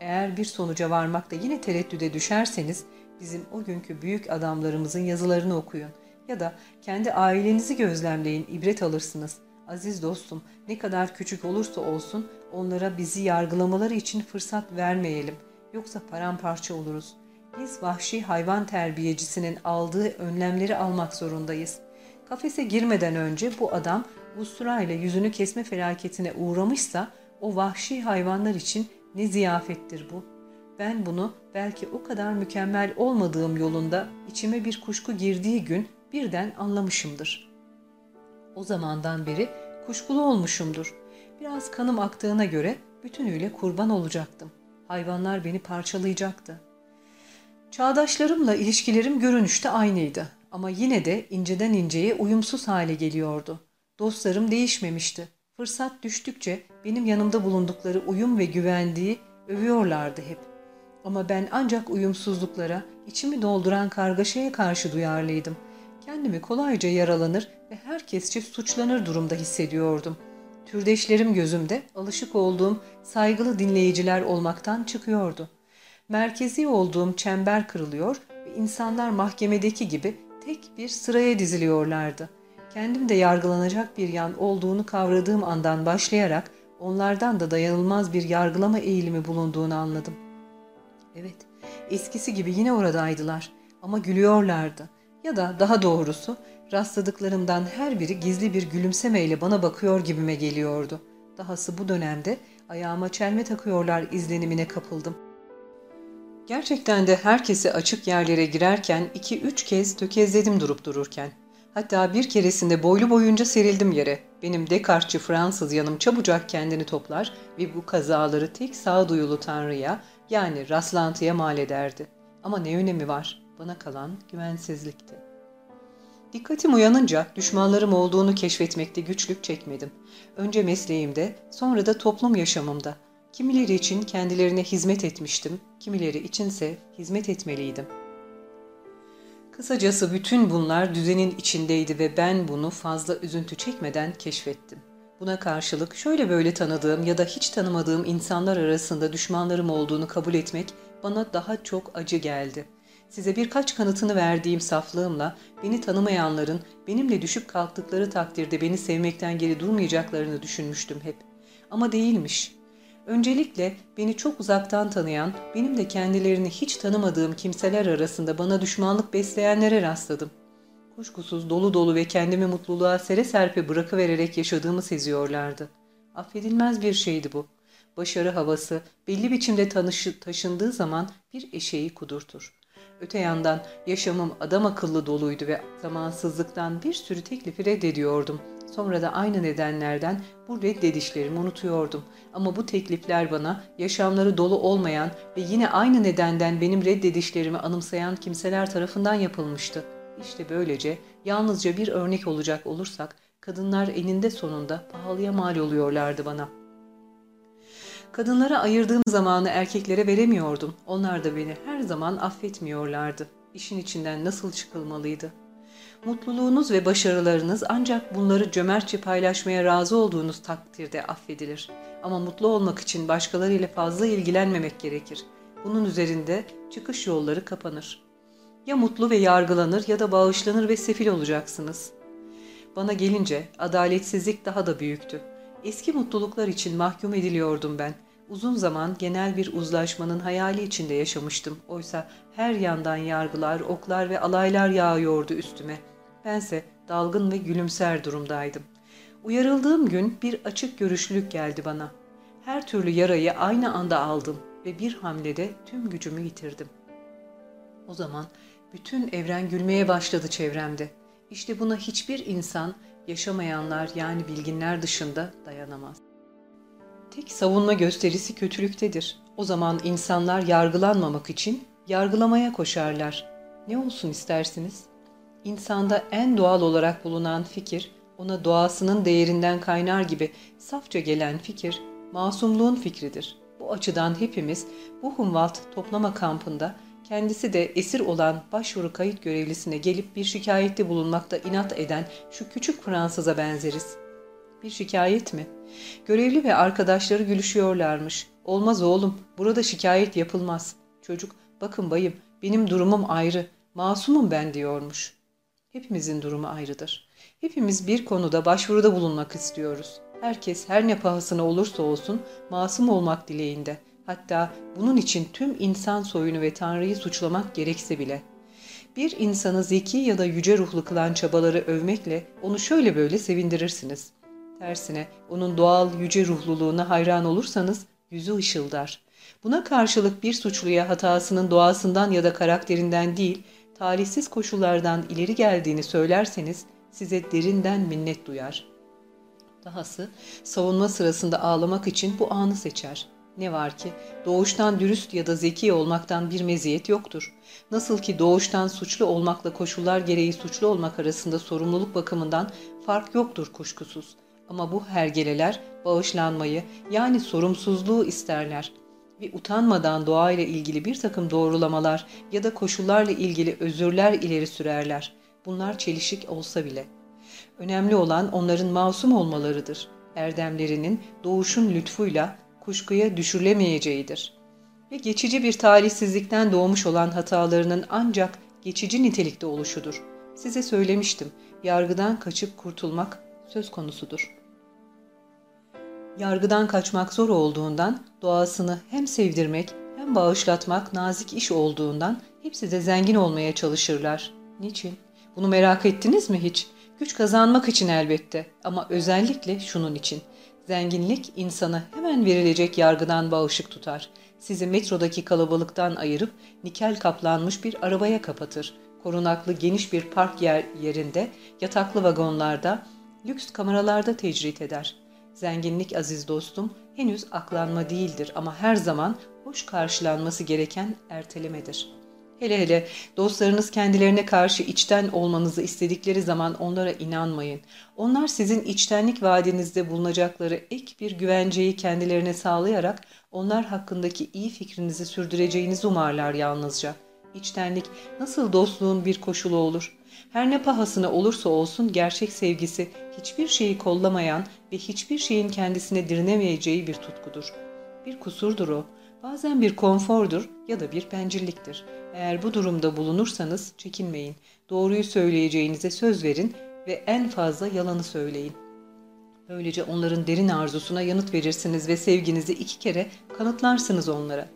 Eğer bir sonuca varmakta yine tereddüde düşerseniz bizim o günkü büyük adamlarımızın yazılarını okuyun ya da kendi ailenizi gözlemleyin, ibret alırsınız. Aziz dostum, ne kadar küçük olursa olsun onlara bizi yargılamaları için fırsat vermeyelim. Yoksa paramparça oluruz. Biz vahşi hayvan terbiyecisinin aldığı önlemleri almak zorundayız. Kafese girmeden önce bu adam ustura ile yüzünü kesme felaketine uğramışsa o vahşi hayvanlar için ne ziyafettir bu? Ben bunu belki o kadar mükemmel olmadığım yolunda içime bir kuşku girdiği gün birden anlamışımdır. O zamandan beri kuşkulu olmuşumdur. Biraz kanım aktığına göre bütünüyle kurban olacaktım. Hayvanlar beni parçalayacaktı. Çağdaşlarımla ilişkilerim görünüşte aynıydı ama yine de inceden inceye uyumsuz hale geliyordu. Dostlarım değişmemişti. Fırsat düştükçe benim yanımda bulundukları uyum ve güvendiği övüyorlardı hep. Ama ben ancak uyumsuzluklara, içimi dolduran kargaşaya karşı duyarlıydım. Kendimi kolayca yaralanır ve herkesçe suçlanır durumda hissediyordum. Türdeşlerim gözümde alışık olduğum saygılı dinleyiciler olmaktan çıkıyordu. Merkezi olduğum çember kırılıyor ve insanlar mahkemedeki gibi tek bir sıraya diziliyorlardı. Kendim de yargılanacak bir yan olduğunu kavradığım andan başlayarak onlardan da dayanılmaz bir yargılama eğilimi bulunduğunu anladım. Evet, eskisi gibi yine oradaydılar ama gülüyorlardı. Ya da daha doğrusu rastladıklarımdan her biri gizli bir gülümsemeyle bana bakıyor gibime geliyordu. Dahası bu dönemde ayağıma çelme takıyorlar izlenimine kapıldım. Gerçekten de herkesi açık yerlere girerken iki üç kez tökezledim durup dururken. Hatta bir keresinde boylu boyunca serildim yere. Benim Descartes'çı Fransız yanım çabucak kendini toplar ve bu kazaları tek sağduyulu tanrıya yani rastlantıya mal ederdi. Ama ne önemi var? Bana kalan güvensizlikti. Dikkatim uyanınca düşmanlarım olduğunu keşfetmekte güçlük çekmedim. Önce mesleğimde, sonra da toplum yaşamımda. Kimileri için kendilerine hizmet etmiştim, kimileri içinse hizmet etmeliydim.'' Kısacası bütün bunlar düzenin içindeydi ve ben bunu fazla üzüntü çekmeden keşfettim. Buna karşılık şöyle böyle tanıdığım ya da hiç tanımadığım insanlar arasında düşmanlarım olduğunu kabul etmek bana daha çok acı geldi. Size birkaç kanıtını verdiğim saflığımla beni tanımayanların benimle düşüp kalktıkları takdirde beni sevmekten geri durmayacaklarını düşünmüştüm hep. Ama değilmiş. Öncelikle beni çok uzaktan tanıyan, benim de kendilerini hiç tanımadığım kimseler arasında bana düşmanlık besleyenlere rastladım. Kuşkusuz dolu dolu ve kendimi mutluluğa sere serpe bırakıvererek yaşadığımı seziyorlardı. Affedilmez bir şeydi bu. Başarı havası belli biçimde tanışı, taşındığı zaman bir eşeği kudurtur. Öte yandan yaşamım adam akıllı doluydu ve zamansızlıktan bir sürü teklifi reddediyordum. Sonra da aynı nedenlerden bu reddedişlerimi unutuyordum. Ama bu teklifler bana yaşamları dolu olmayan ve yine aynı nedenden benim reddedişlerimi anımsayan kimseler tarafından yapılmıştı. İşte böylece yalnızca bir örnek olacak olursak kadınlar eninde sonunda pahalıya mal oluyorlardı bana. Kadınlara ayırdığım zamanı erkeklere veremiyordum. Onlar da beni her zaman affetmiyorlardı. İşin içinden nasıl çıkılmalıydı? Mutluluğunuz ve başarılarınız ancak bunları cömertçe paylaşmaya razı olduğunuz takdirde affedilir. Ama mutlu olmak için başkalarıyla fazla ilgilenmemek gerekir. Bunun üzerinde çıkış yolları kapanır. Ya mutlu ve yargılanır ya da bağışlanır ve sefil olacaksınız. Bana gelince adaletsizlik daha da büyüktü. Eski mutluluklar için mahkum ediliyordum ben. Uzun zaman genel bir uzlaşmanın hayali içinde yaşamıştım. Oysa her yandan yargılar, oklar ve alaylar yağıyordu üstüme. Bense dalgın ve gülümser durumdaydım. Uyarıldığım gün bir açık görüşlülük geldi bana. Her türlü yarayı aynı anda aldım ve bir hamlede tüm gücümü yitirdim. O zaman bütün evren gülmeye başladı çevremde. İşte buna hiçbir insan yaşamayanlar yani bilginler dışında dayanamaz. Tek savunma gösterisi kötülüktedir. O zaman insanlar yargılanmamak için yargılamaya koşarlar. Ne olsun istersiniz? İnsanda en doğal olarak bulunan fikir, ona doğasının değerinden kaynar gibi safça gelen fikir, masumluğun fikridir. Bu açıdan hepimiz bu Humboldt toplama kampında kendisi de esir olan başvuru kayıt görevlisine gelip bir şikayette bulunmakta inat eden şu küçük Fransız'a benzeriz. Bir şikayet mi? Görevli ve arkadaşları gülüşüyorlarmış. Olmaz oğlum, burada şikayet yapılmaz. Çocuk, bakın bayım, benim durumum ayrı, masumum ben diyormuş. Hepimizin durumu ayrıdır. Hepimiz bir konuda başvuruda bulunmak istiyoruz. Herkes her ne pahasına olursa olsun masum olmak dileğinde. Hatta bunun için tüm insan soyunu ve Tanrı'yı suçlamak gerekse bile. Bir insanı zeki ya da yüce ruhlu kılan çabaları övmekle onu şöyle böyle sevindirirsiniz. Tersine onun doğal yüce ruhluluğuna hayran olursanız yüzü ışıldar. Buna karşılık bir suçluya hatasının doğasından ya da karakterinden değil, talihsiz koşullardan ileri geldiğini söylerseniz size derinden minnet duyar. Dahası savunma sırasında ağlamak için bu anı seçer. Ne var ki doğuştan dürüst ya da zeki olmaktan bir meziyet yoktur. Nasıl ki doğuştan suçlu olmakla koşullar gereği suçlu olmak arasında sorumluluk bakımından fark yoktur kuşkusuz. Ama bu hergeleler bağışlanmayı yani sorumsuzluğu isterler ve utanmadan doğayla ilgili bir takım doğrulamalar ya da koşullarla ilgili özürler ileri sürerler. Bunlar çelişik olsa bile. Önemli olan onların masum olmalarıdır. Erdemlerinin doğuşun lütfuyla kuşkuya düşürülemeyeceğidir. Ve geçici bir talihsizlikten doğmuş olan hatalarının ancak geçici nitelikte oluşudur. Size söylemiştim, yargıdan kaçıp kurtulmak söz konusudur. Yargıdan kaçmak zor olduğundan, doğasını hem sevdirmek hem bağışlatmak nazik iş olduğundan hepsi de zengin olmaya çalışırlar. Niçin? Bunu merak ettiniz mi hiç? Güç kazanmak için elbette ama özellikle şunun için. Zenginlik insana hemen verilecek yargıdan bağışık tutar. Sizi metrodaki kalabalıktan ayırıp nikel kaplanmış bir arabaya kapatır. Korunaklı geniş bir park yer yerinde, yataklı vagonlarda, lüks kameralarda tecrit eder. Zenginlik aziz dostum henüz aklanma değildir ama her zaman hoş karşılanması gereken ertelemedir. Hele hele dostlarınız kendilerine karşı içten olmanızı istedikleri zaman onlara inanmayın. Onlar sizin içtenlik vaadinizde bulunacakları ek bir güvenceyi kendilerine sağlayarak onlar hakkındaki iyi fikrinizi sürdüreceğinizi umarlar yalnızca. İçtenlik nasıl dostluğun bir koşulu olur? Her ne pahasına olursa olsun gerçek sevgisi hiçbir şeyi kollamayan ve hiçbir şeyin kendisine dirinemeyeceği bir tutkudur. Bir kusurdur o. Bazen bir konfordur ya da bir bencilliktir. Eğer bu durumda bulunursanız çekinmeyin. Doğruyu söyleyeceğinize söz verin ve en fazla yalanı söyleyin. Böylece onların derin arzusuna yanıt verirsiniz ve sevginizi iki kere kanıtlarsınız onlara.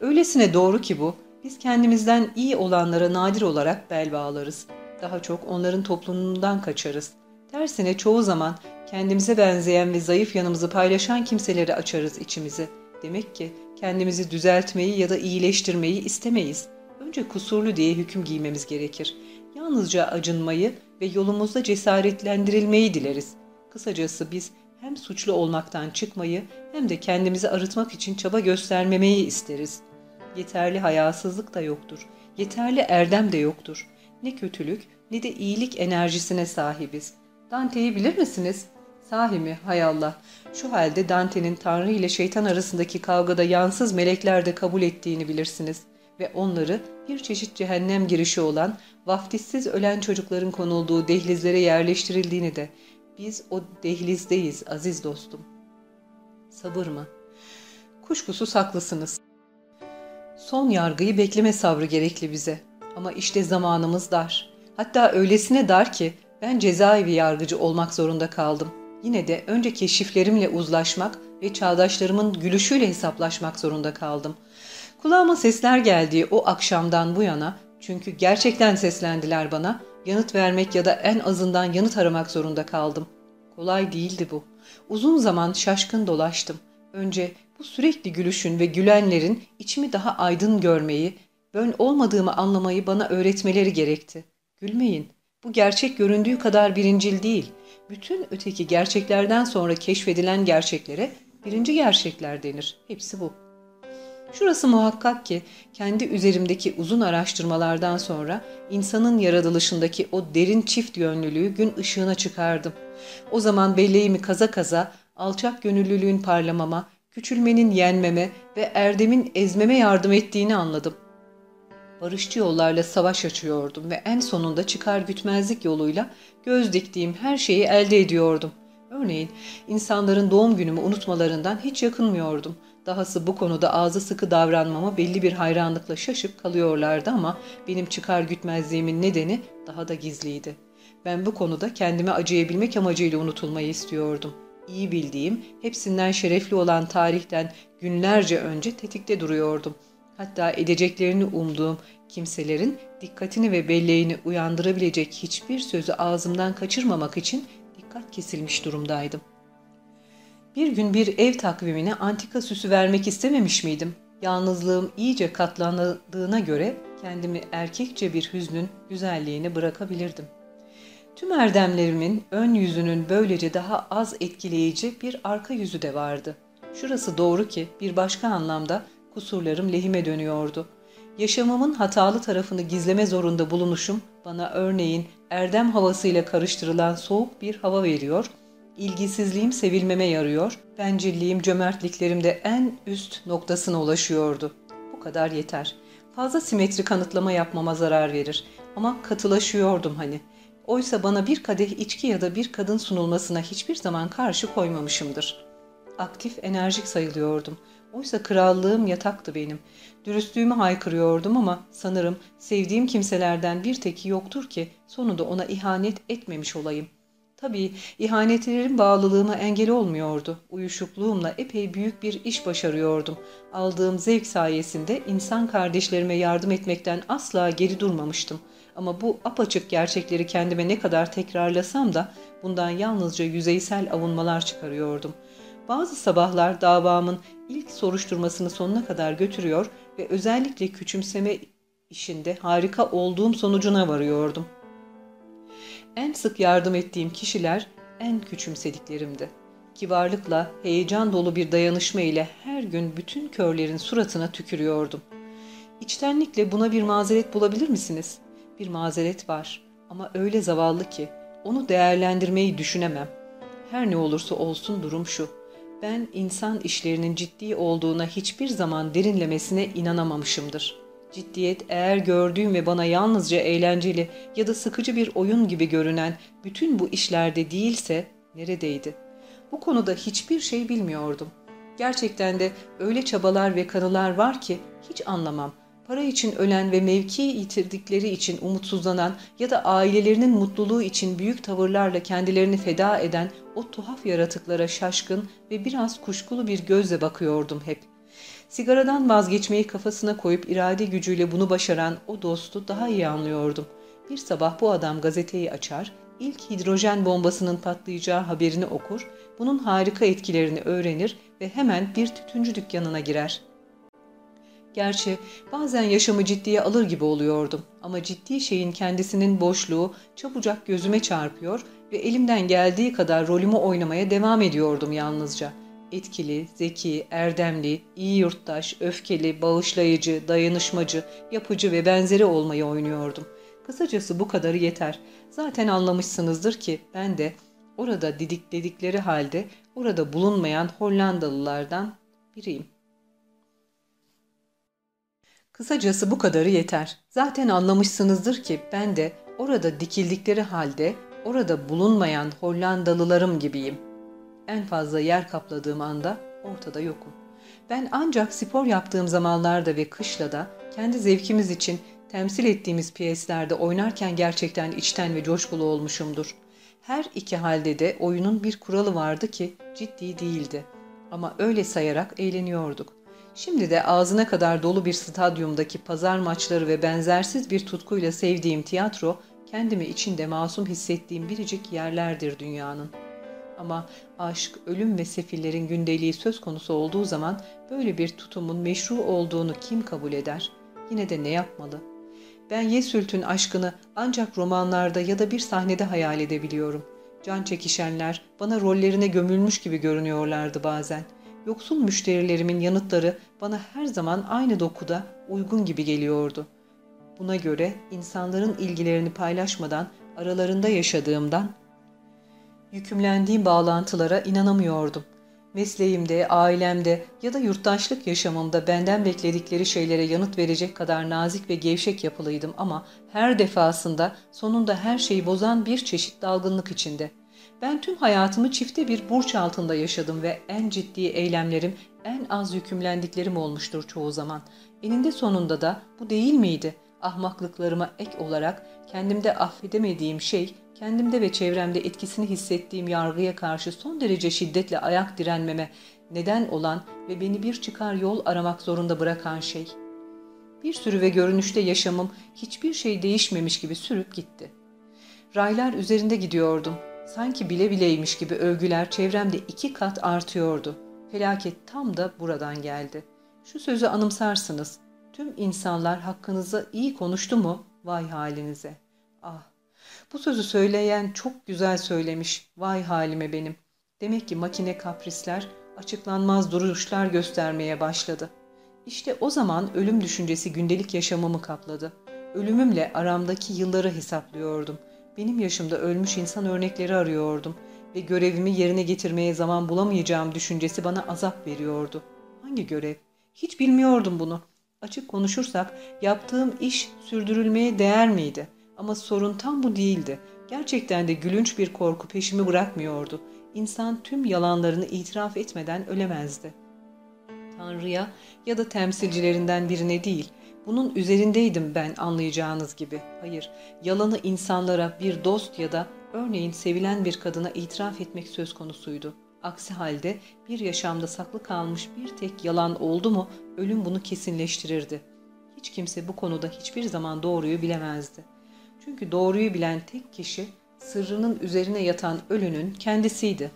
Öylesine doğru ki bu, biz kendimizden iyi olanlara nadir olarak bel bağlarız. Daha çok onların toplumundan kaçarız. Tersine çoğu zaman kendimize benzeyen ve zayıf yanımızı paylaşan kimseleri açarız içimizi. Demek ki kendimizi düzeltmeyi ya da iyileştirmeyi istemeyiz. Önce kusurlu diye hüküm giymemiz gerekir. Yalnızca acınmayı ve yolumuzda cesaretlendirilmeyi dileriz. Kısacası biz hem suçlu olmaktan çıkmayı hem de kendimizi arıtmak için çaba göstermemeyi isteriz. Yeterli hayasızlık da yoktur. Yeterli erdem de yoktur. Ne kötülük ne de iyilik enerjisine sahibiz. Dante'yi bilir misiniz? Sahi mi? Hay Allah. Şu halde Dante'nin Tanrı ile şeytan arasındaki kavgada yansız melekler de kabul ettiğini bilirsiniz. Ve onları bir çeşit cehennem girişi olan vaftissiz ölen çocukların konulduğu dehlizlere yerleştirildiğini de biz o dehlizdeyiz aziz dostum. Sabır mı? Kuşkusuz haklısınız. Son yargıyı bekleme sabrı gerekli bize. Ama işte zamanımız dar. Hatta öylesine dar ki ben cezaevi yargıcı olmak zorunda kaldım. Yine de önce keşiflerimle uzlaşmak ve çağdaşlarımın gülüşüyle hesaplaşmak zorunda kaldım. Kulağıma sesler geldiği o akşamdan bu yana, çünkü gerçekten seslendiler bana, yanıt vermek ya da en azından yanıt aramak zorunda kaldım. Kolay değildi bu. Uzun zaman şaşkın dolaştım. Önce bu sürekli gülüşün ve gülenlerin içimi daha aydın görmeyi, ben olmadığımı anlamayı bana öğretmeleri gerekti. Gülmeyin. Bu gerçek göründüğü kadar birincil değil. Bütün öteki gerçeklerden sonra keşfedilen gerçeklere birinci gerçekler denir. Hepsi bu. Şurası muhakkak ki kendi üzerimdeki uzun araştırmalardan sonra insanın yaratılışındaki o derin çift yönlülüğü gün ışığına çıkardım. O zaman belleğimi kaza kaza, alçak gönüllülüğün parlamama, küçülmenin yenmeme ve erdemin ezmeme yardım ettiğini anladım. Barışçı yollarla savaş açıyordum ve en sonunda çıkar gütmezlik yoluyla göz diktiğim her şeyi elde ediyordum. Örneğin insanların doğum günümü unutmalarından hiç yakınmıyordum. Dahası bu konuda ağzı sıkı davranmama belli bir hayranlıkla şaşıp kalıyorlardı ama benim çıkar gütmezliğimin nedeni daha da gizliydi. Ben bu konuda kendime acıyabilmek amacıyla unutulmayı istiyordum. İyi bildiğim, hepsinden şerefli olan tarihten günlerce önce tetikte duruyordum. Hatta edeceklerini umduğum kimselerin dikkatini ve belleğini uyandırabilecek hiçbir sözü ağzımdan kaçırmamak için dikkat kesilmiş durumdaydım. Bir gün bir ev takvimine antika süsü vermek istememiş miydim? Yalnızlığım iyice katlandığına göre kendimi erkekçe bir hüznün güzelliğini bırakabilirdim. Tüm erdemlerimin ön yüzünün böylece daha az etkileyici bir arka yüzü de vardı. Şurası doğru ki bir başka anlamda kusurlarım lehime dönüyordu. Yaşamımın hatalı tarafını gizleme zorunda bulunuşum bana örneğin erdem havasıyla karıştırılan soğuk bir hava veriyor, ilgisizliğim sevilmeme yarıyor, bencilliğim cömertliklerimde en üst noktasına ulaşıyordu. Bu kadar yeter. Fazla simetri kanıtlama yapmama zarar verir. Ama katılaşıyordum hani. Oysa bana bir kadeh içki ya da bir kadın sunulmasına hiçbir zaman karşı koymamışımdır. Aktif, enerjik sayılıyordum. Oysa krallığım yataktı benim. Dürüstlüğümü haykırıyordum ama sanırım sevdiğim kimselerden bir teki yoktur ki sonunda ona ihanet etmemiş olayım. Tabii ihanetlerin bağlılığıma engel olmuyordu. Uyuşukluğumla epey büyük bir iş başarıyordum. Aldığım zevk sayesinde insan kardeşlerime yardım etmekten asla geri durmamıştım. Ama bu apaçık gerçekleri kendime ne kadar tekrarlasam da bundan yalnızca yüzeysel avunmalar çıkarıyordum. Bazı sabahlar davamın ilk soruşturmasını sonuna kadar götürüyor ve özellikle küçümseme işinde harika olduğum sonucuna varıyordum. En sık yardım ettiğim kişiler en küçümsediklerimdi. Kibarlıkla, heyecan dolu bir dayanışma ile her gün bütün körlerin suratına tükürüyordum. İçtenlikle buna bir mazeret bulabilir misiniz? Bir mazeret var ama öyle zavallı ki onu değerlendirmeyi düşünemem. Her ne olursa olsun durum şu. Ben insan işlerinin ciddi olduğuna hiçbir zaman derinlemesine inanamamışımdır. Ciddiyet eğer gördüğüm ve bana yalnızca eğlenceli ya da sıkıcı bir oyun gibi görünen bütün bu işlerde değilse neredeydi? Bu konuda hiçbir şey bilmiyordum. Gerçekten de öyle çabalar ve kanılar var ki hiç anlamam. Para için ölen ve mevki yitirdikleri için umutsuzlanan ya da ailelerinin mutluluğu için büyük tavırlarla kendilerini feda eden o tuhaf yaratıklara şaşkın ve biraz kuşkulu bir gözle bakıyordum hep. Sigaradan vazgeçmeyi kafasına koyup irade gücüyle bunu başaran o dostu daha iyi anlıyordum. Bir sabah bu adam gazeteyi açar, ilk hidrojen bombasının patlayacağı haberini okur, bunun harika etkilerini öğrenir ve hemen bir tütüncü dükkanına girer. Gerçi bazen yaşamı ciddiye alır gibi oluyordum ama ciddi şeyin kendisinin boşluğu çabucak gözüme çarpıyor ve elimden geldiği kadar rolümü oynamaya devam ediyordum yalnızca. Etkili, zeki, erdemli, iyi yurttaş, öfkeli, bağışlayıcı, dayanışmacı, yapıcı ve benzeri olmayı oynuyordum. Kısacası bu kadarı yeter. Zaten anlamışsınızdır ki ben de orada didik dedikleri halde orada bulunmayan Hollandalılardan biriyim. Kısacası bu kadarı yeter. Zaten anlamışsınızdır ki ben de orada dikildikleri halde orada bulunmayan Hollandalılarım gibiyim. En fazla yer kapladığım anda ortada yokum. Ben ancak spor yaptığım zamanlarda ve kışla da kendi zevkimiz için temsil ettiğimiz piyeslerde oynarken gerçekten içten ve coşkulu olmuşumdur. Her iki halde de oyunun bir kuralı vardı ki ciddi değildi. Ama öyle sayarak eğleniyorduk. Şimdi de ağzına kadar dolu bir stadyumdaki pazar maçları ve benzersiz bir tutkuyla sevdiğim tiyatro, kendimi içinde masum hissettiğim biricik yerlerdir dünyanın. Ama aşk, ölüm ve sefillerin gündeliği söz konusu olduğu zaman böyle bir tutumun meşru olduğunu kim kabul eder? Yine de ne yapmalı? Ben Yesült'ün aşkını ancak romanlarda ya da bir sahnede hayal edebiliyorum. Can çekişenler bana rollerine gömülmüş gibi görünüyorlardı bazen. Yoksul müşterilerimin yanıtları bana her zaman aynı dokuda uygun gibi geliyordu. Buna göre insanların ilgilerini paylaşmadan aralarında yaşadığımdan yükümlendiğim bağlantılara inanamıyordum. Mesleğimde, ailemde ya da yurttaşlık yaşamımda benden bekledikleri şeylere yanıt verecek kadar nazik ve gevşek yapılıydım ama her defasında sonunda her şeyi bozan bir çeşit dalgınlık içinde. Ben tüm hayatımı çifte bir burç altında yaşadım ve en ciddi eylemlerim, en az yükümlendiklerim olmuştur çoğu zaman. Eninde sonunda da bu değil miydi? Ahmaklıklarıma ek olarak kendimde affedemediğim şey kendimde ve çevremde etkisini hissettiğim yargıya karşı son derece şiddetle ayak direnmeme neden olan ve beni bir çıkar yol aramak zorunda bırakan şey. Bir sürü ve görünüşte yaşamım hiçbir şey değişmemiş gibi sürüp gitti. Raylar üzerinde gidiyordum. Sanki bile bileymiş gibi övgüler çevremde iki kat artıyordu. Felaket tam da buradan geldi. Şu sözü anımsarsınız. Tüm insanlar hakkınızda iyi konuştu mu? Vay halinize. Ah bu sözü söyleyen çok güzel söylemiş. Vay halime benim. Demek ki makine kaprisler, açıklanmaz duruşlar göstermeye başladı. İşte o zaman ölüm düşüncesi gündelik yaşamımı kapladı. Ölümümle aramdaki yılları hesaplıyordum. Benim yaşımda ölmüş insan örnekleri arıyordum ve görevimi yerine getirmeye zaman bulamayacağım düşüncesi bana azap veriyordu. Hangi görev? Hiç bilmiyordum bunu. Açık konuşursak yaptığım iş sürdürülmeye değer miydi? Ama sorun tam bu değildi. Gerçekten de gülünç bir korku peşimi bırakmıyordu. İnsan tüm yalanlarını itiraf etmeden ölemezdi. Tanrı'ya ya da temsilcilerinden birine değil, bunun üzerindeydim ben anlayacağınız gibi. Hayır, yalanı insanlara bir dost ya da örneğin sevilen bir kadına itiraf etmek söz konusuydu. Aksi halde bir yaşamda saklı kalmış bir tek yalan oldu mu ölüm bunu kesinleştirirdi. Hiç kimse bu konuda hiçbir zaman doğruyu bilemezdi. Çünkü doğruyu bilen tek kişi sırrının üzerine yatan ölünün kendisiydi.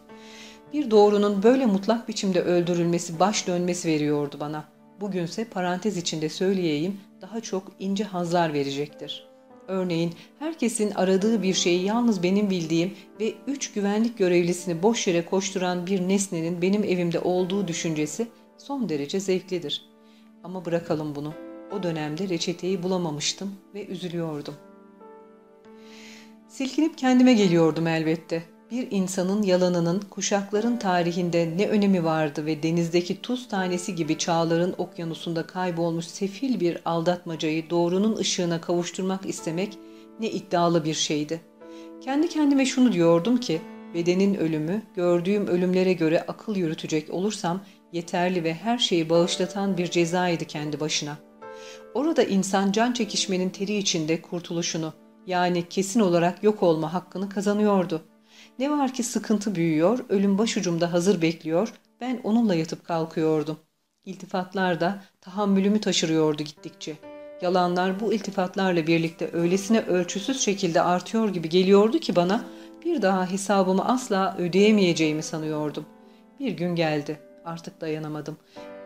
Bir doğrunun böyle mutlak biçimde öldürülmesi baş dönmesi veriyordu bana. Bugünse parantez içinde söyleyeyim daha çok ince hazlar verecektir. Örneğin herkesin aradığı bir şeyi yalnız benim bildiğim ve üç güvenlik görevlisini boş yere koşturan bir nesnenin benim evimde olduğu düşüncesi son derece zevklidir. Ama bırakalım bunu. O dönemde reçeteyi bulamamıştım ve üzülüyordum.'' Silkinip kendime geliyordum elbette. Bir insanın yalanının kuşakların tarihinde ne önemi vardı ve denizdeki tuz tanesi gibi çağların okyanusunda kaybolmuş sefil bir aldatmacayı doğrunun ışığına kavuşturmak istemek ne iddialı bir şeydi. Kendi kendime şunu diyordum ki, bedenin ölümü, gördüğüm ölümlere göre akıl yürütecek olursam yeterli ve her şeyi bağışlatan bir cezaydı kendi başına. Orada insan can çekişmenin teri içinde kurtuluşunu, yani kesin olarak yok olma hakkını kazanıyordu. Ne var ki sıkıntı büyüyor, ölüm başucumda hazır bekliyor, ben onunla yatıp kalkıyordum. İltifatlar da tahammülümü taşırıyordu gittikçe. Yalanlar bu iltifatlarla birlikte öylesine ölçüsüz şekilde artıyor gibi geliyordu ki bana bir daha hesabımı asla ödeyemeyeceğimi sanıyordum. Bir gün geldi. Artık dayanamadım.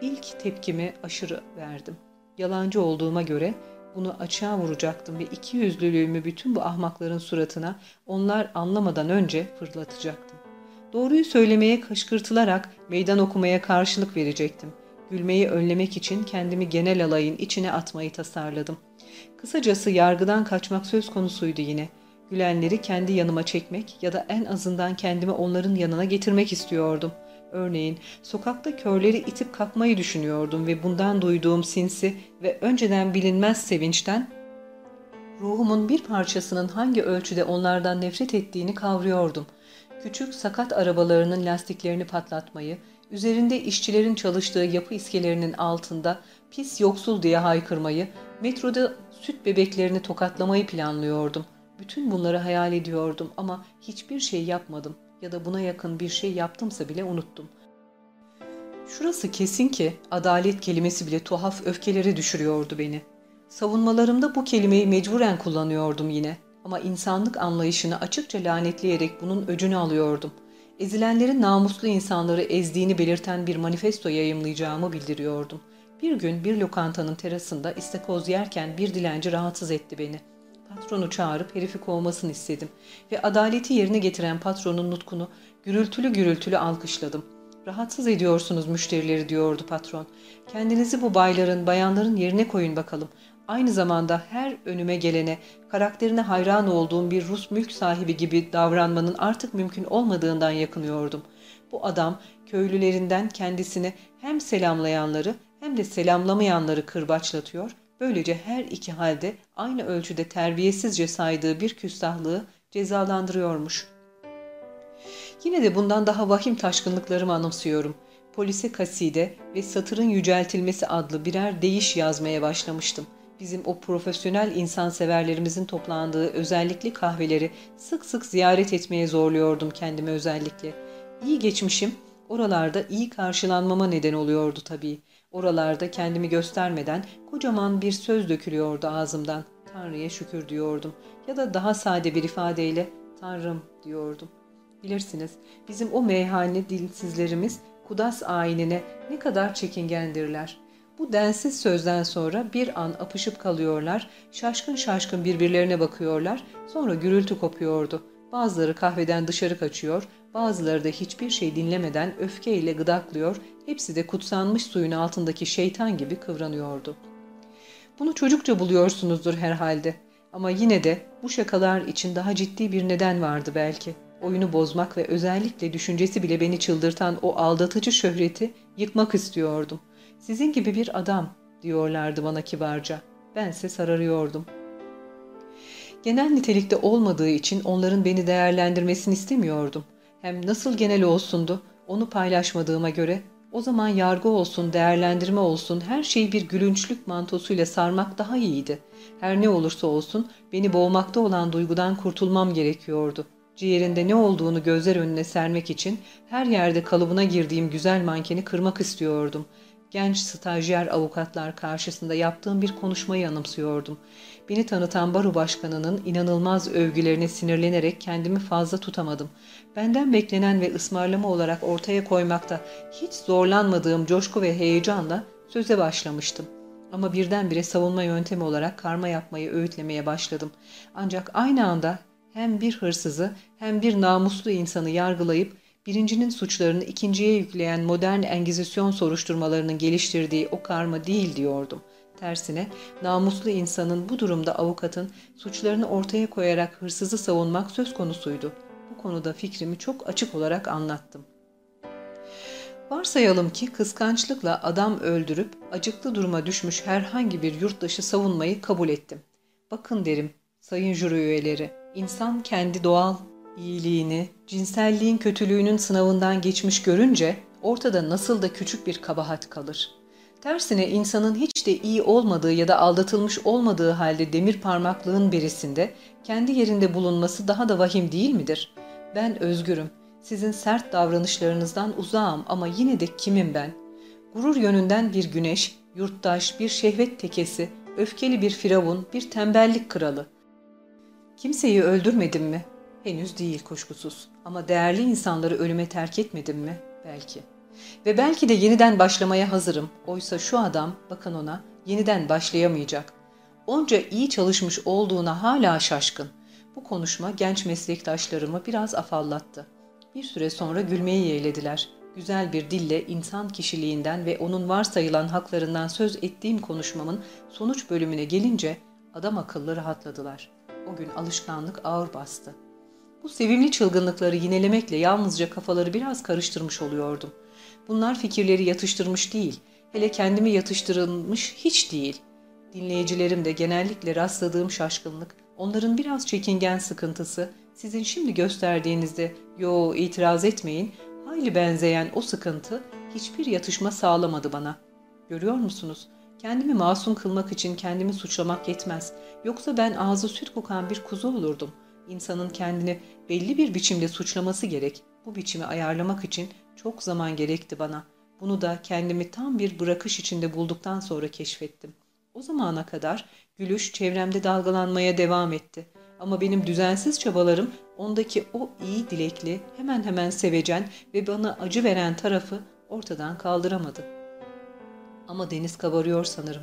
İlk tepkimi aşırı verdim. Yalancı olduğuma göre bunu açığa vuracaktım ve iki yüzlülüğümü bütün bu ahmakların suratına onlar anlamadan önce fırlatacaktım. Doğruyu söylemeye kışkırtılarak meydan okumaya karşılık verecektim. Gülmeyi önlemek için kendimi genel alayın içine atmayı tasarladım. Kısacası yargıdan kaçmak söz konusuydu yine. Gülenleri kendi yanıma çekmek ya da en azından kendimi onların yanına getirmek istiyordum. Örneğin sokakta körleri itip kalkmayı düşünüyordum ve bundan duyduğum sinsi ve önceden bilinmez sevinçten ruhumun bir parçasının hangi ölçüde onlardan nefret ettiğini kavruyordum. Küçük sakat arabalarının lastiklerini patlatmayı, üzerinde işçilerin çalıştığı yapı iskelerinin altında pis yoksul diye haykırmayı, metroda süt bebeklerini tokatlamayı planlıyordum. Bütün bunları hayal ediyordum ama hiçbir şey yapmadım ya da buna yakın bir şey yaptımsa bile unuttum. Şurası kesin ki adalet kelimesi bile tuhaf öfkeleri düşürüyordu beni. Savunmalarımda bu kelimeyi mecburen kullanıyordum yine ama insanlık anlayışını açıkça lanetleyerek bunun öcünü alıyordum. Ezilenlerin namuslu insanları ezdiğini belirten bir manifesto yayımlayacağımı bildiriyordum. Bir gün bir lokantanın terasında istakoz yerken bir dilenci rahatsız etti beni. Patronu çağırıp herifi kovmasını istedim ve adaleti yerine getiren patronun nutkunu gürültülü gürültülü alkışladım. Rahatsız ediyorsunuz müşterileri diyordu patron. Kendinizi bu bayların, bayanların yerine koyun bakalım. Aynı zamanda her önüme gelene, karakterine hayran olduğum bir Rus mülk sahibi gibi davranmanın artık mümkün olmadığından yakınıyordum. Bu adam köylülerinden kendisini hem selamlayanları hem de selamlamayanları kırbaçlatıyor, böylece her iki halde aynı ölçüde terbiyesizce saydığı bir küstahlığı cezalandırıyormuş. Yine de bundan daha vahim taşkınlıklarımı anımsıyorum. Polise kaside ve satırın yüceltilmesi adlı birer değiş yazmaya başlamıştım bizim o profesyonel insanseverlerimizin toplandığı özellikle kahveleri sık sık ziyaret etmeye zorluyordum kendimi özellikle. İyi geçmişim oralarda iyi karşılanmama neden oluyordu tabii. Oralarda kendimi göstermeden kocaman bir söz dökülüyordu ağzımdan. Tanrı'ya şükür diyordum. Ya da daha sade bir ifadeyle Tanrım diyordum. Bilirsiniz bizim o meyhane dilsizlerimiz Kudas ayinine ne kadar çekingendirler. Bu densiz sözden sonra bir an apışıp kalıyorlar, şaşkın şaşkın birbirlerine bakıyorlar, sonra gürültü kopuyordu. Bazıları kahveden dışarı kaçıyor, bazıları da hiçbir şey dinlemeden öfkeyle gıdaklıyor, hepsi de kutsanmış suyun altındaki şeytan gibi kıvranıyordu. Bunu çocukça buluyorsunuzdur herhalde. Ama yine de bu şakalar için daha ciddi bir neden vardı belki. Oyunu bozmak ve özellikle düşüncesi bile beni çıldırtan o aldatıcı şöhreti yıkmak istiyordum.'' Sizin gibi bir adam diyorlardı bana kibarca. Bense sararıyordum. Genel nitelikte olmadığı için onların beni değerlendirmesini istemiyordum. Hem nasıl genel olsundu onu paylaşmadığıma göre o zaman yargı olsun, değerlendirme olsun her şeyi bir gülünçlük mantosuyla sarmak daha iyiydi. Her ne olursa olsun beni boğmakta olan duygudan kurtulmam gerekiyordu. Ciğerinde ne olduğunu gözler önüne sermek için her yerde kalıbına girdiğim güzel mankeni kırmak istiyordum genç stajyer avukatlar karşısında yaptığım bir konuşmayı anımsıyordum. Beni tanıtan baro başkanının inanılmaz övgülerine sinirlenerek kendimi fazla tutamadım. Benden beklenen ve ısmarlama olarak ortaya koymakta hiç zorlanmadığım coşku ve heyecanla söze başlamıştım. Ama birdenbire savunma yöntemi olarak karma yapmayı öğütlemeye başladım. Ancak aynı anda hem bir hırsızı hem bir namuslu insanı yargılayıp birincinin suçlarını ikinciye yükleyen modern engizisyon soruşturmalarının geliştirdiği o karma değil diyordum. Tersine namuslu insanın bu durumda avukatın suçlarını ortaya koyarak hırsızı savunmak söz konusuydu. Bu konuda fikrimi çok açık olarak anlattım. Varsayalım ki kıskançlıkla adam öldürüp acıklı duruma düşmüş herhangi bir yurttaşı savunmayı kabul ettim. Bakın derim sayın jüri üyeleri, insan kendi doğal iyiliğini, cinselliğin kötülüğünün sınavından geçmiş görünce ortada nasıl da küçük bir kabahat kalır. Tersine insanın hiç de iyi olmadığı ya da aldatılmış olmadığı halde demir parmaklığın berisinde kendi yerinde bulunması daha da vahim değil midir? Ben özgürüm. Sizin sert davranışlarınızdan uzağım ama yine de kimim ben? Gurur yönünden bir güneş, yurttaş, bir şehvet tekesi, öfkeli bir firavun, bir tembellik kralı. Kimseyi öldürmedim mi? Henüz değil kuşkusuz. Ama değerli insanları ölüme terk etmedim mi? Belki. Ve belki de yeniden başlamaya hazırım. Oysa şu adam, bakın ona, yeniden başlayamayacak. Onca iyi çalışmış olduğuna hala şaşkın. Bu konuşma genç meslektaşlarımı biraz afallattı. Bir süre sonra gülmeyi yeğlediler. Güzel bir dille insan kişiliğinden ve onun varsayılan haklarından söz ettiğim konuşmamın sonuç bölümüne gelince adam akıllı rahatladılar. O gün alışkanlık ağır bastı. Bu sevimli çılgınlıkları yinelemekle yalnızca kafaları biraz karıştırmış oluyordum. Bunlar fikirleri yatıştırmış değil, hele kendimi yatıştırılmış hiç değil. Dinleyicilerim de genellikle rastladığım şaşkınlık, onların biraz çekingen sıkıntısı, sizin şimdi gösterdiğinizde yo itiraz etmeyin, hayli benzeyen o sıkıntı hiçbir yatışma sağlamadı bana. Görüyor musunuz? Kendimi masum kılmak için kendimi suçlamak yetmez. Yoksa ben ağzı süt kokan bir kuzu olurdum. İnsanın kendini belli bir biçimde suçlaması gerek. Bu biçimi ayarlamak için çok zaman gerekti bana. Bunu da kendimi tam bir bırakış içinde bulduktan sonra keşfettim. O zamana kadar gülüş çevremde dalgalanmaya devam etti. Ama benim düzensiz çabalarım ondaki o iyi dilekli, hemen hemen sevecen ve bana acı veren tarafı ortadan kaldıramadı. Ama deniz kabarıyor sanırım.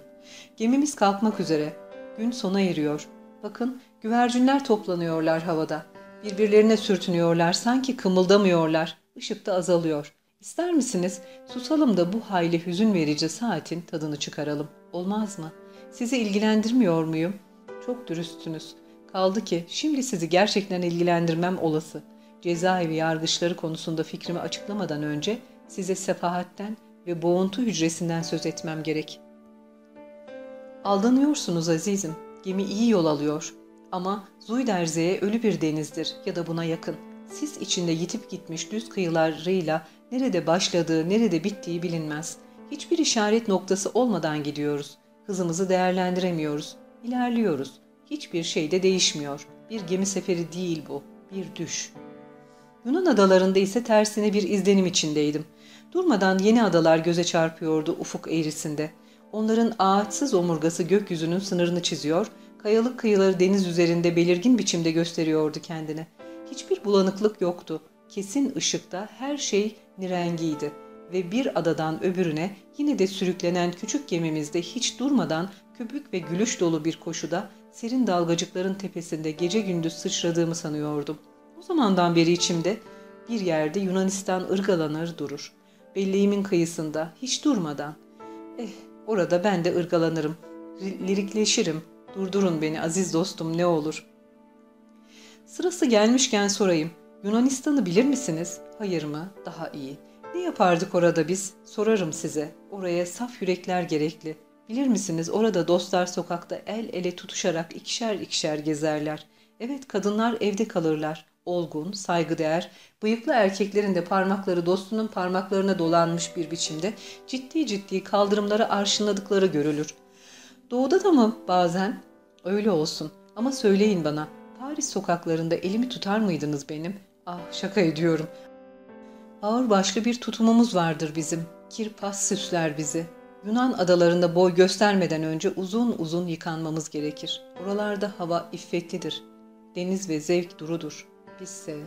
Gemimiz kalkmak üzere. Gün sona eriyor. Bakın güvercinler toplanıyorlar havada. Birbirlerine sürtünüyorlar sanki kımıldamıyorlar. Işık da azalıyor. İster misiniz susalım da bu hayli hüzün verici saatin tadını çıkaralım. Olmaz mı? Sizi ilgilendirmiyor muyum? Çok dürüstsünüz. Kaldı ki şimdi sizi gerçekten ilgilendirmem olası. Cezaevi yargıçları konusunda fikrimi açıklamadan önce size sefahatten ve boğuntu hücresinden söz etmem gerek. Aldanıyorsunuz azizim. Gemi iyi yol alıyor. Ama Zuyderze'ye ölü bir denizdir ya da buna yakın. Sis içinde yitip gitmiş düz kıyılarıyla nerede başladığı, nerede bittiği bilinmez. Hiçbir işaret noktası olmadan gidiyoruz. Hızımızı değerlendiremiyoruz. İlerliyoruz. Hiçbir şey de değişmiyor. Bir gemi seferi değil bu. Bir düş. Yunan adalarında ise tersine bir izlenim içindeydim. Durmadan yeni adalar göze çarpıyordu ufuk eğrisinde. Onların ağaçsız omurgası gökyüzünün sınırını çiziyor, kayalık kıyıları deniz üzerinde belirgin biçimde gösteriyordu kendini. Hiçbir bulanıklık yoktu. Kesin ışıkta her şey nirengiydi ve bir adadan öbürüne yine de sürüklenen küçük gemimizde hiç durmadan köpük ve gülüş dolu bir koşuda serin dalgacıkların tepesinde gece gündüz sıçradığımı sanıyordum. O zamandan beri içimde bir yerde Yunanistan ırgalanır durur. Belleğimin kıyısında hiç durmadan. Eh orada ben de ırgalanırım. Lirikleşirim. Durdurun beni aziz dostum ne olur. Sırası gelmişken sorayım. Yunanistan'ı bilir misiniz? Hayır mı? Daha iyi. Ne yapardık orada biz? Sorarım size. Oraya saf yürekler gerekli. Bilir misiniz orada dostlar sokakta el ele tutuşarak ikişer ikişer gezerler. Evet kadınlar evde kalırlar. Olgun, saygıdeğer, bıyıklı erkeklerin de parmakları dostunun parmaklarına dolanmış bir biçimde ciddi ciddi kaldırımları arşınladıkları görülür. Doğuda da mı bazen? Öyle olsun ama söyleyin bana Paris sokaklarında elimi tutar mıydınız benim? Ah şaka ediyorum. Ağır başlı bir tutumumuz vardır bizim. Kirpas süsler bizi. Yunan adalarında boy göstermeden önce uzun uzun yıkanmamız gerekir. Oralarda hava iffetlidir. Deniz ve zevk durudur. Bizse...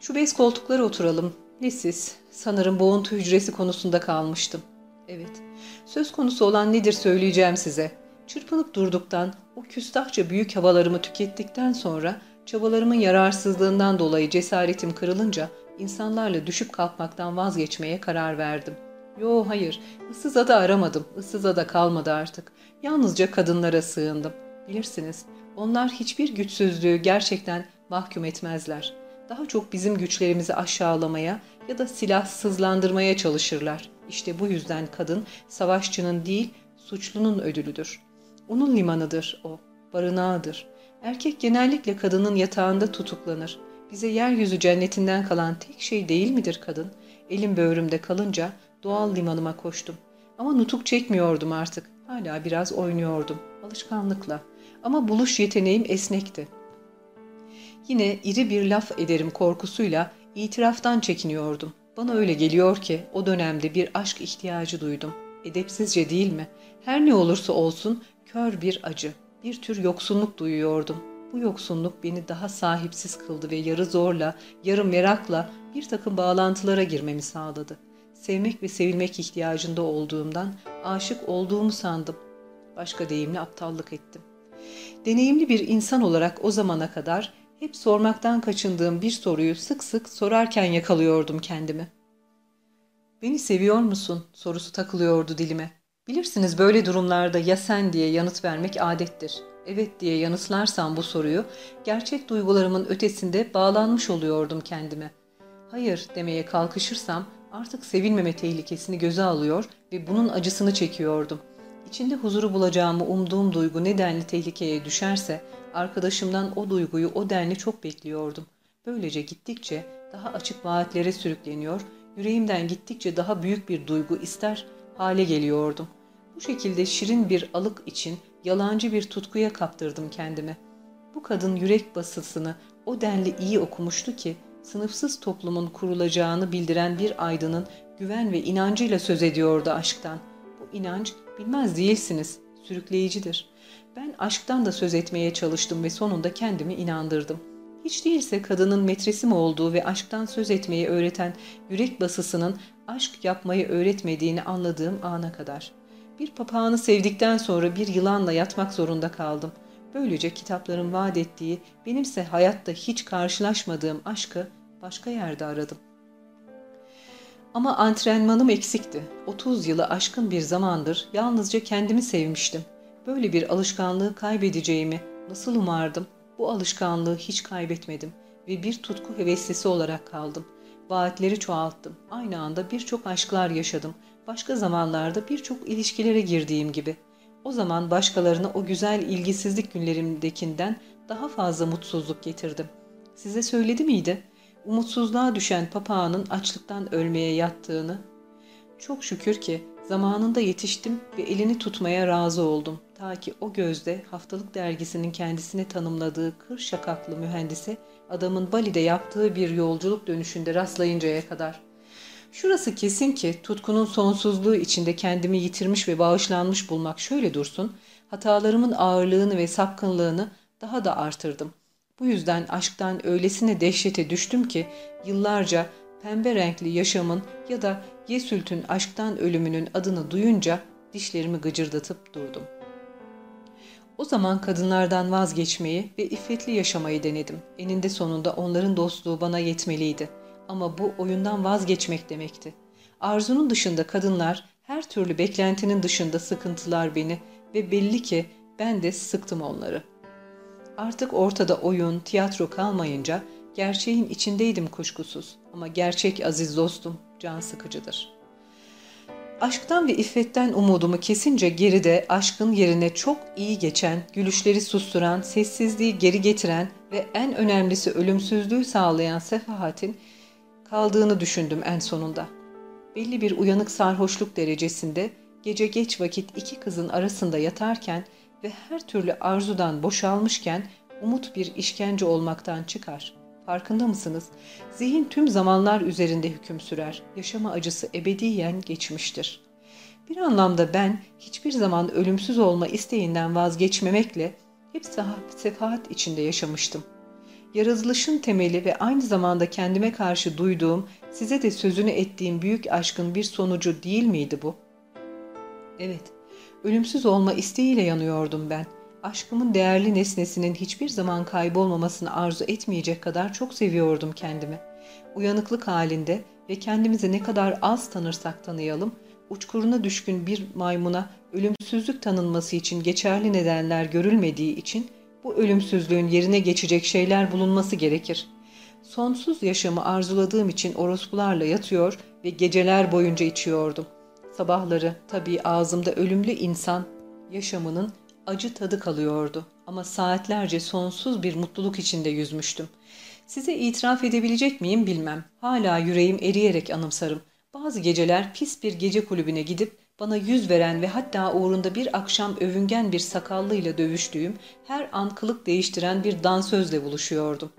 Şu bez koltuklara oturalım. Ne siz? Sanırım boğuntu hücresi konusunda kalmıştım. Evet. Söz konusu olan nedir söyleyeceğim size. Çırpınıp durduktan, o küstahça büyük havalarımı tükettikten sonra çabalarımın yararsızlığından dolayı cesaretim kırılınca insanlarla düşüp kalkmaktan vazgeçmeye karar verdim. Yo hayır, ıssız ada aramadım, ıssız ada kalmadı artık. Yalnızca kadınlara sığındım. Bilirsiniz, onlar hiçbir güçsüzlüğü gerçekten mahkum etmezler. Daha çok bizim güçlerimizi aşağılamaya ya da silahsızlandırmaya çalışırlar. İşte bu yüzden kadın savaşçının değil, suçlunun ödülüdür. Onun limanıdır o, barınağıdır. Erkek genellikle kadının yatağında tutuklanır. Bize yeryüzü cennetinden kalan tek şey değil midir kadın? Elim böğrümde kalınca doğal limanıma koştum. Ama nutuk çekmiyordum artık. Hala biraz oynuyordum. Alışkanlıkla. Ama buluş yeteneğim esnekti. Yine iri bir laf ederim korkusuyla itiraftan çekiniyordum. Bana öyle geliyor ki o dönemde bir aşk ihtiyacı duydum. Edepsizce değil mi? Her ne olursa olsun kör bir acı, bir tür yoksunluk duyuyordum. Bu yoksunluk beni daha sahipsiz kıldı ve yarı zorla, yarı merakla bir takım bağlantılara girmemi sağladı. Sevmek ve sevilmek ihtiyacında olduğumdan aşık olduğumu sandım. Başka deyimle aptallık ettim. Deneyimli bir insan olarak o zamana kadar hep sormaktan kaçındığım bir soruyu sık sık sorarken yakalıyordum kendimi. Beni seviyor musun sorusu takılıyordu dilime. Bilirsiniz böyle durumlarda ya sen diye yanıt vermek adettir. Evet diye yanıtlarsam bu soruyu gerçek duygularımın ötesinde bağlanmış oluyordum kendime. Hayır demeye kalkışırsam artık sevilmeme tehlikesini göze alıyor ve bunun acısını çekiyordum. İçinde huzuru bulacağımı umduğum duygu nedenli tehlikeye düşerse arkadaşımdan o duyguyu o denli çok bekliyordum. Böylece gittikçe daha açık vaatlere sürükleniyor, yüreğimden gittikçe daha büyük bir duygu ister hale geliyordum. Bu şekilde şirin bir alık için yalancı bir tutkuya kaptırdım kendimi. Bu kadın yürek basısını o denli iyi okumuştu ki sınıfsız toplumun kurulacağını bildiren bir aydının güven ve inancıyla söz ediyordu aşktan. Bu inanç bilmez değilsiniz, sürükleyicidir. Ben aşktan da söz etmeye çalıştım ve sonunda kendimi inandırdım. Hiç değilse kadının metresi mi olduğu ve aşktan söz etmeyi öğreten yürek basısının aşk yapmayı öğretmediğini anladığım ana kadar. Bir papağanı sevdikten sonra bir yılanla yatmak zorunda kaldım. Böylece kitapların vaat ettiği, benimse hayatta hiç karşılaşmadığım aşkı başka yerde aradım. Ama antrenmanım eksikti. 30 yılı aşkın bir zamandır yalnızca kendimi sevmiştim. Böyle bir alışkanlığı kaybedeceğimi nasıl umardım? Bu alışkanlığı hiç kaybetmedim ve bir tutku heveslisi olarak kaldım. Vaatleri çoğalttım. Aynı anda birçok aşklar yaşadım. Başka zamanlarda birçok ilişkilere girdiğim gibi. O zaman başkalarına o güzel ilgisizlik günlerimdekinden daha fazla mutsuzluk getirdim. Size söyledi miydi? Umutsuzluğa düşen papağanın açlıktan ölmeye yattığını. Çok şükür ki zamanında yetiştim ve elini tutmaya razı oldum. Ta ki o gözde haftalık dergisinin kendisine tanımladığı kır şakaklı mühendise adamın Bali'de yaptığı bir yolculuk dönüşünde rastlayıncaya kadar. Şurası kesin ki tutkunun sonsuzluğu içinde kendimi yitirmiş ve bağışlanmış bulmak şöyle dursun, hatalarımın ağırlığını ve sapkınlığını daha da artırdım. Bu yüzden aşktan öylesine dehşete düştüm ki yıllarca pembe renkli yaşamın ya da Yesült'ün aşktan ölümünün adını duyunca dişlerimi gıcırdatıp durdum. O zaman kadınlardan vazgeçmeyi ve iffetli yaşamayı denedim. Eninde sonunda onların dostluğu bana yetmeliydi. Ama bu oyundan vazgeçmek demekti. Arzunun dışında kadınlar, her türlü beklentinin dışında sıkıntılar beni ve belli ki ben de sıktım onları. Artık ortada oyun, tiyatro kalmayınca gerçeğin içindeydim kuşkusuz. Ama gerçek aziz dostum can sıkıcıdır.'' Aşktan ve iffetten umudumu kesince geride aşkın yerine çok iyi geçen, gülüşleri susturan, sessizliği geri getiren ve en önemlisi ölümsüzlüğü sağlayan sefahatin kaldığını düşündüm en sonunda. Belli bir uyanık sarhoşluk derecesinde gece geç vakit iki kızın arasında yatarken ve her türlü arzudan boşalmışken umut bir işkence olmaktan çıkar. Farkında mısınız? Zihin tüm zamanlar üzerinde hüküm sürer. Yaşama acısı ebediyen geçmiştir. Bir anlamda ben hiçbir zaman ölümsüz olma isteğinden vazgeçmemekle hep sefahat içinde yaşamıştım. Yaratılışın temeli ve aynı zamanda kendime karşı duyduğum, size de sözünü ettiğim büyük aşkın bir sonucu değil miydi bu? Evet, ölümsüz olma isteğiyle yanıyordum ben aşkımın değerli nesnesinin hiçbir zaman kaybolmamasını arzu etmeyecek kadar çok seviyordum kendimi. Uyanıklık halinde ve kendimizi ne kadar az tanırsak tanıyalım, uçkuruna düşkün bir maymuna ölümsüzlük tanınması için geçerli nedenler görülmediği için bu ölümsüzlüğün yerine geçecek şeyler bulunması gerekir. Sonsuz yaşamı arzuladığım için orospularla yatıyor ve geceler boyunca içiyordum. Sabahları tabii ağzımda ölümlü insan yaşamının acı tadı kalıyordu ama saatlerce sonsuz bir mutluluk içinde yüzmüştüm. Size itiraf edebilecek miyim bilmem. Hala yüreğim eriyerek anımsarım. Bazı geceler pis bir gece kulübüne gidip bana yüz veren ve hatta uğrunda bir akşam övüngen bir sakallıyla dövüştüğüm, her an kılık değiştiren bir dansözle buluşuyordum.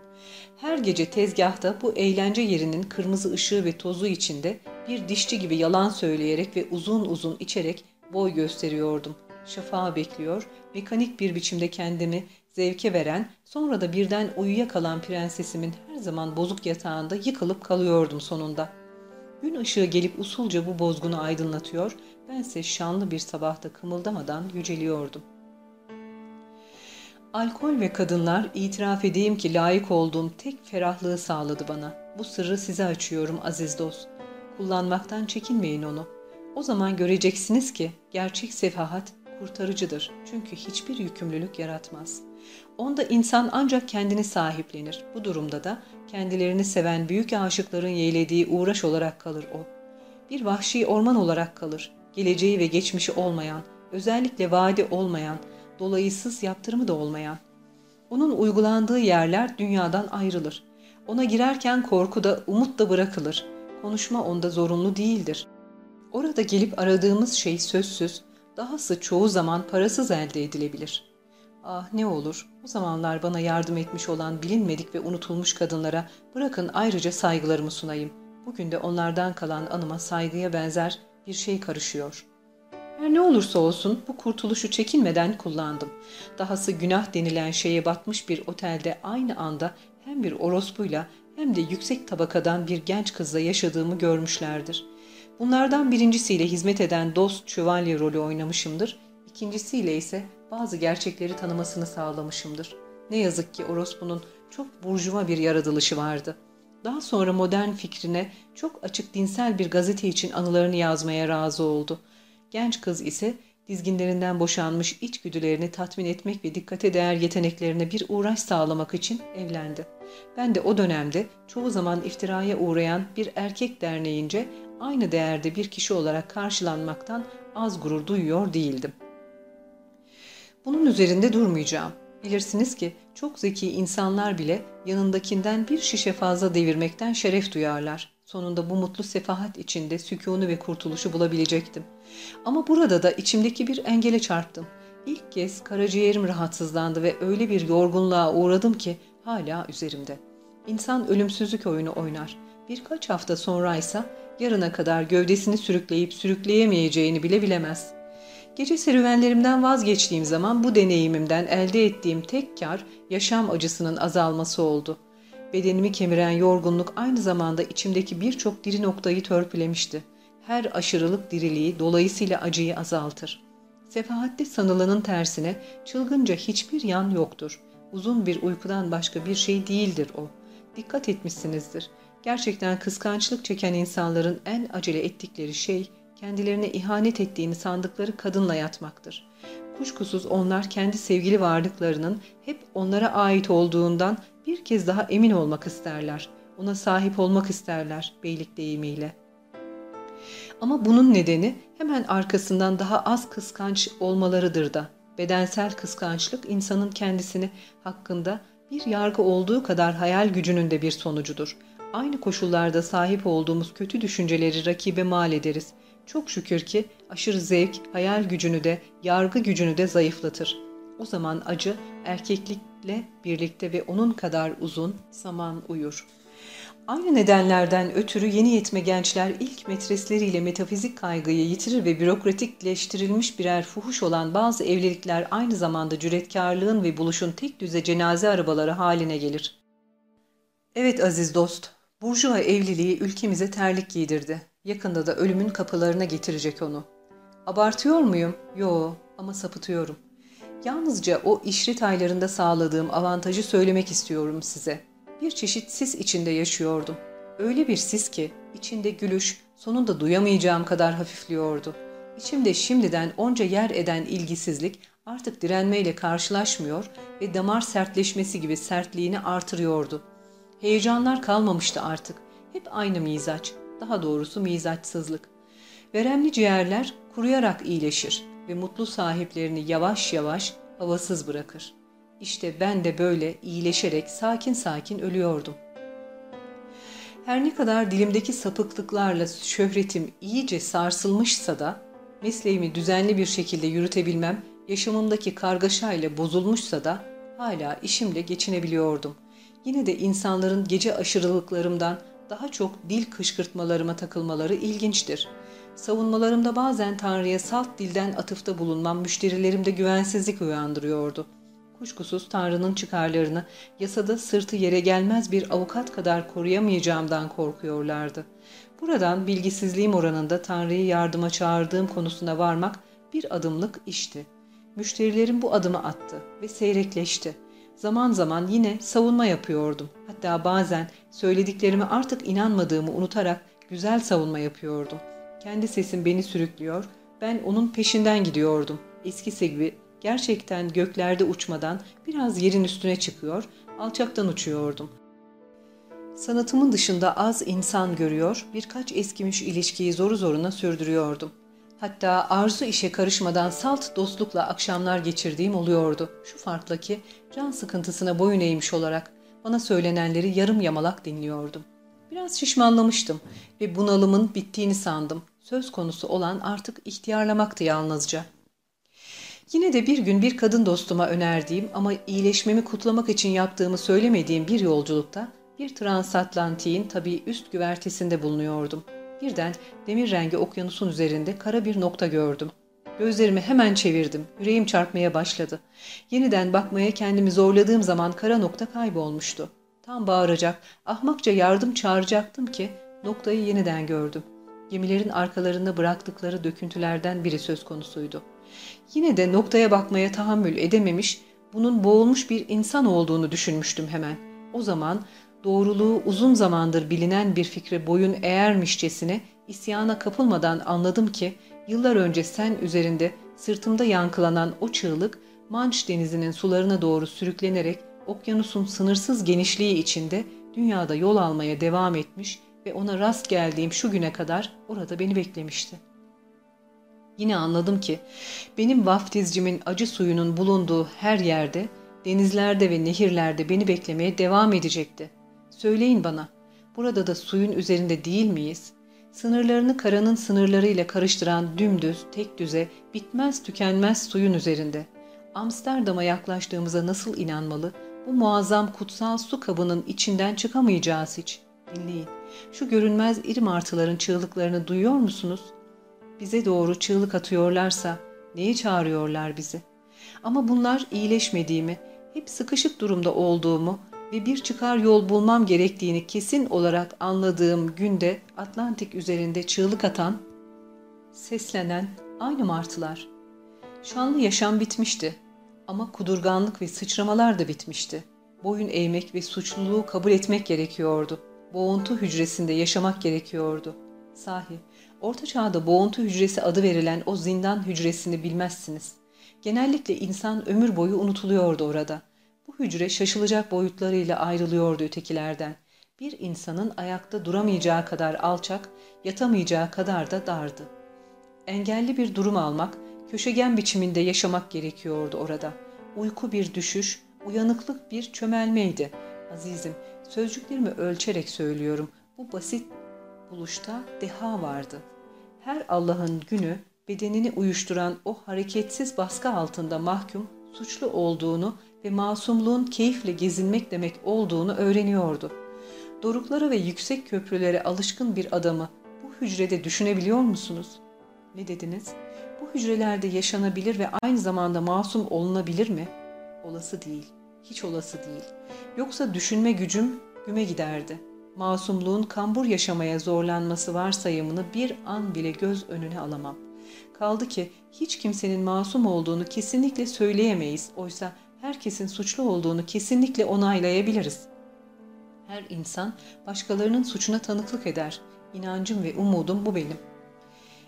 Her gece tezgahta bu eğlence yerinin kırmızı ışığı ve tozu içinde bir dişçi gibi yalan söyleyerek ve uzun uzun içerek boy gösteriyordum. Şafağı bekliyor, mekanik bir biçimde kendimi zevke veren, sonra da birden uyuyakalan prensesimin her zaman bozuk yatağında yıkılıp kalıyordum sonunda. Gün ışığı gelip usulca bu bozgunu aydınlatıyor, bense şanlı bir sabahta kımıldamadan yüceliyordum. Alkol ve kadınlar itiraf edeyim ki layık olduğum tek ferahlığı sağladı bana. Bu sırrı size açıyorum aziz dost. Kullanmaktan çekinmeyin onu. O zaman göreceksiniz ki gerçek sefahat kurtarıcıdır. Çünkü hiçbir yükümlülük yaratmaz. Onda insan ancak kendini sahiplenir. Bu durumda da kendilerini seven büyük aşıkların yeğlediği uğraş olarak kalır o. Bir vahşi orman olarak kalır. Geleceği ve geçmişi olmayan, özellikle vaadi olmayan, dolayısız yaptırımı da olmayan. Onun uygulandığı yerler dünyadan ayrılır. Ona girerken korku da umut da bırakılır. Konuşma onda zorunlu değildir. Orada gelip aradığımız şey sözsüz, dahası çoğu zaman parasız elde edilebilir. Ah ne olur, o zamanlar bana yardım etmiş olan bilinmedik ve unutulmuş kadınlara bırakın ayrıca saygılarımı sunayım. Bugün de onlardan kalan anıma saygıya benzer bir şey karışıyor. Her ne olursa olsun bu kurtuluşu çekinmeden kullandım. Dahası günah denilen şeye batmış bir otelde aynı anda hem bir orospuyla hem de yüksek tabakadan bir genç kızla yaşadığımı görmüşlerdir. Bunlardan birincisiyle hizmet eden dost şövalye rolü oynamışımdır. İkincisiyle ise bazı gerçekleri tanımasını sağlamışımdır. Ne yazık ki orospunun çok burjuva bir yaratılışı vardı. Daha sonra modern fikrine çok açık dinsel bir gazete için anılarını yazmaya razı oldu. Genç kız ise dizginlerinden boşanmış içgüdülerini tatmin etmek ve dikkate değer yeteneklerine bir uğraş sağlamak için evlendi. Ben de o dönemde çoğu zaman iftiraya uğrayan bir erkek derneğince aynı değerde bir kişi olarak karşılanmaktan az gurur duyuyor değildim. Bunun üzerinde durmayacağım. Bilirsiniz ki çok zeki insanlar bile yanındakinden bir şişe fazla devirmekten şeref duyarlar. Sonunda bu mutlu sefahat içinde sükûnu ve kurtuluşu bulabilecektim. Ama burada da içimdeki bir engele çarptım. İlk kez karaciğerim rahatsızlandı ve öyle bir yorgunluğa uğradım ki hala üzerimde. İnsan ölümsüzlük oyunu oynar. Birkaç hafta sonraysa yarına kadar gövdesini sürükleyip sürükleyemeyeceğini bile bilemez. Gece serüvenlerimden vazgeçtiğim zaman bu deneyimimden elde ettiğim tek kar yaşam acısının azalması oldu. Bedenimi kemiren yorgunluk aynı zamanda içimdeki birçok diri noktayı törpülemişti. Her aşırılık diriliği dolayısıyla acıyı azaltır. Sefahatte sanılanın tersine çılgınca hiçbir yan yoktur. Uzun bir uykudan başka bir şey değildir o. Dikkat etmişsinizdir. Gerçekten kıskançlık çeken insanların en acele ettikleri şey kendilerine ihanet ettiğini sandıkları kadınla yatmaktır. Kuşkusuz onlar kendi sevgili varlıklarının hep onlara ait olduğundan bir kez daha emin olmak isterler. Ona sahip olmak isterler beylik deyimiyle. Ama bunun nedeni hemen arkasından daha az kıskanç olmalarıdır da. Bedensel kıskançlık insanın kendisini hakkında bir yargı olduğu kadar hayal gücünün de bir sonucudur. Aynı koşullarda sahip olduğumuz kötü düşünceleri rakibe mal ederiz. Çok şükür ki aşırı zevk, hayal gücünü de, yargı gücünü de zayıflatır. O zaman acı erkeklikle birlikte ve onun kadar uzun zaman uyur. Aynı nedenlerden ötürü yeni yetme gençler ilk metresleriyle metafizik kaygıyı yitirir ve bürokratikleştirilmiş birer fuhuş olan bazı evlilikler aynı zamanda cüretkarlığın ve buluşun tek düze cenaze arabaları haline gelir. Evet aziz dost, Burjuva evliliği ülkemize terlik giydirdi. Yakında da ölümün kapılarına getirecek onu. Abartıyor muyum? Yo ama sapıtıyorum. Yalnızca o işrit aylarında sağladığım avantajı söylemek istiyorum size. Bir çeşit sis içinde yaşıyordum. Öyle bir sis ki içinde gülüş sonunda duyamayacağım kadar hafifliyordu. İçimde şimdiden onca yer eden ilgisizlik artık direnmeyle karşılaşmıyor ve damar sertleşmesi gibi sertliğini artırıyordu. Heyecanlar kalmamıştı artık. Hep aynı mizaç, daha doğrusu mizaçsızlık. Veremli ciğerler kuruyarak iyileşir ve mutlu sahiplerini yavaş yavaş havasız bırakır. İşte ben de böyle iyileşerek sakin sakin ölüyordum. Her ne kadar dilimdeki sapıklıklarla şöhretim iyice sarsılmışsa da Mesleğimi düzenli bir şekilde yürütebilmem yaşamımdaki kargaşa ile bozulmuşsa da hala işimle geçinebiliyordum. Yine de insanların gece aşırılıklarımdan daha çok dil kışkırtmalarıma takılmaları ilginçtir. Savunmalarımda bazen Tanrı'ya salt dilden atıfta bulunmam müşterilerimde güvensizlik uyandırıyordu. Kuşkusuz Tanrı'nın çıkarlarını yasada sırtı yere gelmez bir avukat kadar koruyamayacağımdan korkuyorlardı. Buradan bilgisizliğim oranında Tanrı'yı yardıma çağırdığım konusuna varmak bir adımlık işti. Müşterilerim bu adımı attı ve seyrekleşti. Zaman zaman yine savunma yapıyordum. Hatta bazen söylediklerimi artık inanmadığımı unutarak güzel savunma yapıyordum. Kendi sesim beni sürüklüyor, ben onun peşinden gidiyordum. Eskisi gibi gerçekten göklerde uçmadan biraz yerin üstüne çıkıyor, alçaktan uçuyordum. Sanatımın dışında az insan görüyor, birkaç eskimiş ilişkiyi zoru zoruna sürdürüyordum. Hatta arzu işe karışmadan salt dostlukla akşamlar geçirdiğim oluyordu. Şu farkla ki can sıkıntısına boyun eğmiş olarak bana söylenenleri yarım yamalak dinliyordum. Biraz şişmanlamıştım ve bunalımın bittiğini sandım. Söz konusu olan artık ihtiyarlamaktı yalnızca. Yine de bir gün bir kadın dostuma önerdiğim ama iyileşmemi kutlamak için yaptığımı söylemediğim bir yolculukta bir transatlantiğin tabii üst güvertesinde bulunuyordum. Birden demir rengi okyanusun üzerinde kara bir nokta gördüm. Gözlerimi hemen çevirdim. Yüreğim çarpmaya başladı. Yeniden bakmaya kendimi zorladığım zaman kara nokta kaybolmuştu. Tam bağıracak, ahmakça yardım çağıracaktım ki noktayı yeniden gördüm. Gemilerin arkalarında bıraktıkları döküntülerden biri söz konusuydu. Yine de noktaya bakmaya tahammül edememiş, bunun boğulmuş bir insan olduğunu düşünmüştüm hemen. O zaman doğruluğu uzun zamandır bilinen bir fikre boyun eğermişçesine isyana kapılmadan anladım ki yıllar önce sen üzerinde sırtımda yankılanan o çığlık Manş denizinin sularına doğru sürüklenerek okyanusun sınırsız genişliği içinde dünyada yol almaya devam etmiş ve ona rast geldiğim şu güne kadar orada beni beklemişti. Yine anladım ki benim vaftizcimin acı suyunun bulunduğu her yerde, denizlerde ve nehirlerde beni beklemeye devam edecekti. Söyleyin bana, burada da suyun üzerinde değil miyiz? Sınırlarını karanın sınırlarıyla karıştıran dümdüz, tek düze, bitmez tükenmez suyun üzerinde. Amsterdam'a yaklaştığımıza nasıl inanmalı, bu muazzam kutsal su kabının içinden çıkamayacağız hiç. Dinleyin, şu görünmez iri martıların çığlıklarını duyuyor musunuz? Bize doğru çığlık atıyorlarsa neyi çağırıyorlar bizi? Ama bunlar iyileşmediğimi, hep sıkışık durumda olduğumu, ve bir çıkar yol bulmam gerektiğini kesin olarak anladığım günde Atlantik üzerinde çığlık atan, seslenen aynı martılar. Şanlı yaşam bitmişti ama kudurganlık ve sıçramalar da bitmişti. Boyun eğmek ve suçluluğu kabul etmek gerekiyordu. Boğuntu hücresinde yaşamak gerekiyordu. Sahi, Orta Çağ'da boğuntu hücresi adı verilen o zindan hücresini bilmezsiniz. Genellikle insan ömür boyu unutuluyordu orada. Hücre şaşılacak boyutlarıyla ayrılıyordu ötekilerden. Bir insanın ayakta duramayacağı kadar alçak, yatamayacağı kadar da dardı. Engelli bir durum almak, köşegen biçiminde yaşamak gerekiyordu orada. Uyku bir düşüş, uyanıklık bir çömelmeydi. Azizim, sözcüklerimi ölçerek söylüyorum. Bu basit buluşta deha vardı. Her Allah'ın günü bedenini uyuşturan o hareketsiz baskı altında mahkum, suçlu olduğunu ve masumluğun keyifle gezinmek demek olduğunu öğreniyordu. Doruklara ve yüksek köprülere alışkın bir adamı bu hücrede düşünebiliyor musunuz? Ne dediniz? Bu hücrelerde yaşanabilir ve aynı zamanda masum olunabilir mi? Olası değil. Hiç olası değil. Yoksa düşünme gücüm güme giderdi. Masumluğun kambur yaşamaya zorlanması varsayımını bir an bile göz önüne alamam. Kaldı ki hiç kimsenin masum olduğunu kesinlikle söyleyemeyiz. Oysa herkesin suçlu olduğunu kesinlikle onaylayabiliriz. Her insan başkalarının suçuna tanıklık eder. İnancım ve umudum bu benim.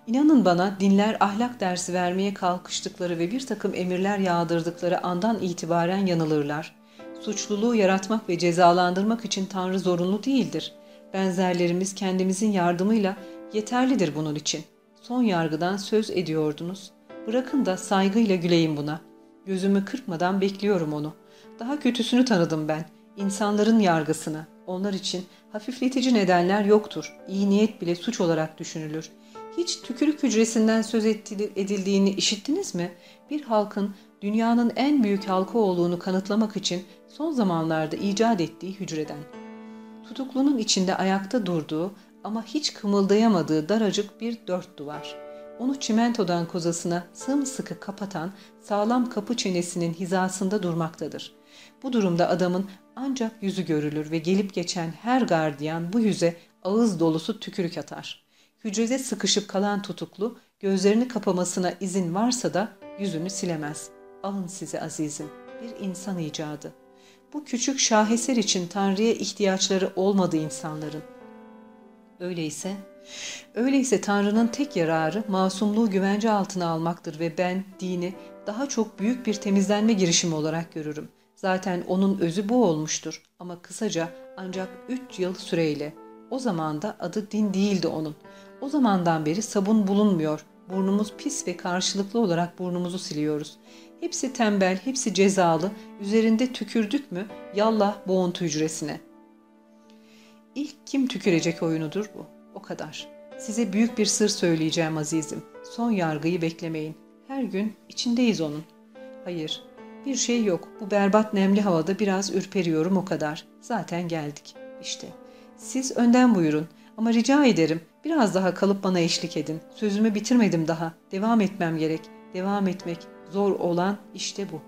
İnanın bana dinler ahlak dersi vermeye kalkıştıkları ve bir takım emirler yağdırdıkları andan itibaren yanılırlar. Suçluluğu yaratmak ve cezalandırmak için Tanrı zorunlu değildir. Benzerlerimiz kendimizin yardımıyla yeterlidir bunun için. Son yargıdan söz ediyordunuz. Bırakın da saygıyla güleyim buna. Gözümü kırpmadan bekliyorum onu. Daha kötüsünü tanıdım ben. İnsanların yargısını. Onlar için hafifletici nedenler yoktur. İyi niyet bile suç olarak düşünülür. Hiç tükürük hücresinden söz edildiğini işittiniz mi? Bir halkın dünyanın en büyük halkı olduğunu kanıtlamak için son zamanlarda icat ettiği hücreden. Tutuklunun içinde ayakta durduğu ama hiç kımıldayamadığı daracık bir dört duvar. Onu çimentodan kozasına sımsıkı kapatan sağlam kapı çenesinin hizasında durmaktadır. Bu durumda adamın ancak yüzü görülür ve gelip geçen her gardiyan bu yüze ağız dolusu tükürük atar. Hücrede sıkışıp kalan tutuklu gözlerini kapamasına izin varsa da yüzünü silemez. Alın size azizim, bir insan icadı. Bu küçük şaheser için Tanrı'ya ihtiyaçları olmadı insanların. Öyleyse, öyleyse Tanrı'nın tek yararı masumluğu güvence altına almaktır ve ben dini daha çok büyük bir temizlenme girişimi olarak görürüm. Zaten onun özü bu olmuştur ama kısaca ancak üç yıl süreyle. O zaman da adı din değildi onun. O zamandan beri sabun bulunmuyor. Burnumuz pis ve karşılıklı olarak burnumuzu siliyoruz. Hepsi tembel, hepsi cezalı. Üzerinde tükürdük mü yallah boğuntu hücresine. İlk kim tükürecek oyunudur bu. O kadar. Size büyük bir sır söyleyeceğim azizim. Son yargıyı beklemeyin. Her gün içindeyiz onun. Hayır, bir şey yok. Bu berbat nemli havada biraz ürperiyorum o kadar. Zaten geldik. İşte. Siz önden buyurun. Ama rica ederim biraz daha kalıp bana eşlik edin. Sözümü bitirmedim daha. Devam etmem gerek. Devam etmek zor olan işte bu.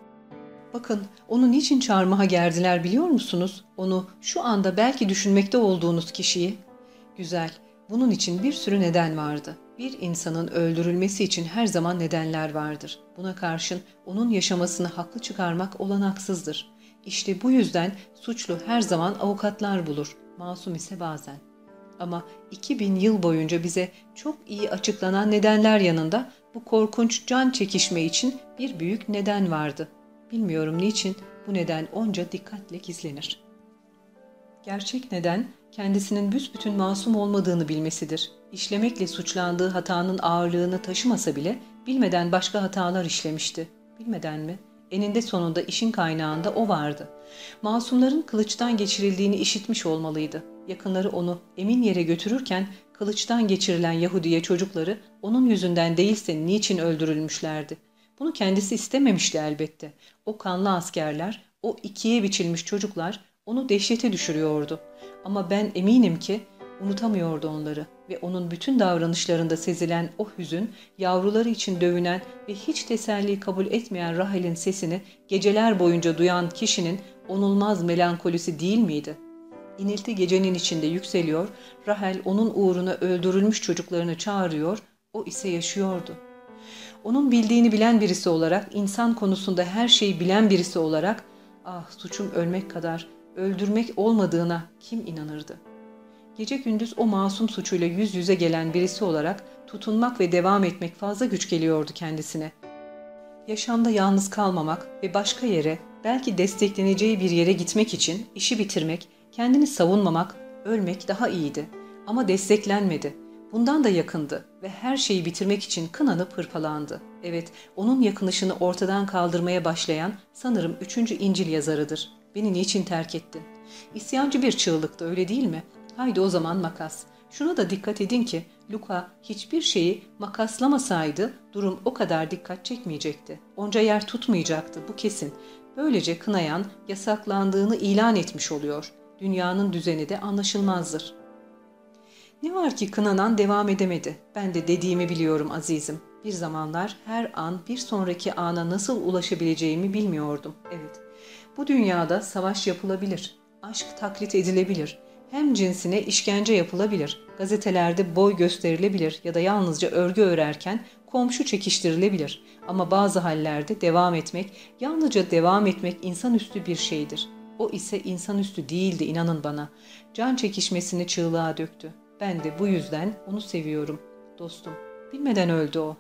Bakın onu niçin çarmıha gerdiler biliyor musunuz? Onu şu anda belki düşünmekte olduğunuz kişiyi. Güzel. Bunun için bir sürü neden vardı. Bir insanın öldürülmesi için her zaman nedenler vardır. Buna karşın onun yaşamasını haklı çıkarmak olanaksızdır. İşte bu yüzden suçlu her zaman avukatlar bulur, masum ise bazen. Ama 2000 yıl boyunca bize çok iyi açıklanan nedenler yanında bu korkunç can çekişme için bir büyük neden vardı. Bilmiyorum niçin bu neden onca dikkatle gizlenir. Gerçek neden kendisinin büsbütün masum olmadığını bilmesidir. İşlemekle suçlandığı hatanın ağırlığını taşımasa bile bilmeden başka hatalar işlemişti. Bilmeden mi? Eninde sonunda işin kaynağında o vardı. Masumların kılıçtan geçirildiğini işitmiş olmalıydı. Yakınları onu emin yere götürürken kılıçtan geçirilen Yahudiye çocukları onun yüzünden değilse niçin öldürülmüşlerdi? Bunu kendisi istememişti elbette. O kanlı askerler, o ikiye biçilmiş çocuklar onu dehşete düşürüyordu. Ama ben eminim ki unutamıyordu onları ve onun bütün davranışlarında sezilen o hüzün, yavruları için dövünen ve hiç teselli kabul etmeyen Rahel'in sesini geceler boyunca duyan kişinin onulmaz melankolisi değil miydi? İnilti gecenin içinde yükseliyor, Rahel onun uğruna öldürülmüş çocuklarını çağırıyor, o ise yaşıyordu. Onun bildiğini bilen birisi olarak, insan konusunda her şeyi bilen birisi olarak, ah suçum ölmek kadar, öldürmek olmadığına kim inanırdı? Gece gündüz o masum suçuyla yüz yüze gelen birisi olarak tutunmak ve devam etmek fazla güç geliyordu kendisine. Yaşamda yalnız kalmamak ve başka yere, belki destekleneceği bir yere gitmek için işi bitirmek, kendini savunmamak, ölmek daha iyiydi. Ama desteklenmedi. Bundan da yakındı ve her şeyi bitirmek için kınanıp hırpalandı. Evet, onun yakınışını ortadan kaldırmaya başlayan sanırım üçüncü İncil yazarıdır. Beni niçin terk ettin? İsyancı bir çığlıktı öyle değil mi? Haydi o zaman makas. Şuna da dikkat edin ki Luka hiçbir şeyi makaslamasaydı durum o kadar dikkat çekmeyecekti. Onca yer tutmayacaktı bu kesin. Böylece kınayan yasaklandığını ilan etmiş oluyor. Dünyanın düzeni de anlaşılmazdır. Ne var ki kınanan devam edemedi. Ben de dediğimi biliyorum azizim. Bir zamanlar her an bir sonraki ana nasıl ulaşabileceğimi bilmiyordum. Evet, bu dünyada savaş yapılabilir, aşk taklit edilebilir, hem cinsine işkence yapılabilir, gazetelerde boy gösterilebilir ya da yalnızca örgü örerken komşu çekiştirilebilir. Ama bazı hallerde devam etmek, yalnızca devam etmek insanüstü bir şeydir. O ise insanüstü değildi inanın bana. Can çekişmesini çığlığa döktü. Ben de bu yüzden onu seviyorum. Dostum, bilmeden öldü o.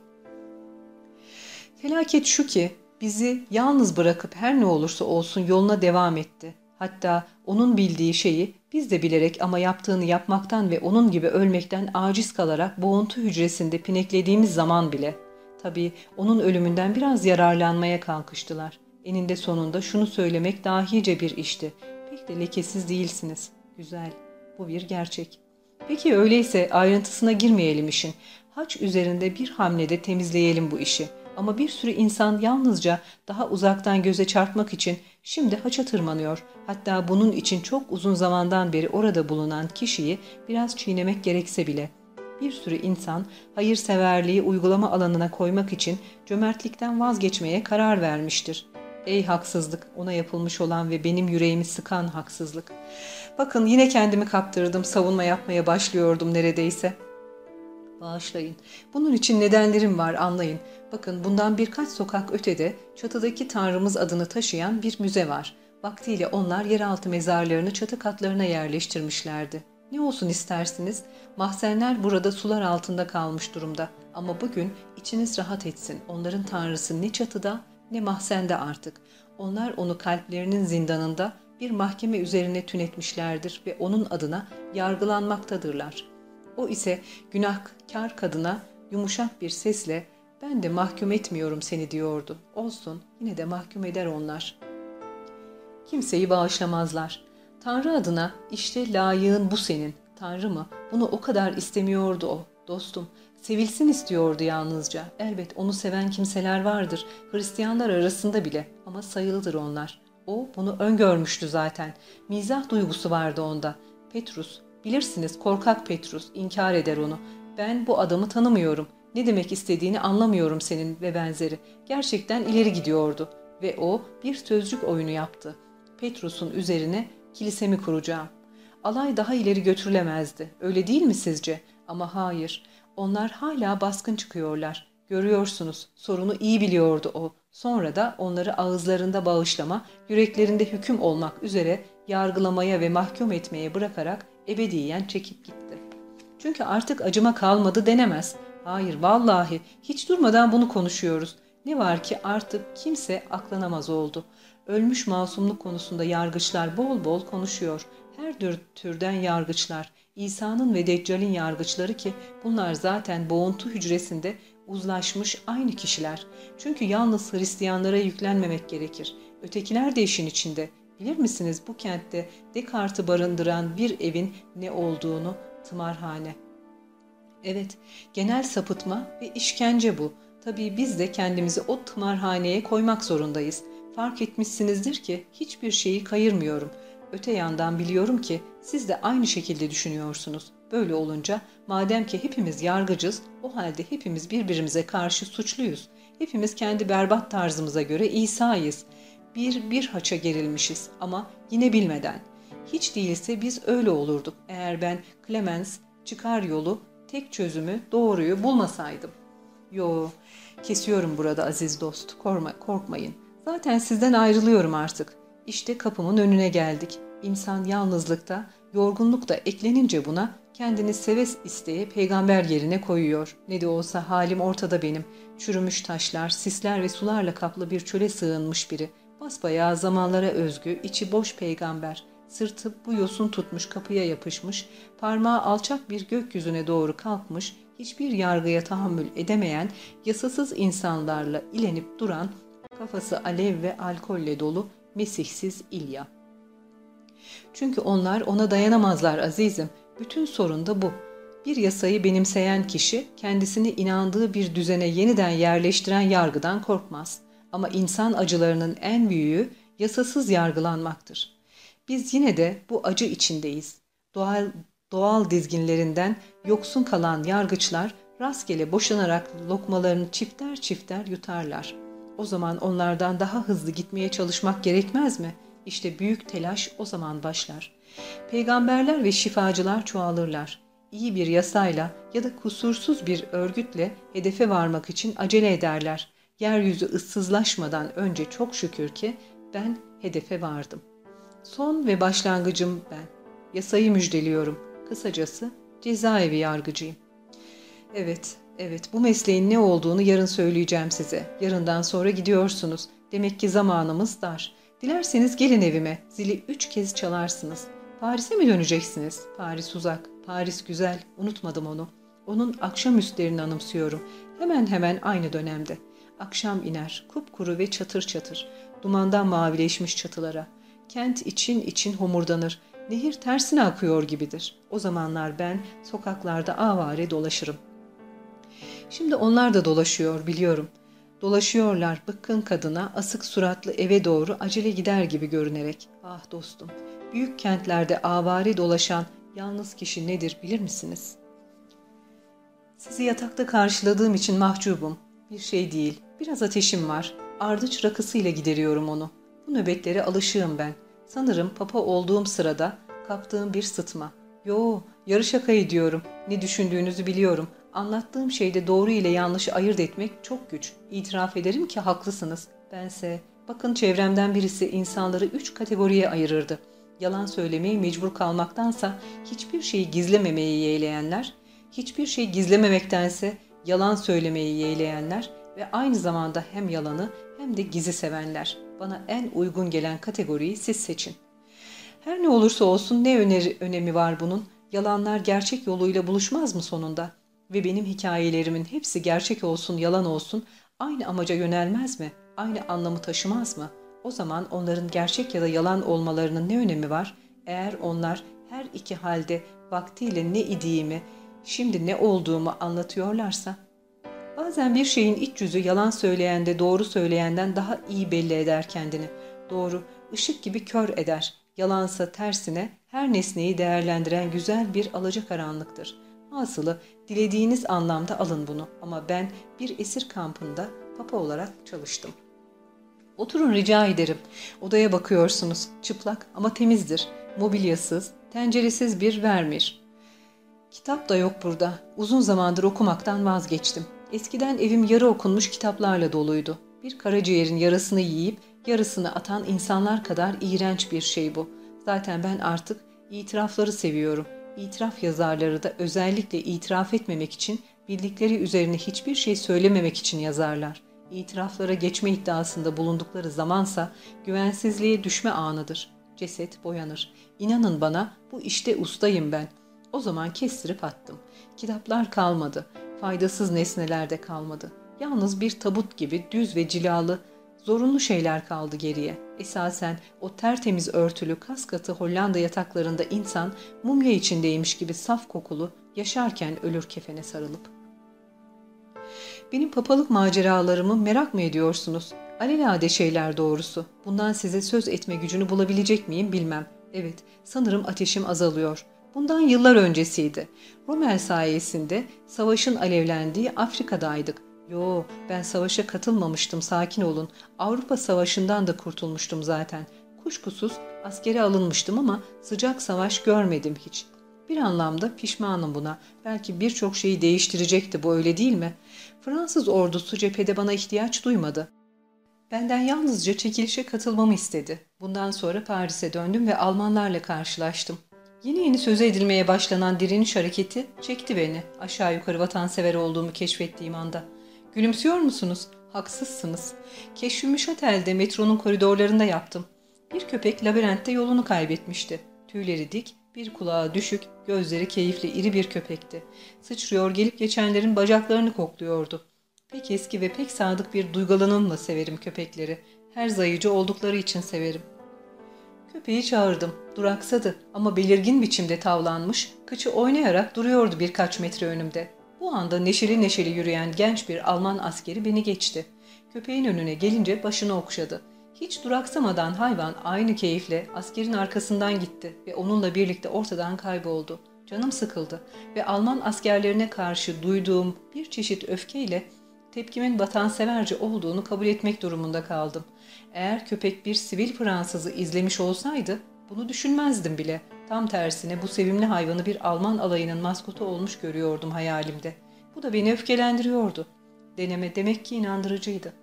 Felaket şu ki bizi yalnız bırakıp her ne olursa olsun yoluna devam etti. Hatta onun bildiği şeyi biz de bilerek ama yaptığını yapmaktan ve onun gibi ölmekten aciz kalarak boğuntu hücresinde pineklediğimiz zaman bile. Tabii onun ölümünden biraz yararlanmaya kalkıştılar. Eninde sonunda şunu söylemek dahice bir işti. Pek de lekesiz değilsiniz. Güzel. Bu bir gerçek. Peki öyleyse ayrıntısına girmeyelim işin. Haç üzerinde bir hamlede temizleyelim bu işi. Ama bir sürü insan yalnızca daha uzaktan göze çarpmak için şimdi haça tırmanıyor. Hatta bunun için çok uzun zamandan beri orada bulunan kişiyi biraz çiğnemek gerekse bile. Bir sürü insan hayırseverliği uygulama alanına koymak için cömertlikten vazgeçmeye karar vermiştir. Ey haksızlık, ona yapılmış olan ve benim yüreğimi sıkan haksızlık. Bakın yine kendimi kaptırdım, savunma yapmaya başlıyordum neredeyse. Bağışlayın. Bunun için nedenlerim var anlayın. Bakın bundan birkaç sokak ötede çatıdaki Tanrımız adını taşıyan bir müze var. Vaktiyle onlar yeraltı mezarlarını çatı katlarına yerleştirmişlerdi. Ne olsun istersiniz? Mahzenler burada sular altında kalmış durumda. Ama bugün içiniz rahat etsin. Onların tanrısı ne çatıda ne mahzende artık. Onlar onu kalplerinin zindanında bir mahkeme üzerine tünetmişlerdir ve onun adına yargılanmaktadırlar. O ise günahkar kadına yumuşak bir sesle ben de mahkum etmiyorum seni diyordu. Olsun yine de mahkum eder onlar. Kimseyi bağışlamazlar. Tanrı adına işte layığın bu senin. Tanrı mı? Bunu o kadar istemiyordu o. Dostum, sevilsin istiyordu yalnızca. Elbet onu seven kimseler vardır. Hristiyanlar arasında bile ama sayılıdır onlar. O bunu öngörmüştü zaten. Mizah duygusu vardı onda. Petrus, bilirsiniz korkak Petrus, inkar eder onu. Ben bu adamı tanımıyorum. Ne demek istediğini anlamıyorum senin ve benzeri. Gerçekten ileri gidiyordu. Ve o bir sözcük oyunu yaptı. Petrus'un üzerine kilisemi kuracağım. Alay daha ileri götürülemezdi. Öyle değil mi sizce? Ama hayır. Onlar hala baskın çıkıyorlar. Görüyorsunuz. Sorunu iyi biliyordu o. Sonra da onları ağızlarında bağışlama, yüreklerinde hüküm olmak üzere yargılamaya ve mahkum etmeye bırakarak ebediyen çekip gitti. Çünkü artık acıma kalmadı denemez. Hayır vallahi hiç durmadan bunu konuşuyoruz. Ne var ki artık kimse aklanamaz oldu. Ölmüş masumluk konusunda yargıçlar bol bol konuşuyor. Her türden yargıçlar, İsa'nın ve Deccal'in yargıçları ki bunlar zaten boğuntu hücresinde uzlaşmış aynı kişiler. Çünkü yalnız Hristiyanlara yüklenmemek gerekir. Ötekiler de işin içinde. Bilir misiniz bu kentte Descartes'i barındıran bir evin ne olduğunu? Tımarhane. Evet, genel sapıtma ve işkence bu. Tabii biz de kendimizi o tımarhaneye koymak zorundayız. Fark etmişsinizdir ki hiçbir şeyi kayırmıyorum. Öte yandan biliyorum ki siz de aynı şekilde düşünüyorsunuz. Böyle olunca madem ki hepimiz yargıcız, o halde hepimiz birbirimize karşı suçluyuz. Hepimiz kendi berbat tarzımıza göre İsa'yız. Bir bir haça gerilmişiz ama yine bilmeden. Hiç değilse biz öyle olurduk eğer ben Clemens çıkar yolu, tek çözümü, doğruyu bulmasaydım. Yo, kesiyorum burada aziz dost, korkma, korkmayın. Zaten sizden ayrılıyorum artık. İşte kapımın önüne geldik. İnsan yalnızlıkta, yorgunlukta eklenince buna kendini seves isteye peygamber yerine koyuyor. Ne de olsa halim ortada benim. Çürümüş taşlar, sisler ve sularla kaplı bir çöle sığınmış biri. Basbayağı zamanlara özgü, içi boş peygamber. Sırtı bu yosun tutmuş kapıya yapışmış, parmağı alçak bir gökyüzüne doğru kalkmış, hiçbir yargıya tahammül edemeyen, yasasız insanlarla ilenip duran, kafası alev ve alkolle dolu, mesihsiz İlya. Çünkü onlar ona dayanamazlar azizim. Bütün sorun da bu. Bir yasayı benimseyen kişi kendisini inandığı bir düzene yeniden yerleştiren yargıdan korkmaz. Ama insan acılarının en büyüğü yasasız yargılanmaktır. Biz yine de bu acı içindeyiz. Doğal, doğal dizginlerinden yoksun kalan yargıçlar rastgele boşanarak lokmalarını çifter çifter yutarlar. O zaman onlardan daha hızlı gitmeye çalışmak gerekmez mi? İşte büyük telaş o zaman başlar. Peygamberler ve şifacılar çoğalırlar. İyi bir yasayla ya da kusursuz bir örgütle hedefe varmak için acele ederler. Yeryüzü ıssızlaşmadan önce çok şükür ki ben hedefe vardım. Son ve başlangıcım ben. Yasayı müjdeliyorum. Kısacası cezaevi yargıcıyım. Evet, evet bu mesleğin ne olduğunu yarın söyleyeceğim size. Yarından sonra gidiyorsunuz. Demek ki zamanımız dar. Dilerseniz gelin evime. Zili üç kez çalarsınız. Paris'e mi döneceksiniz? Paris uzak, Paris güzel. Unutmadım onu. Onun akşam üstlerini anımsıyorum. Hemen hemen aynı dönemde. Akşam iner, kupkuru ve çatır çatır. Dumandan mavileşmiş çatılara. Kent için için homurdanır. Nehir tersine akıyor gibidir. O zamanlar ben sokaklarda avare dolaşırım. Şimdi onlar da dolaşıyor biliyorum. Dolaşıyorlar bıkkın kadına asık suratlı eve doğru acele gider gibi görünerek. Ah dostum, büyük kentlerde avari dolaşan yalnız kişi nedir bilir misiniz? Sizi yatakta karşıladığım için mahcubum. Bir şey değil, biraz ateşim var. Ardıç rakısıyla gideriyorum onu. Nöbetlere alışığım ben. Sanırım papa olduğum sırada kaptığım bir sıtma. Yo, yarı şaka ediyorum. Ne düşündüğünüzü biliyorum. Anlattığım şeyde doğru ile yanlışı ayırt etmek çok güç. İtiraf ederim ki haklısınız. Bense, bakın çevremden birisi insanları üç kategoriye ayırırdı. Yalan söylemeye mecbur kalmaktansa hiçbir şeyi gizlememeyi yeğleyenler, hiçbir şey gizlememektense yalan söylemeyi yeğleyenler ve aynı zamanda hem yalanı hem de gizi sevenler. Bana en uygun gelen kategoriyi siz seçin. Her ne olursa olsun ne öneri, önemi var bunun? Yalanlar gerçek yoluyla buluşmaz mı sonunda? Ve benim hikayelerimin hepsi gerçek olsun, yalan olsun aynı amaca yönelmez mi? Aynı anlamı taşımaz mı? O zaman onların gerçek ya da yalan olmalarının ne önemi var? Eğer onlar her iki halde vaktiyle ne idiğimi, şimdi ne olduğumu anlatıyorlarsa Bazen bir şeyin iç yüzü yalan söyleyende doğru söyleyenden daha iyi belli eder kendini. Doğru, ışık gibi kör eder. Yalansa tersine her nesneyi değerlendiren güzel bir alacakaranlıktır. Hasılı dilediğiniz anlamda alın bunu ama ben bir esir kampında papa olarak çalıştım. Oturun rica ederim. Odaya bakıyorsunuz. Çıplak ama temizdir. Mobilyasız, tenceresiz bir vermir. Kitap da yok burada. Uzun zamandır okumaktan vazgeçtim. Eskiden evim yarı okunmuş kitaplarla doluydu. Bir karaciğerin yarısını yiyip yarısını atan insanlar kadar iğrenç bir şey bu. Zaten ben artık itirafları seviyorum. İtiraf yazarları da özellikle itiraf etmemek için bildikleri üzerine hiçbir şey söylememek için yazarlar. İtiraflara geçme iddiasında bulundukları zamansa güvensizliğe düşme anıdır. Ceset boyanır. İnanın bana bu işte ustayım ben. O zaman kestirip attım. Kitaplar kalmadı faydasız nesneler de kalmadı. Yalnız bir tabut gibi düz ve cilalı zorunlu şeyler kaldı geriye. Esasen o tertemiz örtülü kas katı Hollanda yataklarında insan mumya içindeymiş gibi saf kokulu yaşarken ölür kefene sarılıp. Benim papalık maceralarımı merak mı ediyorsunuz? Alelade şeyler doğrusu. Bundan size söz etme gücünü bulabilecek miyim bilmem. Evet, sanırım ateşim azalıyor. Bundan yıllar öncesiydi. Rommel sayesinde savaşın alevlendiği Afrika'daydık. Yo, ben savaşa katılmamıştım sakin olun. Avrupa Savaşı'ndan da kurtulmuştum zaten. Kuşkusuz askere alınmıştım ama sıcak savaş görmedim hiç. Bir anlamda pişmanım buna. Belki birçok şeyi değiştirecekti bu öyle değil mi? Fransız ordusu cephede bana ihtiyaç duymadı. Benden yalnızca çekilişe katılmamı istedi. Bundan sonra Paris'e döndüm ve Almanlarla karşılaştım. Yeni yeni söze edilmeye başlanan direniş hareketi çekti beni aşağı yukarı vatansever olduğumu keşfettiğim anda. Gülümsüyor musunuz? Haksızsınız. Keşfimi Şatel'de metronun koridorlarında yaptım. Bir köpek labirentte yolunu kaybetmişti. Tüyleri dik, bir kulağı düşük, gözleri keyifli iri bir köpekti. Sıçrıyor gelip geçenlerin bacaklarını kokluyordu. Pek eski ve pek sadık bir duygulanımla severim köpekleri. Her zayıcı oldukları için severim. Köpeği çağırdım. Duraksadı ama belirgin biçimde tavlanmış, kıçı oynayarak duruyordu birkaç metre önümde. Bu anda neşeli neşeli yürüyen genç bir Alman askeri beni geçti. Köpeğin önüne gelince başını okşadı. Hiç duraksamadan hayvan aynı keyifle askerin arkasından gitti ve onunla birlikte ortadan kayboldu. Canım sıkıldı ve Alman askerlerine karşı duyduğum bir çeşit öfkeyle tepkimin vatanseverce olduğunu kabul etmek durumunda kaldım. Eğer köpek bir sivil Fransızı izlemiş olsaydı bunu düşünmezdim bile. Tam tersine bu sevimli hayvanı bir Alman alayının maskotu olmuş görüyordum hayalimde. Bu da beni öfkelendiriyordu. Deneme demek ki inandırıcıydı.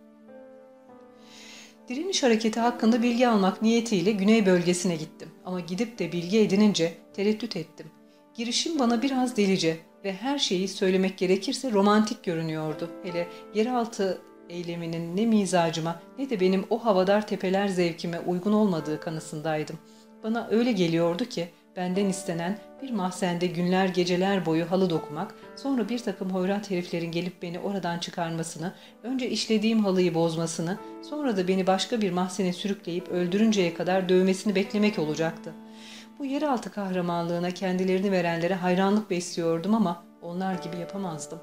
Direniş hareketi hakkında bilgi almak niyetiyle güney bölgesine gittim. Ama gidip de bilgi edinince tereddüt ettim. Girişim bana biraz delice ve her şeyi söylemek gerekirse romantik görünüyordu. Hele yeraltı eyleminin ne mizacıma ne de benim o havadar tepeler zevkime uygun olmadığı kanısındaydım. Bana öyle geliyordu ki benden istenen bir mahzende günler geceler boyu halı dokumak, sonra bir takım hoyrat heriflerin gelip beni oradan çıkarmasını, önce işlediğim halıyı bozmasını, sonra da beni başka bir mahzene sürükleyip öldürünceye kadar dövmesini beklemek olacaktı. Bu yeraltı kahramanlığına kendilerini verenlere hayranlık besliyordum ama onlar gibi yapamazdım.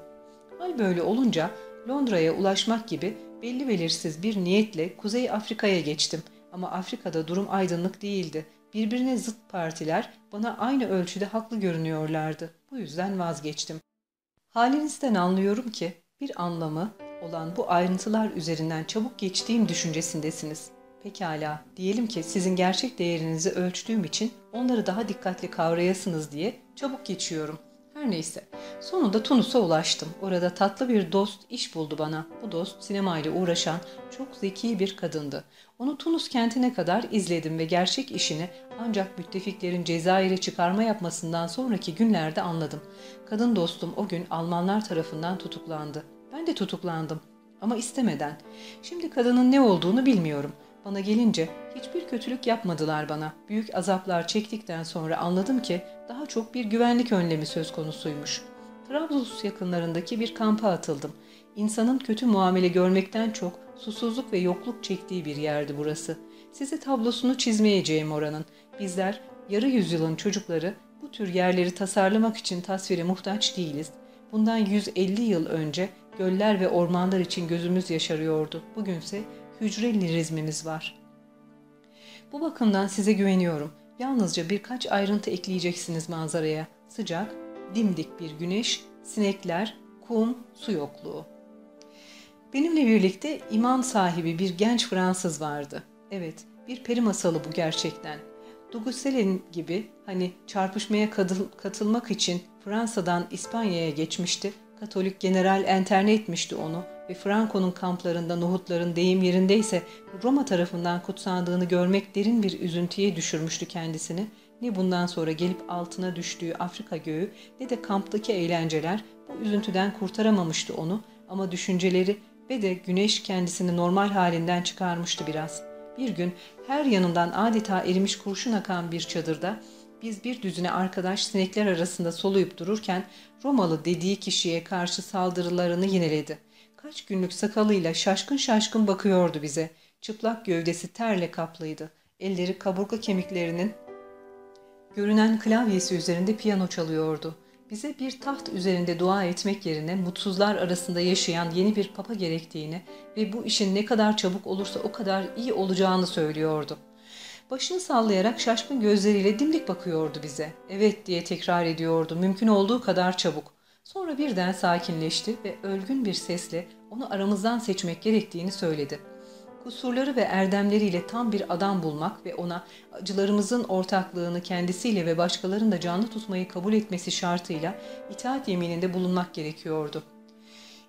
Hal böyle olunca Londra'ya ulaşmak gibi belli belirsiz bir niyetle Kuzey Afrika'ya geçtim. Ama Afrika'da durum aydınlık değildi. Birbirine zıt partiler bana aynı ölçüde haklı görünüyorlardı. Bu yüzden vazgeçtim. Halinizden anlıyorum ki bir anlamı olan bu ayrıntılar üzerinden çabuk geçtiğim düşüncesindesiniz. Pekala, diyelim ki sizin gerçek değerinizi ölçtüğüm için onları daha dikkatli kavrayasınız diye çabuk geçiyorum. Her neyse, sonunda Tunus'a ulaştım. Orada tatlı bir dost iş buldu bana. Bu dost sinemayla uğraşan çok zeki bir kadındı. Onu Tunus kentine kadar izledim ve gerçek işini ancak müttefiklerin Cezayir'e çıkarma yapmasından sonraki günlerde anladım. Kadın dostum o gün Almanlar tarafından tutuklandı. Ben de tutuklandım ama istemeden. Şimdi kadının ne olduğunu bilmiyorum. Bana gelince hiçbir kötülük yapmadılar bana. Büyük azaplar çektikten sonra anladım ki daha çok bir güvenlik önlemi söz konusuymuş. Trablus yakınlarındaki bir kampa atıldım. İnsanın kötü muamele görmekten çok susuzluk ve yokluk çektiği bir yerdi burası. Size tablosunu çizmeyeceğim oranın. Bizler yarı yüzyılın çocukları bu tür yerleri tasarlamak için tasvire muhtaç değiliz. Bundan 150 yıl önce göller ve ormanlar için gözümüz yaşarıyordu. Bugünse hücre lirizmimiz var. Bu bakımdan size güveniyorum. Yalnızca birkaç ayrıntı ekleyeceksiniz manzaraya. Sıcak, dimdik bir güneş, sinekler, kum, su yokluğu. Benimle birlikte iman sahibi bir genç Fransız vardı. Evet, bir peri masalı bu gerçekten. Duguselin gibi hani çarpışmaya katılmak için Fransa'dan İspanya'ya geçmişti Katolik general enterne etmişti onu ve Franco'nun kamplarında nohutların deyim yerindeyse Roma tarafından kutsandığını görmek derin bir üzüntüye düşürmüştü kendisini. Ne bundan sonra gelip altına düştüğü Afrika göğü ne de kamptaki eğlenceler bu üzüntüden kurtaramamıştı onu ama düşünceleri ve de güneş kendisini normal halinden çıkarmıştı biraz. Bir gün her yanından adeta erimiş kurşun akan bir çadırda biz bir düzine arkadaş sinekler arasında soluyup dururken Romalı dediği kişiye karşı saldırılarını yineledi. Kaç günlük sakalıyla şaşkın şaşkın bakıyordu bize. Çıplak gövdesi terle kaplıydı. Elleri kaburga kemiklerinin görünen klavyesi üzerinde piyano çalıyordu. Bize bir taht üzerinde dua etmek yerine mutsuzlar arasında yaşayan yeni bir papa gerektiğini ve bu işin ne kadar çabuk olursa o kadar iyi olacağını söylüyordu. Başını sallayarak şaşkın gözleriyle dimdik bakıyordu bize. Evet diye tekrar ediyordu mümkün olduğu kadar çabuk. Sonra birden sakinleşti ve ölgün bir sesle onu aramızdan seçmek gerektiğini söyledi. Kusurları ve erdemleriyle tam bir adam bulmak ve ona acılarımızın ortaklığını kendisiyle ve başkalarının da canlı tutmayı kabul etmesi şartıyla itaat yemininde bulunmak gerekiyordu.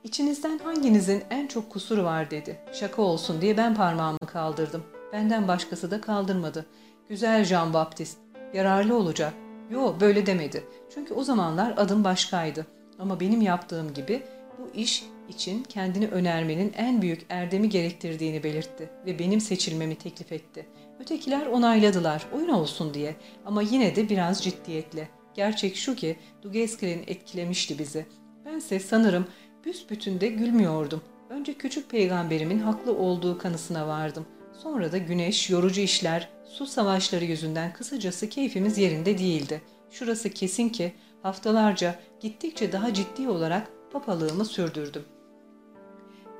İçinizden hanginizin en çok kusuru var dedi. Şaka olsun diye ben parmağımı kaldırdım. Benden başkası da kaldırmadı. Güzel Jean Baptiste, yararlı olacak. Yo böyle demedi. Çünkü o zamanlar adım başkaydı. Ama benim yaptığım gibi bu iş için kendini önermenin en büyük erdemi gerektirdiğini belirtti ve benim seçilmemi teklif etti. Ötekiler onayladılar, oyun olsun diye ama yine de biraz ciddiyetle. Gerçek şu ki Duguesclin etkilemişti bizi. Bense sanırım büsbütün de gülmüyordum. Önce küçük peygamberimin haklı olduğu kanısına vardım. Sonra da güneş, yorucu işler, su savaşları yüzünden kısacası keyfimiz yerinde değildi. Şurası kesin ki haftalarca gittikçe daha ciddi olarak papalığımı sürdürdüm.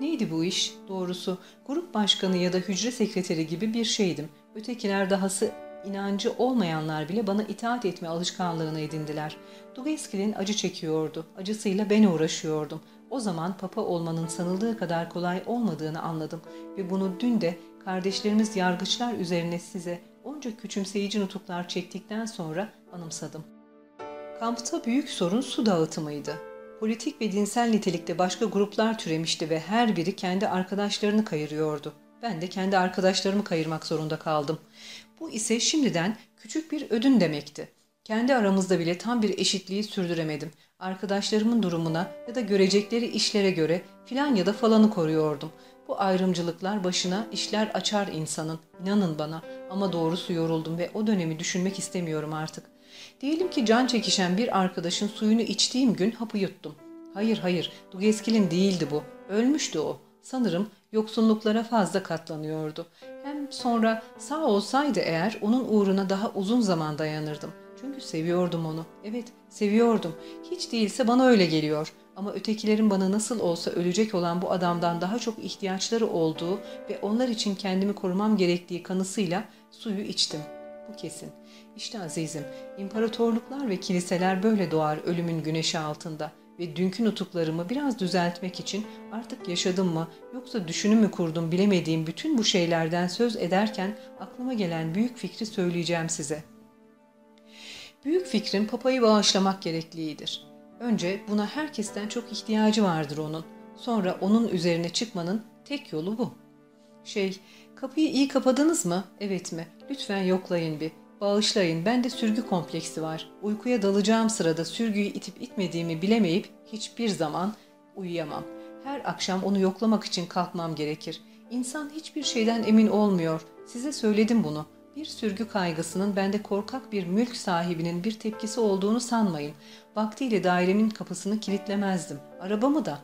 Neydi bu iş? Doğrusu grup başkanı ya da hücre sekreteri gibi bir şeydim. Ötekiler dahası inancı olmayanlar bile bana itaat etme alışkanlığını edindiler. Duguesclin acı çekiyordu. Acısıyla ben uğraşıyordum. O zaman papa olmanın sanıldığı kadar kolay olmadığını anladım ve bunu dün de kardeşlerimiz yargıçlar üzerine size onca küçümseyici nutuklar çektikten sonra anımsadım. Kampta büyük sorun su dağıtımıydı. Politik ve dinsel nitelikte başka gruplar türemişti ve her biri kendi arkadaşlarını kayırıyordu. Ben de kendi arkadaşlarımı kayırmak zorunda kaldım. Bu ise şimdiden küçük bir ödün demekti. Kendi aramızda bile tam bir eşitliği sürdüremedim. Arkadaşlarımın durumuna ya da görecekleri işlere göre filan ya da falanı koruyordum. Bu ayrımcılıklar başına işler açar insanın. İnanın bana ama doğrusu yoruldum ve o dönemi düşünmek istemiyorum artık. Diyelim ki can çekişen bir arkadaşın suyunu içtiğim gün hapı yuttum. Hayır hayır Dugeskil'in değildi bu. Ölmüştü o. Sanırım yoksunluklara fazla katlanıyordu. Hem sonra sağ olsaydı eğer onun uğruna daha uzun zaman dayanırdım. Çünkü seviyordum onu. Evet seviyordum. Hiç değilse bana öyle geliyor. Ama ötekilerin bana nasıl olsa ölecek olan bu adamdan daha çok ihtiyaçları olduğu ve onlar için kendimi korumam gerektiği kanısıyla suyu içtim. Bu kesin. İşte azizim, imparatorluklar ve kiliseler böyle doğar ölümün güneşi altında ve dünkü nutuklarımı biraz düzeltmek için artık yaşadım mı yoksa düşünü mü kurdum bilemediğim bütün bu şeylerden söz ederken aklıma gelen büyük fikri söyleyeceğim size. Büyük fikrin papayı bağışlamak gerekliğidir. Önce buna herkesten çok ihtiyacı vardır onun. Sonra onun üzerine çıkmanın tek yolu bu. Şey, kapıyı iyi kapadınız mı? Evet mi? Lütfen yoklayın bir. Bağışlayın, bende sürgü kompleksi var. Uykuya dalacağım sırada sürgüyü itip itmediğimi bilemeyip hiçbir zaman uyuyamam. Her akşam onu yoklamak için kalkmam gerekir. İnsan hiçbir şeyden emin olmuyor. Size söyledim bunu. Bir sürgü kaygısının bende korkak bir mülk sahibinin bir tepkisi olduğunu sanmayın. Vaktiyle dairemin kapısını kilitlemezdim. Arabamı da.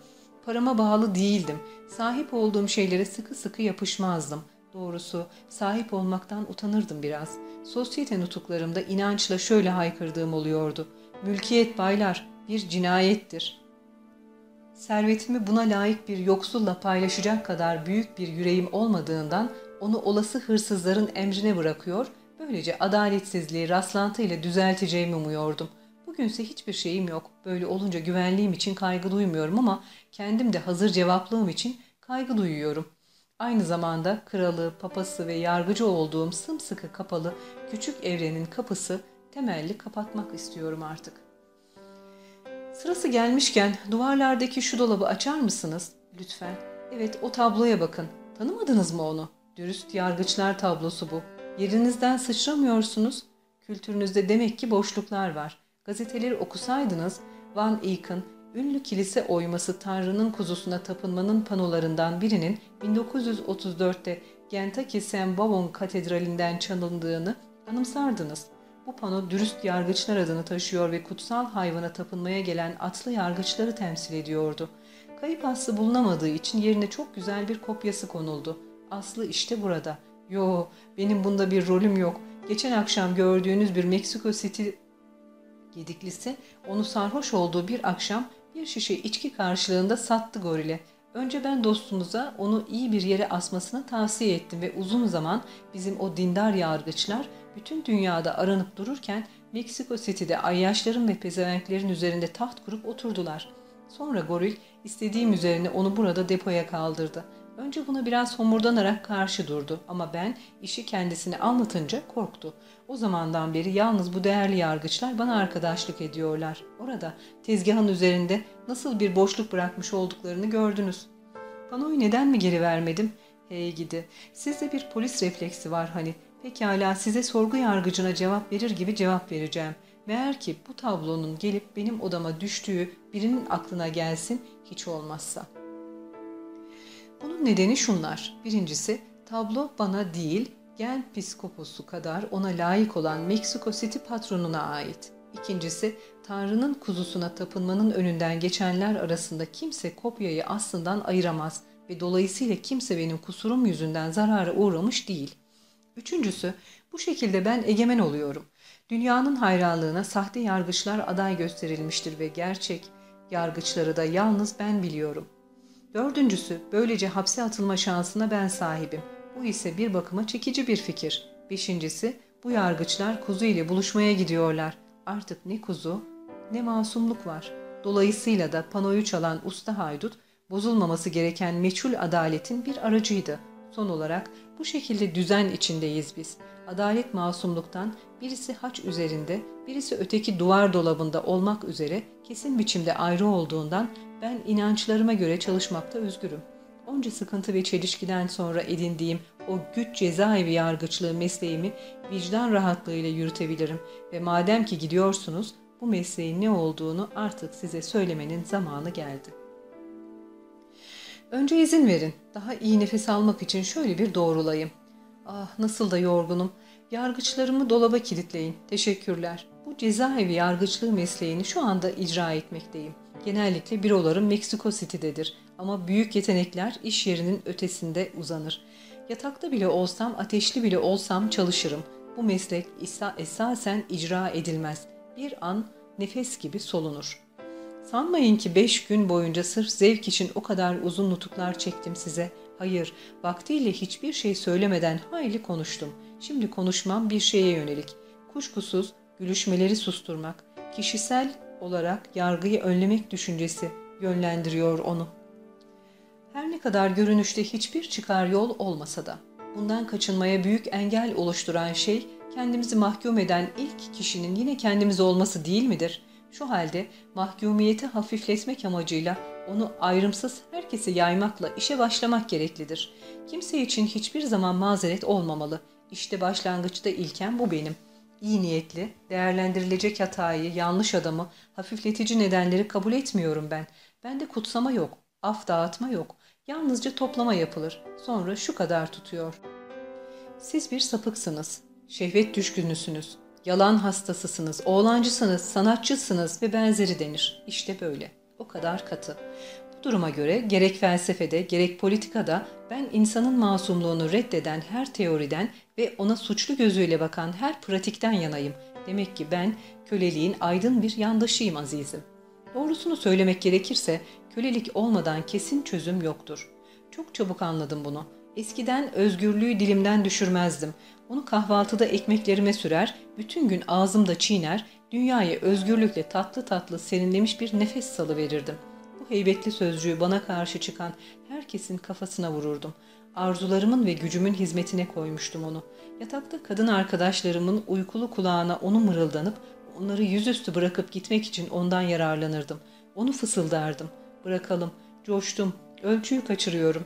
Parama bağlı değildim. Sahip olduğum şeylere sıkı sıkı yapışmazdım. Doğrusu sahip olmaktan utanırdım biraz. Sosyete nutuklarımda inançla şöyle haykırdığım oluyordu. Mülkiyet baylar bir cinayettir. Servetimi buna layık bir yoksulla paylaşacak kadar büyük bir yüreğim olmadığından onu olası hırsızların emrine bırakıyor, böylece adaletsizliği rastlantıyla düzelteceğimi umuyordum. Bugünse hiçbir şeyim yok. Böyle olunca güvenliğim için kaygı duymuyorum ama kendim de hazır cevaplığım için kaygı duyuyorum. Aynı zamanda kralı, papası ve yargıcı olduğum sımsıkı kapalı küçük evrenin kapısı temelli kapatmak istiyorum artık. Sırası gelmişken duvarlardaki şu dolabı açar mısınız? Lütfen. Evet o tabloya bakın. Tanımadınız mı onu? Dürüst yargıçlar tablosu bu. Yerinizden sıçramıyorsunuz. Kültürünüzde demek ki boşluklar var. Gazeteleri okusaydınız Van Eyck'ın ünlü kilise oyması Tanrı'nın kuzusuna tapınmanın panolarından birinin 1934'te Kentucky St. Bavon Katedrali'nden çalındığını anımsardınız. Bu pano dürüst yargıçlar adını taşıyor ve kutsal hayvana tapınmaya gelen atlı yargıçları temsil ediyordu. Kayıp aslı bulunamadığı için yerine çok güzel bir kopyası konuldu. Aslı işte burada. Yo, benim bunda bir rolüm yok. Geçen akşam gördüğünüz bir Meksiko City Gediklisi onu sarhoş olduğu bir akşam bir şişe içki karşılığında sattı gorile. Önce ben dostumuza onu iyi bir yere asmasını tavsiye ettim ve uzun zaman bizim o dindar yargıçlar bütün dünyada aranıp dururken Meksiko City'de ayyaşların ve pezevenklerin üzerinde taht kurup oturdular. Sonra goril istediğim üzerine onu burada depoya kaldırdı. Önce buna biraz homurdanarak karşı durdu ama ben işi kendisine anlatınca korktu. O zamandan beri yalnız bu değerli yargıçlar bana arkadaşlık ediyorlar. Orada tezgahın üzerinde nasıl bir boşluk bırakmış olduklarını gördünüz. Panoyu neden mi geri vermedim? Hey gidi, sizde bir polis refleksi var hani. Pekala size sorgu yargıcına cevap verir gibi cevap vereceğim. Meğer ki bu tablonun gelip benim odama düştüğü birinin aklına gelsin hiç olmazsa.'' Bunun nedeni şunlar. Birincisi tablo bana değil gen piskoposu kadar ona layık olan Meksiko City patronuna ait. İkincisi Tanrı'nın kuzusuna tapınmanın önünden geçenler arasında kimse kopyayı aslından ayıramaz ve dolayısıyla kimse benim kusurum yüzünden zarara uğramış değil. Üçüncüsü bu şekilde ben egemen oluyorum. Dünyanın hayranlığına sahte yargıçlar aday gösterilmiştir ve gerçek yargıçları da yalnız ben biliyorum. Dördüncüsü, böylece hapse atılma şansına ben sahibim. Bu ise bir bakıma çekici bir fikir. Beşincisi, bu yargıçlar kuzu ile buluşmaya gidiyorlar. Artık ne kuzu ne masumluk var. Dolayısıyla da panoyu çalan usta haydut, bozulmaması gereken meçhul adaletin bir aracıydı. Son olarak bu şekilde düzen içindeyiz biz. Adalet masumluktan birisi haç üzerinde, birisi öteki duvar dolabında olmak üzere kesin biçimde ayrı olduğundan ben inançlarıma göre çalışmakta özgürüm. Onca sıkıntı ve çelişkiden sonra edindiğim o güç cezaevi yargıçlığı mesleğimi vicdan rahatlığıyla yürütebilirim ve madem ki gidiyorsunuz bu mesleğin ne olduğunu artık size söylemenin zamanı geldi. Önce izin verin. Daha iyi nefes almak için şöyle bir doğrulayım. Ah nasıl da yorgunum. Yargıçlarımı dolaba kilitleyin. Teşekkürler. Bu cezaevi yargıçlığı mesleğini şu anda icra etmekteyim. Genellikle bürolarım Meksiko City'dedir ama büyük yetenekler iş yerinin ötesinde uzanır. Yatakta bile olsam, ateşli bile olsam çalışırım. Bu meslek esa esasen icra edilmez. Bir an nefes gibi solunur. Sanmayın ki beş gün boyunca sırf zevk için o kadar uzun nutuklar çektim size. Hayır, vaktiyle hiçbir şey söylemeden hayli konuştum. Şimdi konuşmam bir şeye yönelik. Kuşkusuz gülüşmeleri susturmak, kişisel olarak yargıyı önlemek düşüncesi yönlendiriyor onu. Her ne kadar görünüşte hiçbir çıkar yol olmasa da, bundan kaçınmaya büyük engel oluşturan şey, kendimizi mahkum eden ilk kişinin yine kendimiz olması değil midir? Şu halde mahkumiyeti hafifletmek amacıyla onu ayrımsız herkese yaymakla işe başlamak gereklidir. Kimse için hiçbir zaman mazeret olmamalı. İşte başlangıçta ilken bu benim. İyi niyetli, değerlendirilecek hatayı, yanlış adamı, hafifletici nedenleri kabul etmiyorum ben. Bende kutsama yok, af dağıtma yok. Yalnızca toplama yapılır. Sonra şu kadar tutuyor. Siz bir sapıksınız. Şehvet düşkünüsünüz. Yalan hastasısınız, oğlancısınız, sanatçısınız ve benzeri denir. İşte böyle. O kadar katı. Bu duruma göre gerek felsefede gerek politikada ben insanın masumluğunu reddeden her teoriden ve ona suçlu gözüyle bakan her pratikten yanayım. Demek ki ben köleliğin aydın bir yandaşıyım azizim. Doğrusunu söylemek gerekirse kölelik olmadan kesin çözüm yoktur. Çok çabuk anladım bunu. Eskiden özgürlüğü dilimden düşürmezdim. Onu kahvaltıda ekmeklerime sürer, bütün gün ağzımda çiğner, dünyaya özgürlükle tatlı tatlı serinlemiş bir nefes salı verirdim. Bu heybetli sözcüğü bana karşı çıkan herkesin kafasına vururdum. Arzularımın ve gücümün hizmetine koymuştum onu. Yatakta kadın arkadaşlarımın uykulu kulağına onu mırıldanıp onları yüzüstü bırakıp gitmek için ondan yararlanırdım. Onu fısıldardım. Bırakalım, coştum, ölçüyü kaçırıyorum.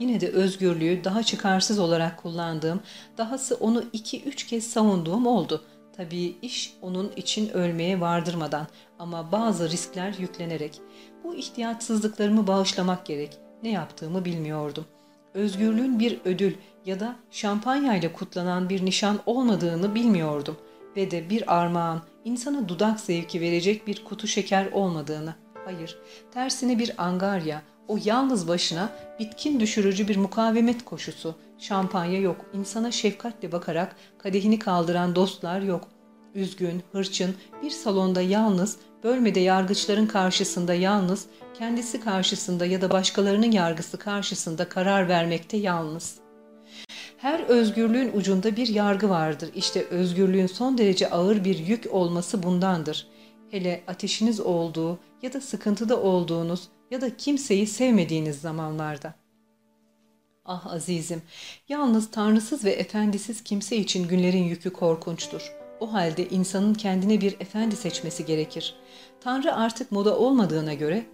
Yine de özgürlüğü daha çıkarsız olarak kullandığım, dahası onu iki üç kez savunduğum oldu. Tabii iş onun için ölmeye vardırmadan ama bazı riskler yüklenerek. Bu ihtiyatsızlıklarımı bağışlamak gerek. Ne yaptığımı bilmiyordum. Özgürlüğün bir ödül ya da şampanyayla kutlanan bir nişan olmadığını bilmiyordum ve de bir armağan, insana dudak zevki verecek bir kutu şeker olmadığını. Hayır, tersine bir angarya, o yalnız başına bitkin düşürücü bir mukavemet koşusu. Şampanya yok, insana şefkatle bakarak kadehini kaldıran dostlar yok. Üzgün, hırçın, bir salonda yalnız, bölmede yargıçların karşısında yalnız, kendisi karşısında ya da başkalarının yargısı karşısında karar vermekte yalnız. Her özgürlüğün ucunda bir yargı vardır. İşte özgürlüğün son derece ağır bir yük olması bundandır. Hele ateşiniz olduğu ya da sıkıntıda olduğunuz ya da kimseyi sevmediğiniz zamanlarda. Ah azizim, yalnız tanrısız ve efendisiz kimse için günlerin yükü korkunçtur. O halde insanın kendine bir efendi seçmesi gerekir. Tanrı artık moda olmadığına göre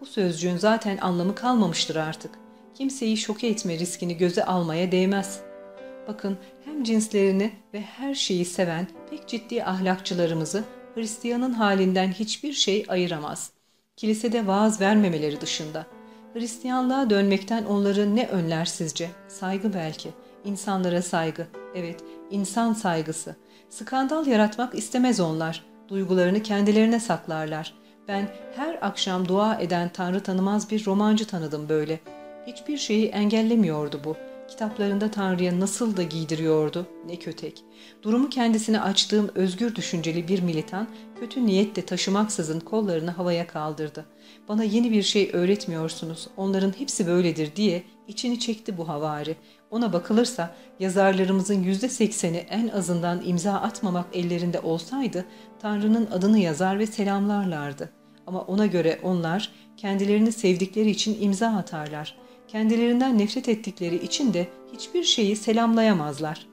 bu sözcüğün zaten anlamı kalmamıştır artık. Kimseyi şoke etme riskini göze almaya değmez. Bakın hem cinslerini ve her şeyi seven pek ciddi ahlakçılarımızı Hristiyanın halinden hiçbir şey ayıramaz kilisede vaaz vermemeleri dışında. Hristiyanlığa dönmekten onları ne önler sizce? Saygı belki. İnsanlara saygı. Evet, insan saygısı. Skandal yaratmak istemez onlar. Duygularını kendilerine saklarlar. Ben her akşam dua eden Tanrı tanımaz bir romancı tanıdım böyle. Hiçbir şeyi engellemiyordu bu. Kitaplarında Tanrı'ya nasıl da giydiriyordu, ne kötek. Durumu kendisine açtığım özgür düşünceli bir militan, kötü niyetle taşımaksızın kollarını havaya kaldırdı. Bana yeni bir şey öğretmiyorsunuz, onların hepsi böyledir diye içini çekti bu havari. Ona bakılırsa yazarlarımızın yüzde sekseni en azından imza atmamak ellerinde olsaydı Tanrı'nın adını yazar ve selamlarlardı. Ama ona göre onlar kendilerini sevdikleri için imza atarlar kendilerinden nefret ettikleri için de hiçbir şeyi selamlayamazlar.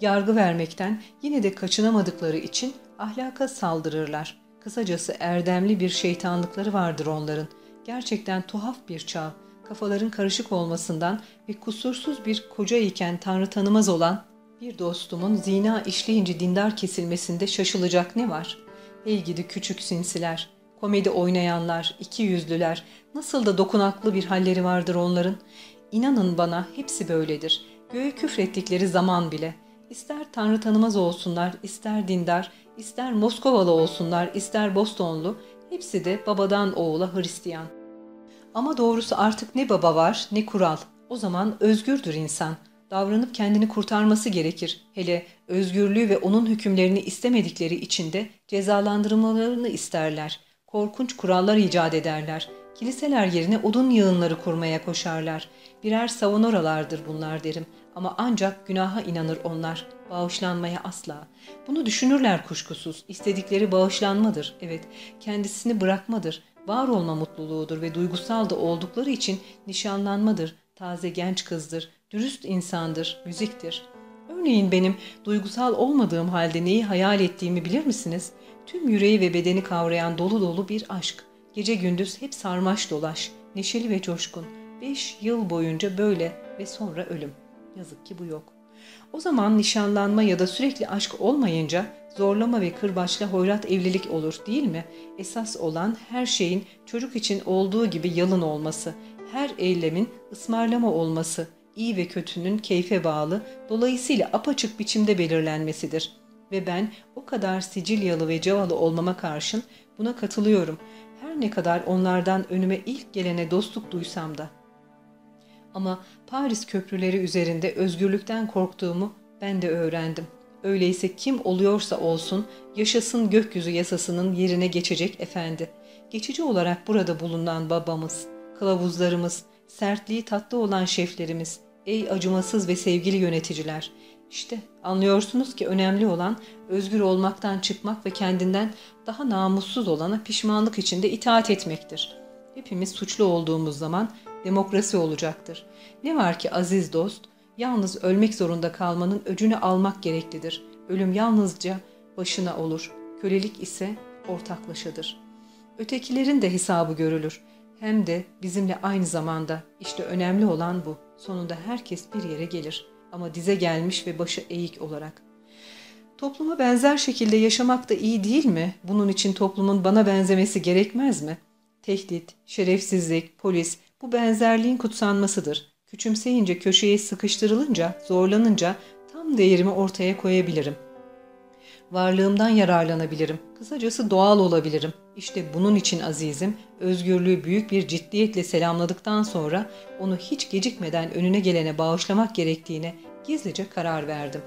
Yargı vermekten yine de kaçınamadıkları için ahlaka saldırırlar. Kısacası erdemli bir şeytanlıkları vardır onların. Gerçekten tuhaf bir çağ. Kafaların karışık olmasından ve kusursuz bir koca iken Tanrı tanımaz olan bir dostumun zina işleyince dindar kesilmesinde şaşılacak ne var? Ey gidi küçük sinsiler, komedi oynayanlar, iki yüzlüler, Nasıl da dokunaklı bir halleri vardır onların. İnanın bana hepsi böyledir. Göğe küfrettikleri zaman bile. İster tanrı tanımaz olsunlar, ister dindar, ister Moskovalı olsunlar, ister Bostonlu, hepsi de babadan oğula Hristiyan. Ama doğrusu artık ne baba var ne kural. O zaman özgürdür insan. davranıp kendini kurtarması gerekir. Hele özgürlüğü ve onun hükümlerini istemedikleri için de cezalandırmalarını isterler. Korkunç kurallar icat ederler. Kiliseler yerine odun yığınları kurmaya koşarlar. Birer savunoralardır bunlar derim. Ama ancak günaha inanır onlar. Bağışlanmaya asla. Bunu düşünürler kuşkusuz. İstedikleri bağışlanmadır. Evet, kendisini bırakmadır. Var olma mutluluğudur ve duygusal da oldukları için nişanlanmadır. Taze genç kızdır. Dürüst insandır. Müziktir. Örneğin benim duygusal olmadığım halde neyi hayal ettiğimi bilir misiniz? Tüm yüreği ve bedeni kavrayan dolu dolu bir aşk. Gece gündüz hep sarmaş dolaş, neşeli ve coşkun. Beş yıl boyunca böyle ve sonra ölüm. Yazık ki bu yok. O zaman nişanlanma ya da sürekli aşk olmayınca zorlama ve kırbaçla hoyrat evlilik olur değil mi? Esas olan her şeyin çocuk için olduğu gibi yalın olması, her eylemin ısmarlama olması, iyi ve kötünün keyfe bağlı, dolayısıyla apaçık biçimde belirlenmesidir. Ve ben o kadar Sicilyalı ve Cavalı olmama karşın buna katılıyorum. Her ne kadar onlardan önüme ilk gelene dostluk duysam da. Ama Paris köprüleri üzerinde özgürlükten korktuğumu ben de öğrendim. Öyleyse kim oluyorsa olsun yaşasın gökyüzü yasasının yerine geçecek efendi. Geçici olarak burada bulunan babamız, kılavuzlarımız, sertliği tatlı olan şeflerimiz, ey acımasız ve sevgili yöneticiler. İşte anlıyorsunuz ki önemli olan özgür olmaktan çıkmak ve kendinden daha namussuz olana pişmanlık içinde itaat etmektir. Hepimiz suçlu olduğumuz zaman demokrasi olacaktır. Ne var ki aziz dost, yalnız ölmek zorunda kalmanın öcünü almak gereklidir. Ölüm yalnızca başına olur, kölelik ise ortaklaşadır. Ötekilerin de hesabı görülür. Hem de bizimle aynı zamanda. İşte önemli olan bu. Sonunda herkes bir yere gelir. Ama dize gelmiş ve başı eğik olarak. Topluma benzer şekilde yaşamak da iyi değil mi? Bunun için toplumun bana benzemesi gerekmez mi? Tehdit, şerefsizlik, polis bu benzerliğin kutsanmasıdır. Küçümseyince köşeye sıkıştırılınca, zorlanınca tam değerimi ortaya koyabilirim. Varlığımdan yararlanabilirim. Kısacası doğal olabilirim. İşte bunun için azizim, özgürlüğü büyük bir ciddiyetle selamladıktan sonra onu hiç gecikmeden önüne gelene bağışlamak gerektiğine gizlice karar verdim.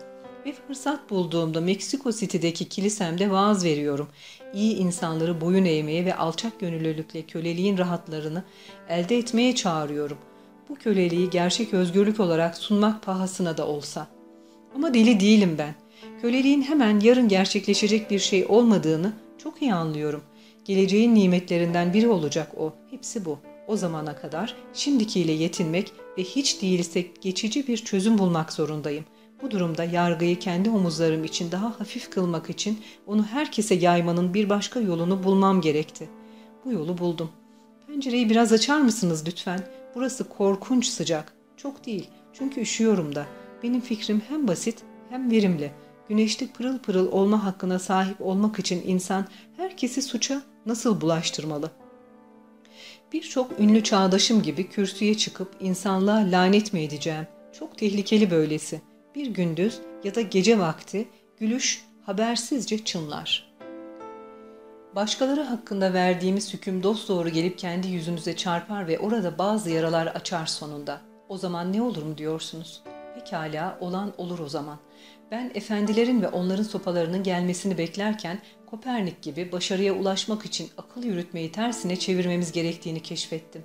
Ve fırsat bulduğumda Meksiko City'deki kilisemde vaaz veriyorum. İyi insanları boyun eğmeye ve alçak gönüllülükle köleliğin rahatlarını elde etmeye çağırıyorum. Bu köleliği gerçek özgürlük olarak sunmak pahasına da olsa. Ama deli değilim ben. Köleliğin hemen yarın gerçekleşecek bir şey olmadığını çok iyi anlıyorum. Geleceğin nimetlerinden biri olacak o. Hepsi bu. O zamana kadar şimdikiyle yetinmek ve hiç değilse geçici bir çözüm bulmak zorundayım. Bu durumda yargıyı kendi omuzlarım için daha hafif kılmak için onu herkese yaymanın bir başka yolunu bulmam gerekti. Bu yolu buldum. Pencereyi biraz açar mısınız lütfen? Burası korkunç sıcak. Çok değil. Çünkü üşüyorum da. Benim fikrim hem basit hem verimli. Güneşte pırıl pırıl olma hakkına sahip olmak için insan herkesi suça nasıl bulaştırmalı? Birçok ünlü çağdaşım gibi kürsüye çıkıp insanlığa lanet mi edeceğim? Çok tehlikeli böylesi. Bir gündüz ya da gece vakti gülüş habersizce çınlar. Başkaları hakkında verdiğimiz hüküm dosdoğru gelip kendi yüzünüze çarpar ve orada bazı yaralar açar sonunda. O zaman ne olur mu diyorsunuz? Pekala olan olur o zaman. Ben efendilerin ve onların sopalarının gelmesini beklerken Kopernik gibi başarıya ulaşmak için akıl yürütmeyi tersine çevirmemiz gerektiğini keşfettim.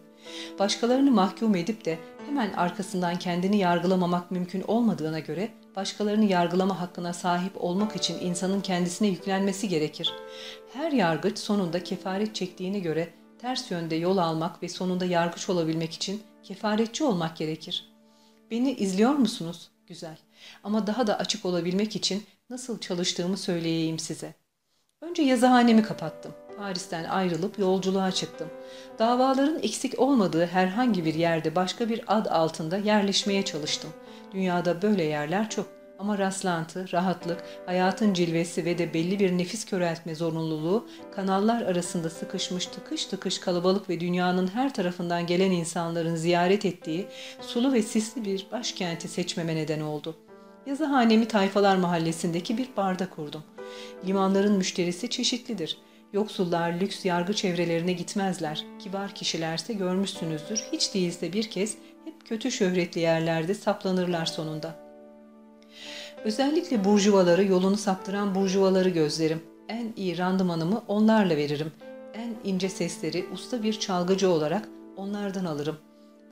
Başkalarını mahkum edip de hemen arkasından kendini yargılamamak mümkün olmadığına göre başkalarını yargılama hakkına sahip olmak için insanın kendisine yüklenmesi gerekir. Her yargıç sonunda kefaret çektiğine göre ters yönde yol almak ve sonunda yargıç olabilmek için kefaretçi olmak gerekir. Beni izliyor musunuz? Güzel. Ama daha da açık olabilmek için nasıl çalıştığımı söyleyeyim size. Önce yazıhanemi kapattım. Paris'ten ayrılıp yolculuğa çıktım. Davaların eksik olmadığı herhangi bir yerde başka bir ad altında yerleşmeye çalıştım. Dünyada böyle yerler çok. Ama rastlantı, rahatlık, hayatın cilvesi ve de belli bir nefis köreltme zorunluluğu kanallar arasında sıkışmış tıkış tıkış kalabalık ve dünyanın her tarafından gelen insanların ziyaret ettiği sulu ve sisli bir başkenti seçmeme neden oldu. Yazıhanemi Tayfalar Mahallesi'ndeki bir barda kurdum. Limanların müşterisi çeşitlidir. Yoksullar lüks yargı çevrelerine gitmezler. Kibar kişilerse görmüşsünüzdür. Hiç değilse bir kez hep kötü şöhretli yerlerde saplanırlar sonunda. Özellikle burjuvaları, yolunu saptıran burjuvaları gözlerim. En iyi randımanımı onlarla veririm. En ince sesleri usta bir çalgıcı olarak onlardan alırım.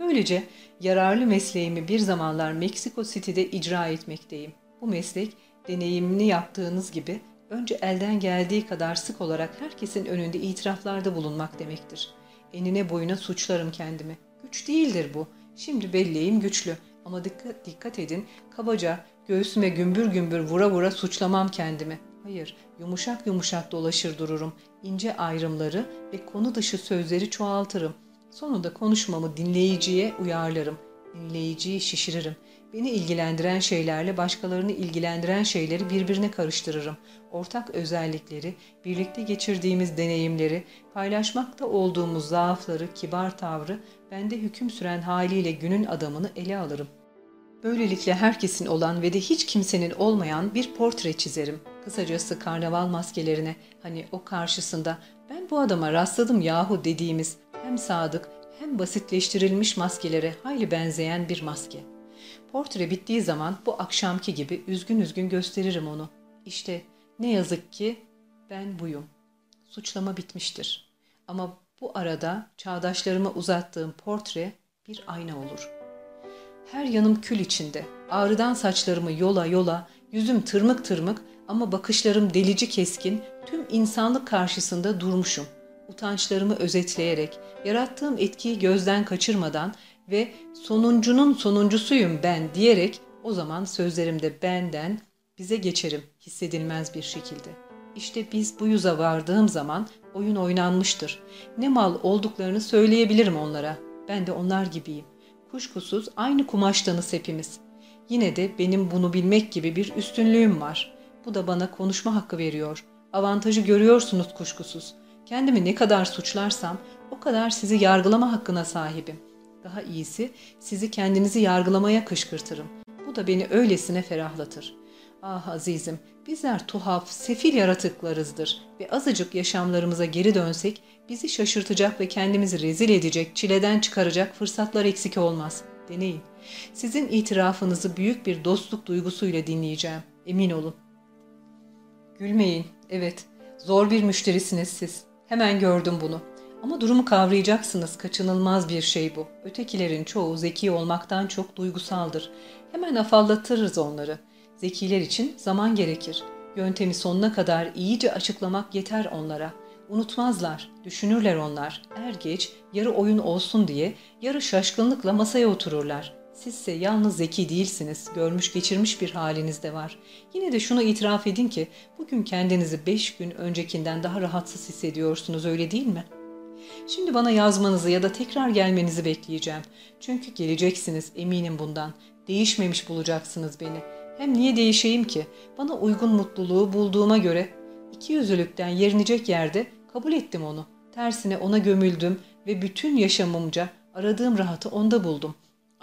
Böylece yararlı mesleğimi bir zamanlar Meksiko City'de icra etmekteyim. Bu meslek deneyimini yaptığınız gibi önce elden geldiği kadar sık olarak herkesin önünde itiraflarda bulunmak demektir. Enine boyuna suçlarım kendimi. Güç değildir bu. Şimdi belleğim güçlü ama dikkat, dikkat edin kabaca göğsüme gümbür gümbür vura vura suçlamam kendimi. Hayır, yumuşak yumuşak dolaşır dururum. İnce ayrımları ve konu dışı sözleri çoğaltırım. Sonunda konuşmamı dinleyiciye uyarlarım. Dinleyiciyi şişiririm. Beni ilgilendiren şeylerle başkalarını ilgilendiren şeyleri birbirine karıştırırım. Ortak özellikleri, birlikte geçirdiğimiz deneyimleri, paylaşmakta olduğumuz zaafları, kibar tavrı, bende hüküm süren haliyle günün adamını ele alırım. Böylelikle herkesin olan ve de hiç kimsenin olmayan bir portre çizerim. Kısacası karnaval maskelerine, hani o karşısında ben bu adama rastladım yahu dediğimiz hem sadık hem basitleştirilmiş maskelere hayli benzeyen bir maske.'' Portre bittiği zaman bu akşamki gibi üzgün üzgün gösteririm onu. İşte ne yazık ki ben buyum. Suçlama bitmiştir. Ama bu arada çağdaşlarıma uzattığım portre bir ayna olur. Her yanım kül içinde. Ağrıdan saçlarımı yola yola, yüzüm tırmık tırmık ama bakışlarım delici keskin, tüm insanlık karşısında durmuşum. Utançlarımı özetleyerek, yarattığım etkiyi gözden kaçırmadan ve sonuncunun sonuncusuyum ben diyerek o zaman sözlerimde benden bize geçerim hissedilmez bir şekilde. İşte biz bu yüze vardığım zaman oyun oynanmıştır. Ne mal olduklarını söyleyebilirim onlara. Ben de onlar gibiyim. Kuşkusuz aynı kumaştanız hepimiz. Yine de benim bunu bilmek gibi bir üstünlüğüm var. Bu da bana konuşma hakkı veriyor. Avantajı görüyorsunuz kuşkusuz. Kendimi ne kadar suçlarsam o kadar sizi yargılama hakkına sahibim.'' Daha iyisi sizi kendinizi yargılamaya kışkırtırım. Bu da beni öylesine ferahlatır. Ah azizim, bizler tuhaf, sefil yaratıklarızdır ve azıcık yaşamlarımıza geri dönsek bizi şaşırtacak ve kendimizi rezil edecek, çileden çıkaracak fırsatlar eksik olmaz. Deneyin. Sizin itirafınızı büyük bir dostluk duygusuyla dinleyeceğim. Emin olun. Gülmeyin. Evet, zor bir müşterisiniz siz. Hemen gördüm bunu. Ama durumu kavrayacaksınız. Kaçınılmaz bir şey bu. Ötekilerin çoğu zeki olmaktan çok duygusaldır. Hemen afallatırız onları. Zekiler için zaman gerekir. Yöntemi sonuna kadar iyice açıklamak yeter onlara. Unutmazlar, düşünürler onlar. Er geç, yarı oyun olsun diye yarı şaşkınlıkla masaya otururlar. Sizse yalnız zeki değilsiniz, görmüş geçirmiş bir haliniz de var. Yine de şunu itiraf edin ki bugün kendinizi beş gün öncekinden daha rahatsız hissediyorsunuz öyle değil mi?'' Şimdi bana yazmanızı ya da tekrar gelmenizi bekleyeceğim. Çünkü geleceksiniz eminim bundan. Değişmemiş bulacaksınız beni. Hem niye değişeyim ki? Bana uygun mutluluğu bulduğuma göre iki yüzlülükten yerinecek yerde kabul ettim onu. Tersine ona gömüldüm ve bütün yaşamımca aradığım rahatı onda buldum.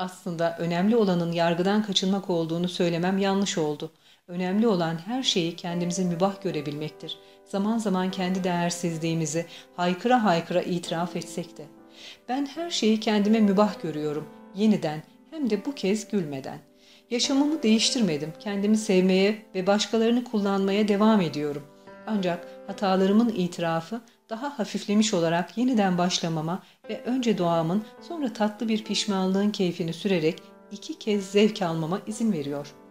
Aslında önemli olanın yargıdan kaçınmak olduğunu söylemem yanlış oldu. Önemli olan her şeyi kendimize mübah görebilmektir. Zaman zaman kendi değersizliğimizi haykıra haykıra itiraf etsek de. Ben her şeyi kendime mübah görüyorum. Yeniden hem de bu kez gülmeden. Yaşamımı değiştirmedim. Kendimi sevmeye ve başkalarını kullanmaya devam ediyorum. Ancak hatalarımın itirafı daha hafiflemiş olarak yeniden başlamama ve önce doğamın sonra tatlı bir pişmanlığın keyfini sürerek iki kez zevk almama izin veriyor.''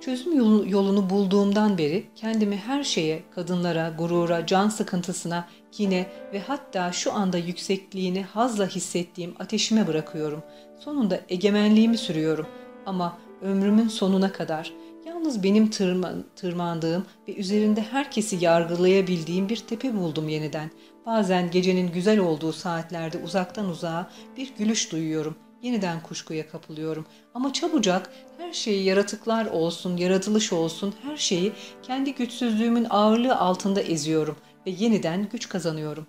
Çözüm yolunu bulduğumdan beri kendimi her şeye, kadınlara, gurura, can sıkıntısına, kine ve hatta şu anda yüksekliğini hazla hissettiğim ateşime bırakıyorum. Sonunda egemenliğimi sürüyorum ama ömrümün sonuna kadar yalnız benim tırma, tırmandığım ve üzerinde herkesi yargılayabildiğim bir tepe buldum yeniden. Bazen gecenin güzel olduğu saatlerde uzaktan uzağa bir gülüş duyuyorum. Yeniden kuşkuya kapılıyorum. Ama çabucak her şeyi yaratıklar olsun, yaratılış olsun her şeyi kendi güçsüzlüğümün ağırlığı altında eziyorum ve yeniden güç kazanıyorum.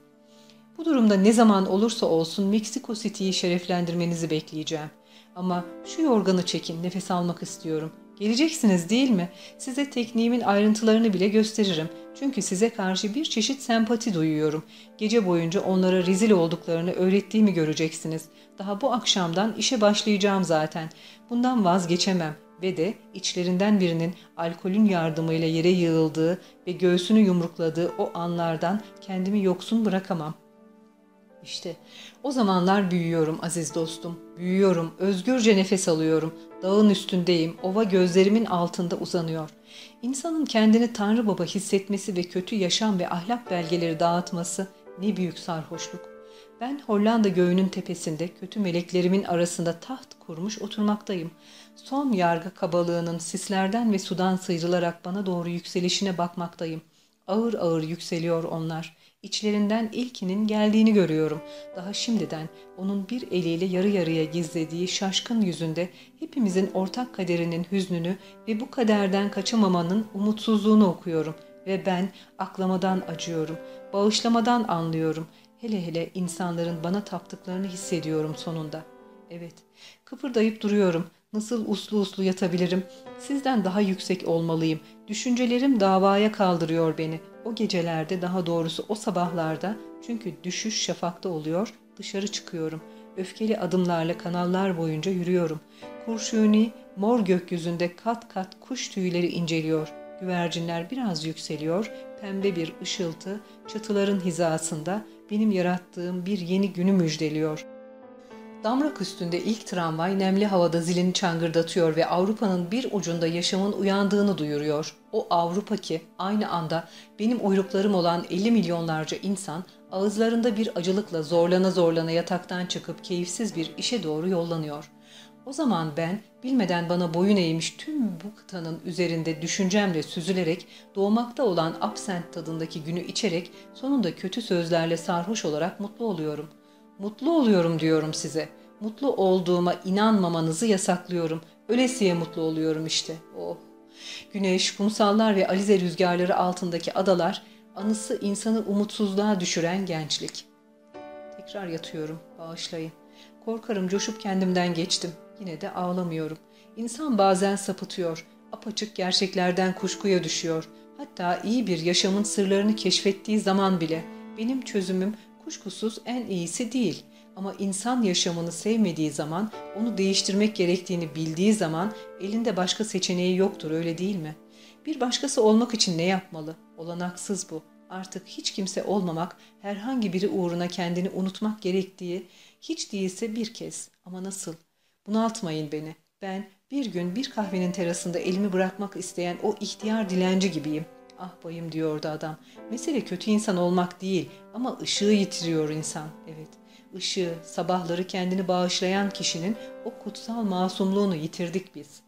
Bu durumda ne zaman olursa olsun Meksiko City'yi şereflendirmenizi bekleyeceğim. Ama şu yorganı çekin, nefes almak istiyorum. Geleceksiniz değil mi? Size tekniğimin ayrıntılarını bile gösteririm. Çünkü size karşı bir çeşit sempati duyuyorum. Gece boyunca onlara rezil olduklarını öğrettiğimi göreceksiniz. Daha bu akşamdan işe başlayacağım zaten. Bundan vazgeçemem ve de içlerinden birinin alkolün yardımıyla yere yığıldığı ve göğsünü yumrukladığı o anlardan kendimi yoksun bırakamam. İşte o zamanlar büyüyorum aziz dostum. Büyüyorum, özgürce nefes alıyorum. Dağın üstündeyim, ova gözlerimin altında uzanıyor. İnsanın kendini Tanrı Baba hissetmesi ve kötü yaşam ve ahlak belgeleri dağıtması ne büyük sarhoşluk. Ben Hollanda göğünün tepesinde kötü meleklerimin arasında taht kurmuş oturmaktayım. Son yargı kabalığının sislerden ve sudan sıyrılarak bana doğru yükselişine bakmaktayım. Ağır ağır yükseliyor onlar. İçlerinden ilkinin geldiğini görüyorum. Daha şimdiden onun bir eliyle yarı yarıya gizlediği şaşkın yüzünde hepimizin ortak kaderinin hüznünü ve bu kaderden kaçamamanın umutsuzluğunu okuyorum. Ve ben aklamadan acıyorum, bağışlamadan anlıyorum. Hele hele insanların bana taptıklarını hissediyorum sonunda. Evet, kıpırdayıp duruyorum. Nasıl uslu uslu yatabilirim? Sizden daha yüksek olmalıyım. Düşüncelerim davaya kaldırıyor beni. O gecelerde daha doğrusu o sabahlarda çünkü düşüş şafakta oluyor dışarı çıkıyorum. Öfkeli adımlarla kanallar boyunca yürüyorum. Kurşuni mor gökyüzünde kat kat kuş tüyleri inceliyor. Güvercinler biraz yükseliyor. Pembe bir ışıltı çatıların hizasında benim yarattığım bir yeni günü müjdeliyor.'' Damrak üstünde ilk tramvay nemli havada zilini çangırdatıyor ve Avrupa'nın bir ucunda yaşamın uyandığını duyuruyor. O Avrupa ki aynı anda benim uyruklarım olan 50 milyonlarca insan ağızlarında bir acılıkla zorlana zorlana yataktan çıkıp keyifsiz bir işe doğru yollanıyor. O zaman ben bilmeden bana boyun eğmiş tüm bu kıtanın üzerinde düşüncemle süzülerek doğmakta olan absent tadındaki günü içerek sonunda kötü sözlerle sarhoş olarak mutlu oluyorum.'' Mutlu oluyorum diyorum size. Mutlu olduğuma inanmamanızı yasaklıyorum. Ölesiye mutlu oluyorum işte. Oh. Güneş, kumsallar ve alize rüzgarları altındaki adalar, anısı insanı umutsuzluğa düşüren gençlik. Tekrar yatıyorum, bağışlayın. Korkarım coşup kendimden geçtim. Yine de ağlamıyorum. İnsan bazen sapıtıyor, apaçık gerçeklerden kuşkuya düşüyor. Hatta iyi bir yaşamın sırlarını keşfettiği zaman bile benim çözümüm kuşkusuz en iyisi değil. Ama insan yaşamını sevmediği zaman, onu değiştirmek gerektiğini bildiği zaman elinde başka seçeneği yoktur öyle değil mi? Bir başkası olmak için ne yapmalı? Olanaksız bu. Artık hiç kimse olmamak, herhangi biri uğruna kendini unutmak gerektiği, hiç değilse bir kez. Ama nasıl? Bunaltmayın beni. Ben bir gün bir kahvenin terasında elimi bırakmak isteyen o ihtiyar dilenci gibiyim.'' Ah bayım diyordu adam. Mesele kötü insan olmak değil ama ışığı yitiriyor insan. Evet, ışığı, sabahları kendini bağışlayan kişinin o kutsal masumluğunu yitirdik biz.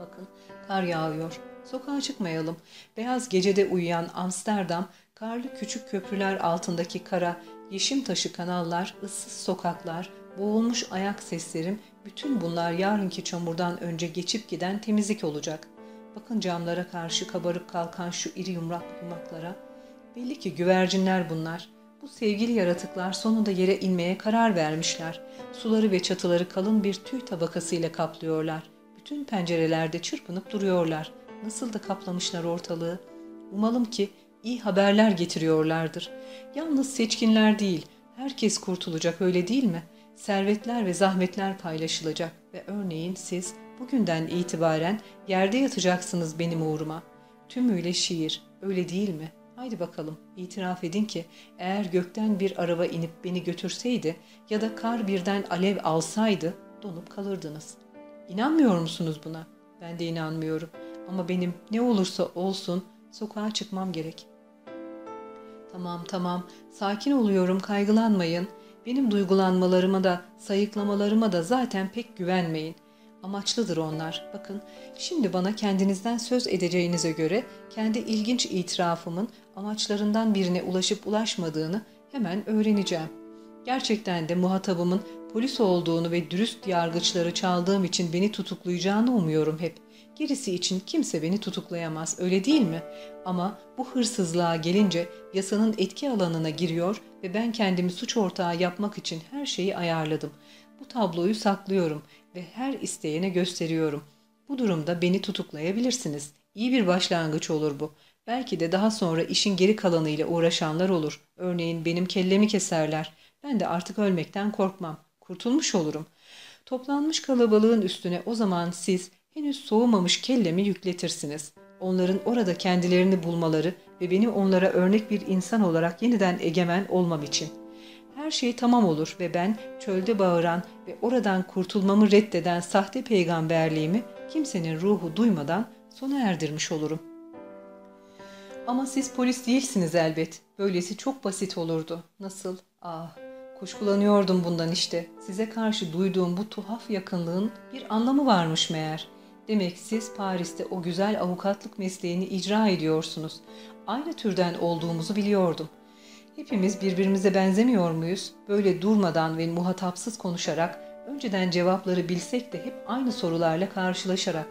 Bakın, kar yağıyor. Sokağa çıkmayalım. Beyaz gecede uyuyan Amsterdam, karlı küçük köprüler altındaki kara, yeşim taşı kanallar, ıssız sokaklar, boğulmuş ayak seslerim, bütün bunlar yarınki çamurdan önce geçip giden temizlik olacak. Bakın camlara karşı kabarıp kalkan şu iri yumrak yumaklara. Belli ki güvercinler bunlar. Bu sevgili yaratıklar sonunda yere inmeye karar vermişler. Suları ve çatıları kalın bir tüy tabakasıyla kaplıyorlar. Bütün pencerelerde çırpınıp duruyorlar. Nasıl da kaplamışlar ortalığı. Umalım ki iyi haberler getiriyorlardır. Yalnız seçkinler değil, herkes kurtulacak öyle değil mi? Servetler ve zahmetler paylaşılacak ve örneğin siz Bugünden itibaren yerde yatacaksınız benim uğruma. Tümüyle şiir, öyle değil mi? Haydi bakalım, itiraf edin ki eğer gökten bir araba inip beni götürseydi ya da kar birden alev alsaydı donup kalırdınız. İnanmıyor musunuz buna? Ben de inanmıyorum. Ama benim ne olursa olsun sokağa çıkmam gerek. Tamam tamam, sakin oluyorum, kaygılanmayın. Benim duygulanmalarıma da, sayıklamalarıma da zaten pek güvenmeyin.'' Amaçlıdır onlar. Bakın şimdi bana kendinizden söz edeceğinize göre kendi ilginç itirafımın amaçlarından birine ulaşıp ulaşmadığını hemen öğreneceğim. Gerçekten de muhatabımın polis olduğunu ve dürüst yargıçları çaldığım için beni tutuklayacağını umuyorum hep. Gerisi için kimse beni tutuklayamaz öyle değil mi? Ama bu hırsızlığa gelince yasanın etki alanına giriyor ve ben kendimi suç ortağı yapmak için her şeyi ayarladım. Bu tabloyu saklıyorum ve her isteyene gösteriyorum. Bu durumda beni tutuklayabilirsiniz. İyi bir başlangıç olur bu. Belki de daha sonra işin geri kalanıyla uğraşanlar olur. Örneğin benim kellemi keserler. Ben de artık ölmekten korkmam. Kurtulmuş olurum. Toplanmış kalabalığın üstüne o zaman siz henüz soğumamış kellemi yükletirsiniz. Onların orada kendilerini bulmaları ve benim onlara örnek bir insan olarak yeniden egemen olmam için. Her şey tamam olur ve ben çölde bağıran ve oradan kurtulmamı reddeden sahte peygamberliğimi kimsenin ruhu duymadan sona erdirmiş olurum. Ama siz polis değilsiniz elbet. Böylesi çok basit olurdu. Nasıl? Ah, kuşkulanıyordum bundan işte. Size karşı duyduğum bu tuhaf yakınlığın bir anlamı varmış meğer. Demek siz Paris'te o güzel avukatlık mesleğini icra ediyorsunuz. Aynı türden olduğumuzu biliyordum. Hepimiz birbirimize benzemiyor muyuz? Böyle durmadan ve muhatapsız konuşarak, önceden cevapları bilsek de hep aynı sorularla karşılaşarak.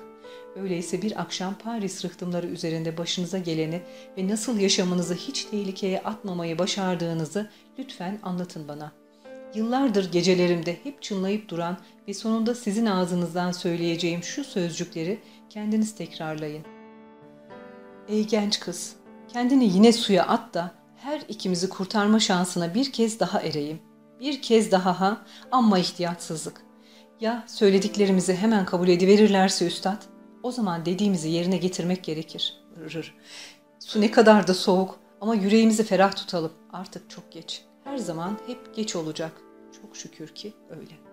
Öyleyse bir akşam Paris rıhtımları üzerinde başınıza geleni ve nasıl yaşamınızı hiç tehlikeye atmamayı başardığınızı lütfen anlatın bana. Yıllardır gecelerimde hep çınlayıp duran ve sonunda sizin ağzınızdan söyleyeceğim şu sözcükleri kendiniz tekrarlayın. Ey genç kız, kendini yine suya at da her ikimizi kurtarma şansına bir kez daha ereyim. Bir kez daha ha, amma ihtiyatsızlık. Ya söylediklerimizi hemen kabul ediverirlerse üstad? O zaman dediğimizi yerine getirmek gerekir. Rır. Su ne kadar da soğuk ama yüreğimizi ferah tutalım. Artık çok geç. Her zaman hep geç olacak. Çok şükür ki öyle.